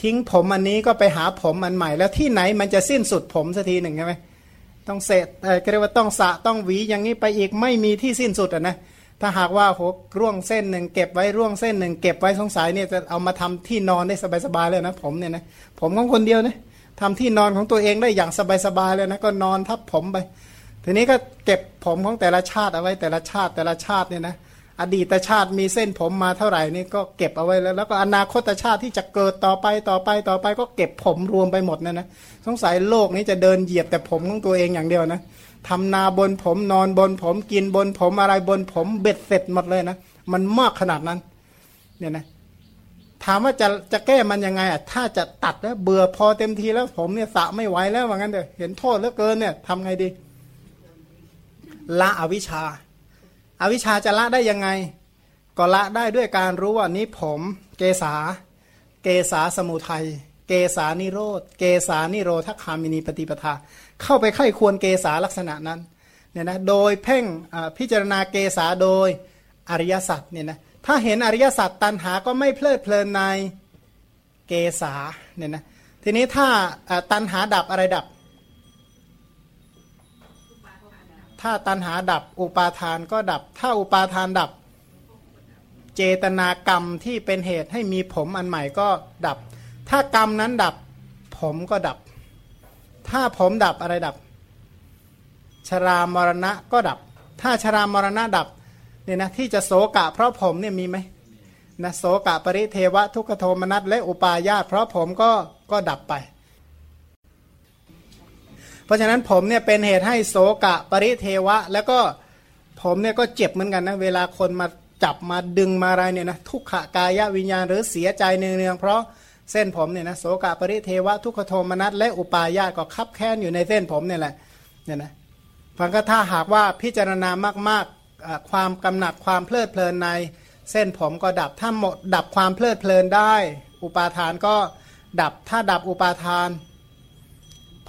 ทิ้งผมอันนี้ก็ไปหาผมอันใหม่ แล้วที่ไหนมันจะสิ้นสุดผมสักทีหนึ่งใช่ไหมต้องเสร็จเออเรียกว่าต้องสะต้องหวีอย่างนี้ไปอีกไม่มีที่สิ้นสุดอะนะ ถ้าหากว่าโหร่วงเส้นหนึ่งเก็บไว้ร่วงเส้นหนึ่งเก็บไว้สงสัยเนี่ยจะเอามาทำที่นอนได้สบายๆเลยนะผมเนี่ยนะผมของคนเดียวนะทำที่นอนของตัวเองได้อย่างสบายๆเลยนะก็นอนทับผมไป ทีนี้ก็เก็บผมของแต่ละชาติเอาไว้แต่ละชาติแต่ละชาติเนี่ยนะอดีตชาติมีเส้นผมมาเท่าไหร่นี่ก็เก็บเอาไว้แล้ว แล้วก็อนาคตชาติที่จะเกิดต่อไปต่อไปต่อไปก็เก็บผมรวมไปหมดนะนะสงสัยโลกนี้จะเดินเหยียบแต่ผมของตัวเองอย่างเดียวนะ ทำนาบนผมนอนบนผมกินบนผมอะไรบนผมเบ็ดเสร็จหมดเลยนะมันมากขนาดนั้นเนี่ยนะถามว่าจะจะแก้มันยังไงอะถ้าจะตัดแล้วเบื่อพอเต็มทีแล้วผมเนี่ยสะไม่ไหวแล้วว่างั้นเถอะเห็นโทษเหลือเกินเนี่ยทำไงดี ละอวิชชาอาวิชชาจะละได้ยังไง ก็ละได้ด้วยการรู้ว่านี้ผมเกษาเกษาสมุทัย เกษานิโรธ เกษานิโรธคามินีปฏิปทา เข้าไปไข้ควรเกษาลักษณะนั้นเนี่ยนะโดยเพ่งพิจารณาเกษาโดยอริยสัจเนี่ยนะถ้าเห็นอริยสัจตัณหาก็ไม่เพลิดเพลินในเกษาเนี่ยนะทีนี้ถ้าตัณหาดับอะไรดับ ถ้าตัณหาดับอุปาทานก็ดับ ถ้าอุปาทานดับ เจตนากรรมที่เป็นเหตุให้มีผมอันใหม่ก็ดับ ถ้ากรรมนั้นดับผมก็ดับ ถ้าผมดับอะไรดับ ชรามรณะก็ดับ ถ้าชรามรณะดับเนี่ยนะที่จะโศกะเพราะผมเนี่ยมีไหมนะโสกะปริเทวะทุกขโทมนัสและอุปาญาตเพราะผมก็ก็ดับไป เพราะฉะนั้นผมเนี่ยเป็นเหตุให้โสกะปริเทวะ แล้วก็ผมเนี่ยก็เจ็บเหมือนกันนะเวลาคนมาจับมาดึงมาอะไรเนี่ยนะทุกขกายวิญญาณหรือเสียใจเนืองๆเพราะ เส้นผมเนี่ยนะโสกะปริเทวะทุกขโทมนัสและอุปาญาตก็คับแค้นอยู่ในเส้นผมเนี่ยแหละเนี่ยนะฟังก็ถ้าหากว่าพิจารณามากๆความกำหนัดความเพลิดเพลินในเส้นผมก็ดับถ้าหมดดับความเพลิดเพลินได้ อุปาทานก็ดับถ้าดับอุปาทาน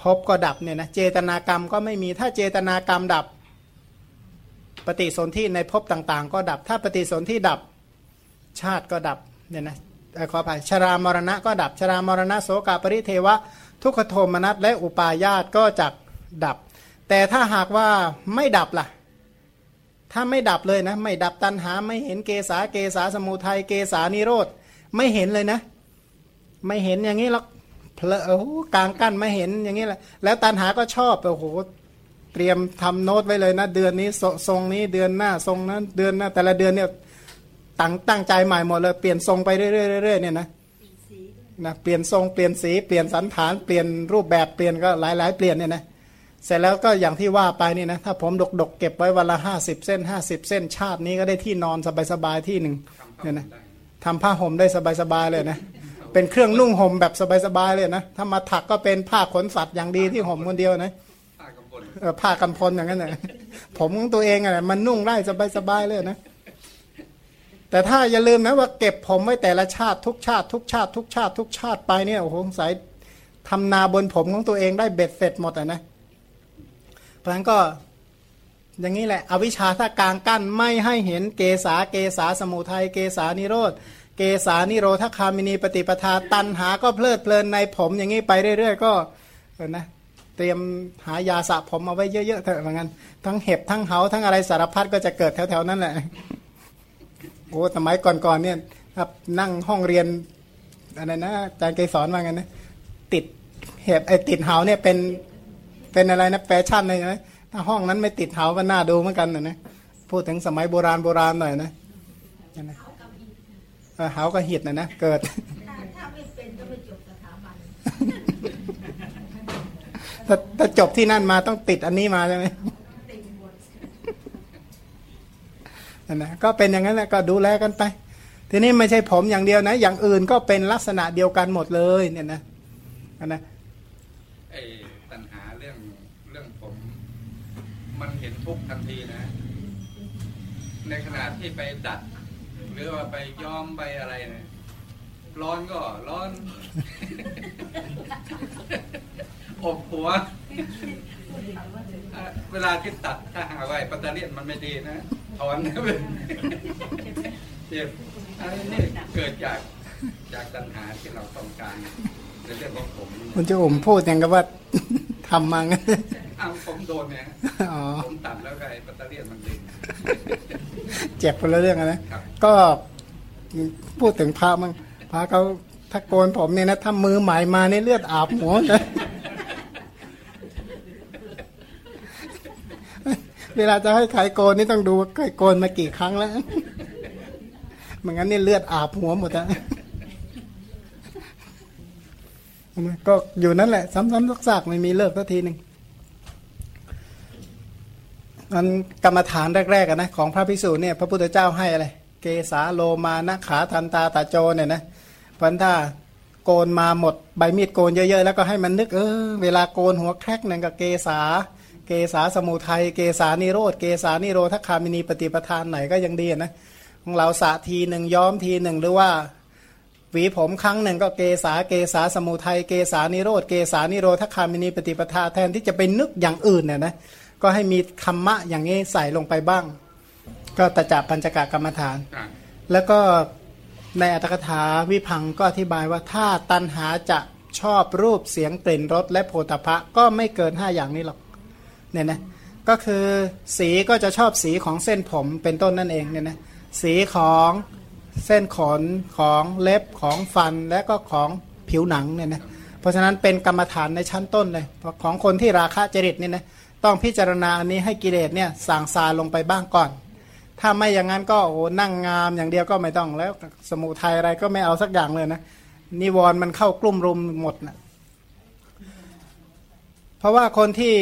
พบก็ดับเนี่ยนะเจตนากรรมก็ไม่มีถ้าเจตนากรรมดับ ปฏิสนธิในภพต่างๆ ก็ดับถ้าปฏิสนธิดับชาติก็ดับเนี่ยนะ ขออภัยชรามรณะก็ดับชรามรณะโสกาปริเทวะ ทุกขโทมนัสและอุปาญาตก็จะดับ แต่ถ้าหากว่าไม่ดับล่ะ ถ้าไม่ดับเลยนะ ไม่ดับตัณหาไม่เห็นเกษาเกษาสมุทัยเกษานิโรธไม่เห็นเลยนะ ไม่เห็นอย่างนี้หรอกเพลโอ้กลางกั้นไม่เห็นอย่างนี้แหละแล้วตัณหาก็ชอบโอ้โหเตรียมทำโน้ตไว้เลยนะ เดือนนี้ทรงนี้เดือนหน้าทรงนั้นเดือนหน้าแต่ละเดือนเนี่ย ตั้งตั้งใจใหม่หมดเลยเปลี่ยนทรงไปเรื่อยๆเนี่ยนะนะเปลี่ยนทรงเปลี่ยนสีเปลี่ยนสันฐานเปลี่ยนรูปแบบเปลี่ยนก็หลายๆ เปลี่ยนเนี่ยนะเสร็จแล้วก็อย่างที่ว่าไปนี่นะถ้าผมดกดกเก็บไว้วันละห้าสิบเส้นห้าสิบเส้นชาตินี้ก็ได้ที่นอนสบายๆที่หนึ่งเนี่ยนะทำผ้าห่มได้สบายๆเลยนะเป็นเครื่องนุ่งห่มแบบสบายๆเลยนะถ้ามาถักก็เป็นผ้าขนสัตว์อย่างดีที่ห่มคนเดียวนะผ้ากำพลออผ้ากำพลอย่างนั้นนะผมของตัวเองอะไรมันนุ่งได้สบายๆเลยนะ แต่ถ้าอย่าลืมนะว่าเก็บผมไว้แต่ละชาติทุกชาติทุกชาติทุกชาติทุกชาติไปเนี่ยโอ้โหสายทำนาบนผมของตัวเองได้เบ็ดเสร็จหมดอะนะเพราะฉะนั้นก็อย่างนี้แหละ อวิชชาถ้ากลางกั้นไม่ให้เห็นเกษาเกษาสมุทัยเกษานิโรธเกษานิโรธคามินีปฏิปทาตันหาก็เพลิดเพลินในผมอย่างนี้ไปเรื่อย ๆ ก็นะเตรียมหายาสระผมเอาไว้เยอะๆเถอะเหมือนกันทั้งเห็บทั้งเหาทั้งอะไรสารพัดก็จะเกิดแถวๆนั้นแหละ อ้สมัยก่อนๆเนี่ยครับนั่งห้องเรียนอะไรนะอาจารย์เกสอนว่างันนะติดเห็บไอติดเหาเนี่ยเป็นเป็นอะไรนะแฟชั่นเลยนะถ้าห้องนั้นไม่ติดเหาก็น่าดูเหมือนกันนะนะพูดถึงสมัยโบราณโบราณหน่อยนะนะเหาก็หิดนะนะเกิดถ้าไม่เป็นก็ไม่จบสถาบันถ้าถ้าจบที่นั่นมาต้องติดอันนี้มาใช่ไหม นั่นนะก็เป็นอย่างนั้นแหละก็ดูแลกันไป ทีนี้ไม่ใช่ผมอย่างเดียวนะ อย่างอื่นก็เป็นลักษณะเดียวกันหมดเลยเนี่ยนะนะทุกทันทีนะ ในขณะที่ไปดัด หรือว่าไปย้อมไปอะไรเนี่ยร้อนก็ร้อนอบหัว เวลาที่ตัดถ้าหาไว้ปัตเตอร์เลียนมันไม่ดีนะ ถอนเจ็บอันนี้เกิดจากจากตัณหาที่เราต้องการในเรื่องของผมคุณจะอมพูดอย่างกับว่าทำมังอ้าวผมโดนเนี่ยผมตัดแล้วไงปัตเตอร์เลียนมันดึงเจ็บคนละเรื่องนะก็พูดถึงพระมั้งพระเขาถ้าโกนผมเนี่ยนะถ้ามือใหม่มาในเลือดอาบหัวนะ เวลาจะให้ใครโกนนี่ต้องดูใครโกนมากี่ครั้งแล้วไม่งั้นนี่เลือดอาบหัวหมดอะก็อยู่นั่นแหละ ซ้ำๆซักๆไม่มีเลิกสักทีหนึ่งมันกรรมฐานแรกๆนะของพระภิกษุเนี่ยพระพุทธเจ้าให้อะไร เกสาโลมานะขาทันตาตาโจเนี่ยนะพันถ้าโกนมาหมดใบมีดโกนเยอะๆ แล้วก็ให้มันนึกเออเวลาโกนหัวแครกหนึ่งกับเกสา เกสาสมุทัยเกสานิโรธเกสานิโรธคามินีปฏิปทานไหนก็ยังดีนะของเราสะทีหนึ่งย้อมทีหนึ่งหรือว่าหวีผมครั้งหนึ่งก็เกสาเกสาสมุทัยเกสานิโรธเกสานิโรธคามินีปฏิปทาแทนที่จะไปนึกอย่างอื่นเนี่ยนะก็ให้มีธรรมะอย่างนี้ใส่ลงไปบ้าง ก็ตะจับปัญจกะกรรมฐานอะแล้วก็ในอัตถกถาวิพังก็อธิบายว่าถ้าตันหาจะชอบรูปเสียงกลิ่นรสและโพธพะก็ไม่เกินห้าอย่างนี้หรอก เนี่ยนะก็คือสีก็จะชอบสีของเส้นผมเป็นต้นนั่นเองเนี่ยนะสีของเส้นขนของเล็บของฟันและก็ของผิวหนังเนี่ยนะเพราะฉะนั้นเป็นกรรมฐานในชั้นต้นเลยของคนที่ราคะจริตเนี่ยนะต้องพิจารณาอันนี้ให้กิเลสเนี่ยสั่งซาลงไปบ้างก่อน ถ้าไม่อย่างนั้นก็โอ้นั่งงามอย่างเดียวก็ไม่ต้องแล้วสมุทัยอะไรก็ไม่เอาสักอย่างเลยนะนิวรณ์มันเข้ากลุ่มรุมหมดนะเพราะว่าคนที่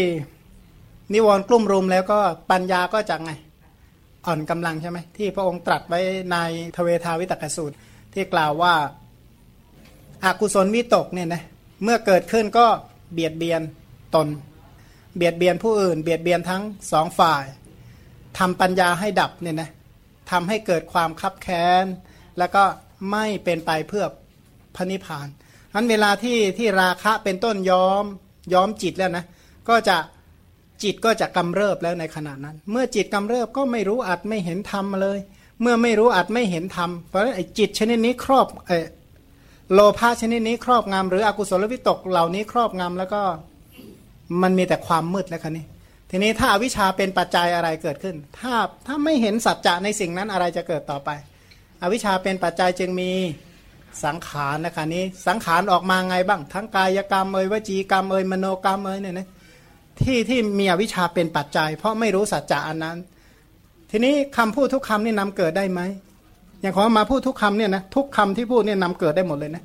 นิวรณ์กลุ่มรุมแล้วก็ปัญญาก็จะไง อ่อนกำลังใช่ไหมที่พระองค์ตรัสไว้ในทเวทาวิตกสูตร ที่กล่าวว่าอากุศลวิตกเนี่ยนะเมื่อเกิดขึ้นก็เบียดเบียนตน เบียดเบียนผู้อื่น เบียดเบียนทั้งสองฝ่ายทำปัญญาให้ดับเนี่ยนะทำให้เกิดความคับแค้น แล้วก็ไม่เป็นไปเพื่อพระนิพพานอันเวลาที่ที่ราคะเป็นต้นย้อมย้อมจิตแล้วนะก็จะ จิตก็จะกำเริบแล้วในขณะนั้น เมื่อจิตกำเริบก็ไม่รู้อัดไม่เห็นธรรมเลย เมื่อไม่รู้อัดไม่เห็นธรรมเพราะฉะนั้นไอ้จิตชนิดนี้ครอบเออโลภะชนิดนี้ครอบงำหรืออกุศลวิตกเหล่านี้ครอบงำแล้วก็มันมีแต่ความมืดแล้วคันนี้ ทีนี้ถ้าอาวิชชาเป็นปัจจัยอะไรเกิดขึ้น ถ้าถ้าไม่เห็นสัจจะในสิ่งนั้นอะไรจะเกิดต่อไป อวิชชาเป็นปัจจัยจึงมีสังขารนะคะนี้ สังขารออกมาไงบ้าง ทั้งกายกรรมเอ่ยวจีกรรมเอ่ยมโนกรรมเอ่ยเนี่ยนะ ที่ที่มีอวิชชาเป็นปัจจัย เพราะไม่รู้สัจจะอันนั้น ทีนี้คำพูดทุกคำนี่นำเกิดได้ไหมอย่างของมาพูดทุกคำเนี่ยนะทุกคำที่พูดเนี่ยนำเกิดได้หมดเลยนะ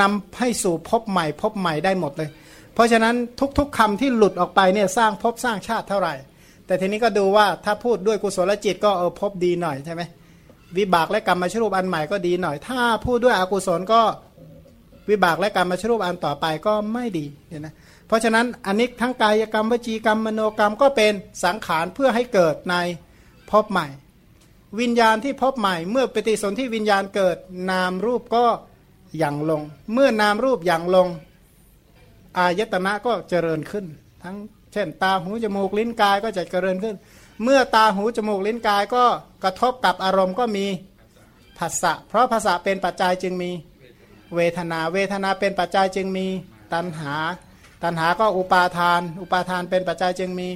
นำให้สู่พบใหม่พบใหม่ได้หมดเลย เพราะฉะนั้นทุกๆคำที่หลุดออกไปเนี่ยสร้างภพสร้างชาติเท่าไหร่ แต่ทีนี้ก็ดูว่าถ้าพูดด้วยกุศลจิตก็เออภพดีหน่อยใช่ไหมวิบากและกรรมมาชรูปอันใหม่ก็ดีหน่อย ถ้าพูดด้วยอกุศลก็วิบากและกรรมมาชรูปอันต่อไปก็ไม่ดีเนี่ยนะเพราะฉะนั้นอันนี้ทั้งกายกรรมวจีกรรมมโนกรรมก็เป็นสังขารเพื่อให้เกิดในภพใหม่ วิญญาณที่พบใหม่ เมื่อปฏิสนธิวิญญาณเกิดนามรูปก็อย่างลง เมื่อนามรูปอย่างลง อายตนะก็เจริญขึ้น ทั้งเช่น ตาหูจมูกลิ้นกายก็จะเจริญขึ้น เมื่อตาหูจมูกลิ้นกายก็กระทบกับอารมณ์ก็มีภาษะเพราะภาษะเป็นปัจจัยจึงมีเวทนา เวทนาเป็นปัจจัยจึงมีตัณหา ตัณหาก็อุปาทาน อุปาทานเป็นปัจจัยจึงมี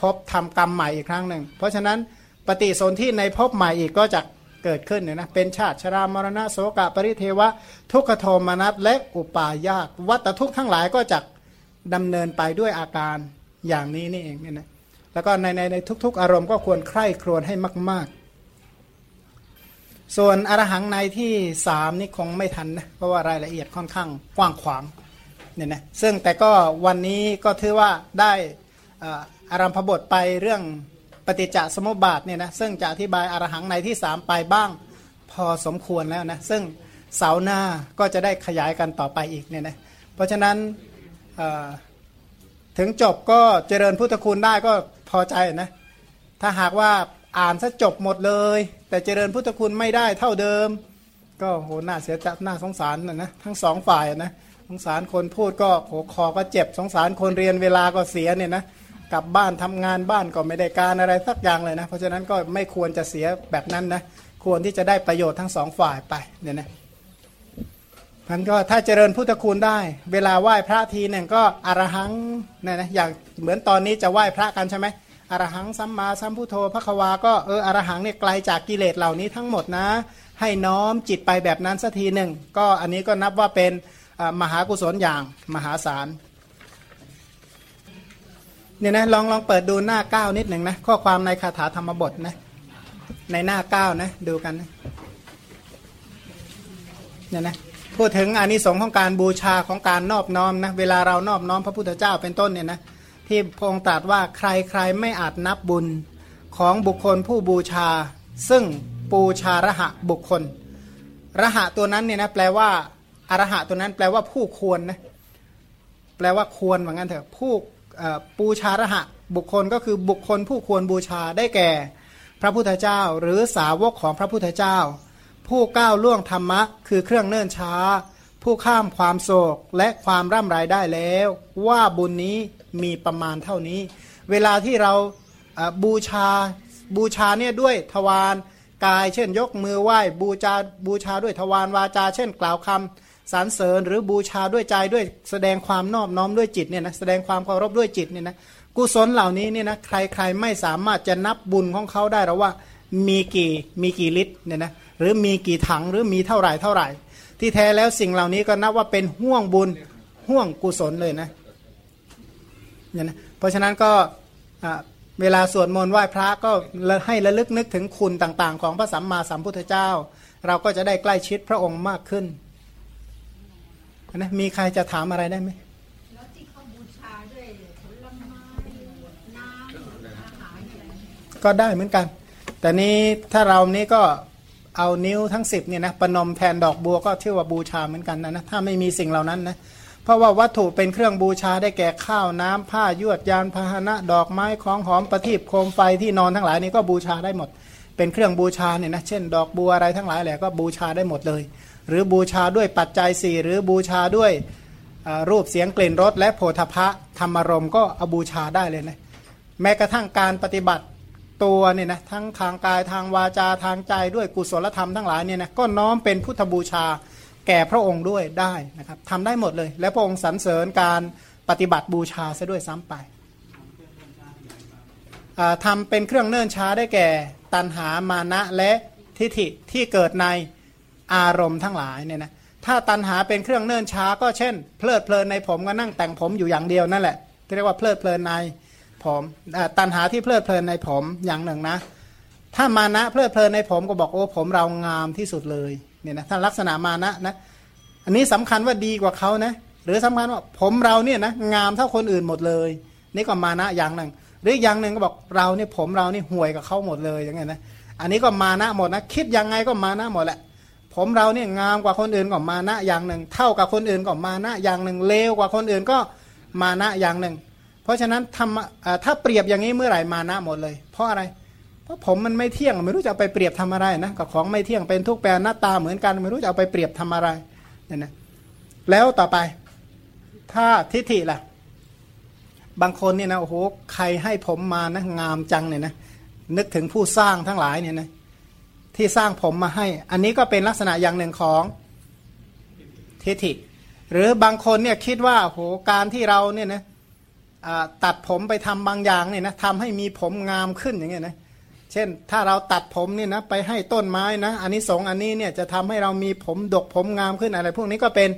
พบทำกรรมใหม่อีกครั้งหนึ่ง เพราะฉะนั้นปฏิสนธิในภพใหม่อีกก็จะเกิดขึ้นเนี่ยนะเป็นชาติชรามรณะโสกะปริเทวะ ทุกขโทมนัสและอุปายาตวัตทุกข์ทั้งหลายก็จะดำเนินไปด้วยอาการอย่างนี้นี่เองเนี่ยนะแล้วก็ในในในทุก ๆ อารมณ์ก็ควรใคร่ครวญให้มาก ๆ ส่วนอรหังในที่สามนี่คงไม่ทันนะเพราะว่ารายละเอียดค่อนข้างกว้างขวาง เนี่ยนะซึ่งแต่ก็วันนี้ก็ถือว่าได้อารัมพบทไปเรื่องปฏิจจสมุปบาทเนี่ยนะซึ่งจะอธิบายอรหังในที่สามไปบ้างพอสมควรแล้วนะซึ่งเสาหน้าก็จะได้ขยายกันต่อไปอีกเนี่ยนะเพราะฉะนั้นถึงจบก็เจริญพุทธคุณได้ก็พอใจนะถ้าหากว่าอ่านซะจบหมดเลย แต่เจริญพุทธคุณไม่ได้เท่าเดิม ก็โหน่าเสียใจน่าสงสารนะนะทั้งสองฝ่ายนะ สงสารคนพูดก็โหคอก็เจ็บ สงสารคนเรียนเวลาก็เสียเนี่ยนะกลับบ้านทำงานบ้านก็ไม่ได้การอะไรสักอย่างเลยนะ เพราะฉะนั้นก็ไม่ควรจะเสียแบบนั้นนะควรที่จะได้ประโยชน์ทั้งสองฝ่ายไปเนี่ยนะมันก็ถ้าเจริญพุทธคุณได้ เวลาไหว้พระทีหนึ่งก็อรหังเนี่ยนะอย่างเหมือนตอนนี้จะไหว้พระกันใช่ไหมอรหังสัมมาสัมพุทโธพระควาก็เอออรหังเนี่ยไกลจากกิเลสเหล่านี้ทั้งหมดนะ ให้น้อมจิตไปแบบนั้นสักทีหนึ่งก็อันนี้ก็นับว่าเป็น มหากุศลอย่างมหาศาลเนี่ยนะลองลองเปิดดูหน้าเก้านิดหนึ่งนะข้อความในคาถาธรรมบทนะในหน้าเก้านะดูกันนะเนี่ยนะพูดถึงอานิสงส์ของการบูชาของการนอบน้อมนะเวลาเรานอบน้อมพระพุทธเจ้าเป็นต้นเนี่ยนะที่พระองค์ตรัสว่าใครใครไม่อาจนับบุญของบุคคลผู้บูชา ซึ่งปูชาระหะบุคคล ระหะตัวนั้นเนี่ยนะแปลว่า อรหะตัวนั้นแปลว่าผู้ควรนะแปลว่าควรเหมือนกันเถอะผู้ปูชาระหะบุคคลก็คือบุคคลผู้ควรบูชาได้แก่ พระพุทธเจ้า หรือสาวกของพระพุทธเจ้า ผู้ก้าวล่วงธรรมะ คือเครื่องเนิ่นช้า ผู้ข้ามความโศกและความร่ำไรได้แล้ว ว่าบุญนี้มีประมาณเท่านี้ เวลาที่เราอ่าบูชาบูชาเนี่ยด้วยทวารกายเช่นยกมือไหว้บูชาบูชาด้วยทวารวาจา เช่นกล่าวคำ สรรเสริญหรือบูชาด้วยใจด้วยแสดงความนอบน้อมด้วยจิตเนี่ยนะแสดงความเคารพด้วยจิตเนี่ยนะกุศลเหล่านี้เนี่ยนะใครๆไม่สามารถจะนับบุญของเขาได้หรอกว่ามีกี่มีกี่ลิตรเนี่ยนะหรือมีกี่ถังหรือมีเท่าไหร่เท่าไหร่ ที่แท้แล้วสิ่งเหล่านี้ก็นับว่าเป็นห่วงบุญห่วงกุศลเลยนะเนี่ยนะเพราะฉะนั้นก็เวลาสวดมนต์ไหว้พระก็ให้ระลึกนึกถึงคุณต่างๆ ของพระสัมมาสัมพุทธเจ้า เราก็จะได้ใกล้ชิดพระองค์มากขึ้น นะมีใครจะถามอะไรได้ไหมก็ได้เหมือนกัน แต่นี้ถ้าเรานี้ก็เอานิ้วทั้งสิบเนี่ยนะประนมแทนดอกบัวก็ชื่อว่าบูชาเหมือนกันนะนะถ้าไม่มีสิ่งเหล่านั้นนะเพราะว่าวัตถุเป็นเครื่องบูชาได้แก่ข้าวน้ำผ้ายวดยานพาหนะ ดอกไม้ของหอมประทีปโคมไฟที่นอนทั้งหลายนี่ก็บูชาได้หมด เป็นเครื่องบูชาเนี่ยนะเช่น ดอกบัวอะไรทั้งหลายแหละก็บูชาได้หมดเลย หรือบูชาด้วยปัจจัยสี่หรือบูชาด้วยรูปเสียงกลิ่นรสและโผฏฐะธรรมรมก็อบูชาได้เลยนะแม้กระทั่งการปฏิบัติตัวเนี่ยนะทั้งทางกายทางวาจาทางใจด้วยกุศลธรรมทั้งหลายเนี่ยนะก็น้อมเป็นพุทธบูชาแก่พระองค์ด้วยได้นะครับทำได้หมดเลย และพระองค์สรรเสริญการปฏิบัติบูชาซะด้วยซ้ำไปอ่าทำเป็นเครื่องเนิ่นช้าได้แก่ตัณหามานะและทิฏฐิที่เกิดใน อารมณ์ทั้งหลายเนี่ยนะถ้าตัณหาเป็นเครื่องเนิ่นช้า ก็เช่น เพลิดเพลินในผมก็นั่งแต่งผมอยู่อย่างเดียวนั่นแหละที่เรียกว่าเพลิดเพลินในผมตันหาที่เพลิดเพลินในผมอย่างหนึ่งนะ ถ้ามานะเพลิดเพลินในผมก็บอกโอ้ผมเรางามที่สุดเลยเนี่ยนะถ้าลักษณะมานะนะ อันนี้สำคัญว่าดีกว่าเขานะหรือสำคัญว่าผมเราเนี่ยนะงามเท่าคนอื่นหมดเลย นี่ก็มานะอย่างหนึ่ง หรืออย่างหนึ่งก็บอกเราเนี่ยผมเรานี่ห่วยกับเขาหมดเลยอย่างเงี้ยนะอันนี้ก็มานะหมดนะคิดยังไงก็มานะหมดแหละ ผมเราเนี่ยงามกว่าคนอื่นก็มานะอย่างหนึ่ง เท่ากับคนอื่นก็มานะอย่างหนึ่งเลวกว่าคนอื่นก็มานะอย่างหนึ่ง เพราะฉะนั้นทำถ้าเปรียบอย่างนี้เมื่อไหร่มานะหมดเลย เพราะอะไร เพราะผมมันไม่เที่ยงไม่รู้จะเอาไปเปรียบทำอะไรนะกับของไม่เที่ยงเป็นทุกแปรหน้าตาเหมือนกันไม่รู้จะเอาไปเปรียบทำอะไรเนี่ยนะแล้วต่อไปถ้าทิฏฐิล่ะ บางคนเนี่ยนะโอ้โหใครให้ผมมานะงามจังเนี่ยนะนึกถึงผู้สร้างทั้งหลายเนี่ยนะ ที่สร้างผมมาให้ อันนี้ก็เป็นลักษณะอย่างหนึ่งของทิฏฐิ หรือบางคนเนี่ยคิดว่าโอ้โหการที่เราเนี่ยนะตัดผมไปทำบางอย่างเนี่ยนะทำให้มีผมงามขึ้นอย่างเงี้ยนะเช่นถ้าเราตัดผมเนี่ยนะไปให้ต้นไม้นะอันนี้สงอันนี้เนี่ยจะทำให้เรามีผมดกผมงามขึ้นอะไร พวกนี้ก็เป็น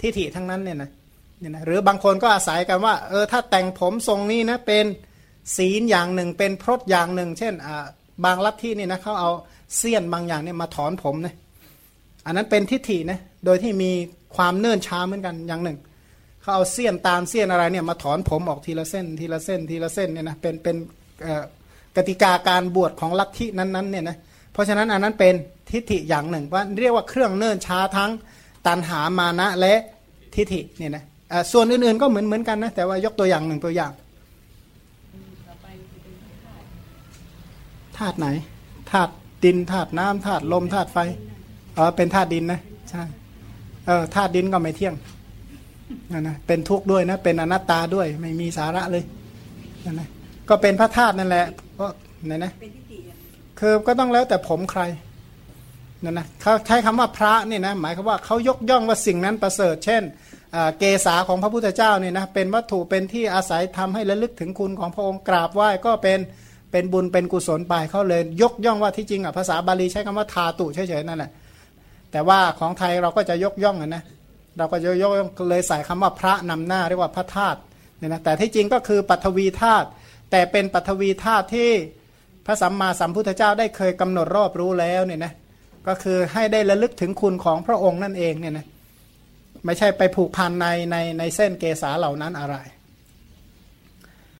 ทิฏฐิทั้งนั้นเนี่ยนะเนี่ยนะหรือบางคนก็อาศัยกันว่าเออถ้าแต่งผมทรงนี้นะเป็นศีลอย่างหนึ่ง เป็นพรตอย่างหนึ่ง เช่นบางลัทธินี่นะเขาเอา เสี้ยนบางอย่างเนี่ยมาถอนผมนะอันนั้นเป็นทิฏฐินะโดยที่มีความเนิ่นช้าเหมือนกันอย่างหนึ่งเขาเอาเสี้ยนตาลเสี้ยนอะไรเนี่ยมาถอนผมออกทีละเส้นทีละเส้นทีละเส้นเนี่ยนะเป็นเป็นเอ่อกติกาการบวชของลัทธินั้นๆเนี่ยนะเพราะฉะนั้นอันนั้นเป็นทิฏฐิอย่างหนึ่งว่าเรียกว่าเครื่องเนิ่นช้าทั้งตันหามานะและทิฏฐิเนี่ยนะอ่าส่วนอื่นๆก็เหมือนเหมือนกันนะแต่ว่ายกตัวอย่างหนึ่งตัวอย่างต่อไปจะเป็นธาตุธาตุไหนธาตุ ดินธาตุน้ำธาตุลมธาตุไฟอ๋อเป็นธาตุดินนะใช่เออธาตุดินก็ไม่เที่ยงนั่นนะเป็นทุกข์ด้วยนะ เป็นอนัตตาด้วย ไม่มีสาระเลยนั่นนะก็เป็นพระธาตุนั่นแหละเพราะไหนนะนะคือก็ต้องแล้วแต่ผมใครนั่นนะเขาใช้คำว่าพระนี่นะหมายความว่าเขายกย่องว่าสิ่งนั้นประเสริฐ เช่นอ่าเกษาของพระพุทธเจ้าเนี่ยนะเป็นวัตถุเป็นที่อาศัยทำให้ระลึกถึงคุณของพระองค์กราบไหว้ก็เป็น เป็นบุญเป็นกุศลไปเขาเลยยกย่องว่าที่จริงอะภาษาบาลีใช้คำว่าทาตุเฉยๆนั่นแหละแต่ว่าของไทยเราก็จะยกย่องนะเราก็จะยกย่องเลยใส่คำว่าพระนำหน้าเรียกว่าพระธาตุเนี่ยนะแต่ที่จริงก็คือปัทวีธาตุแต่เป็นปัทวีธาตุที่พระสัมมาสัมพุทธเจ้าได้เคยกำหนดรอบรู้แล้วเนี่ยนะก็คือให้ได้ระลึกถึงคุณของพระองค์นั่นเองเนี่ยนะไม่ใช่ไปผูกพันในในในเส้นเกษาเหล่านั้นอะไร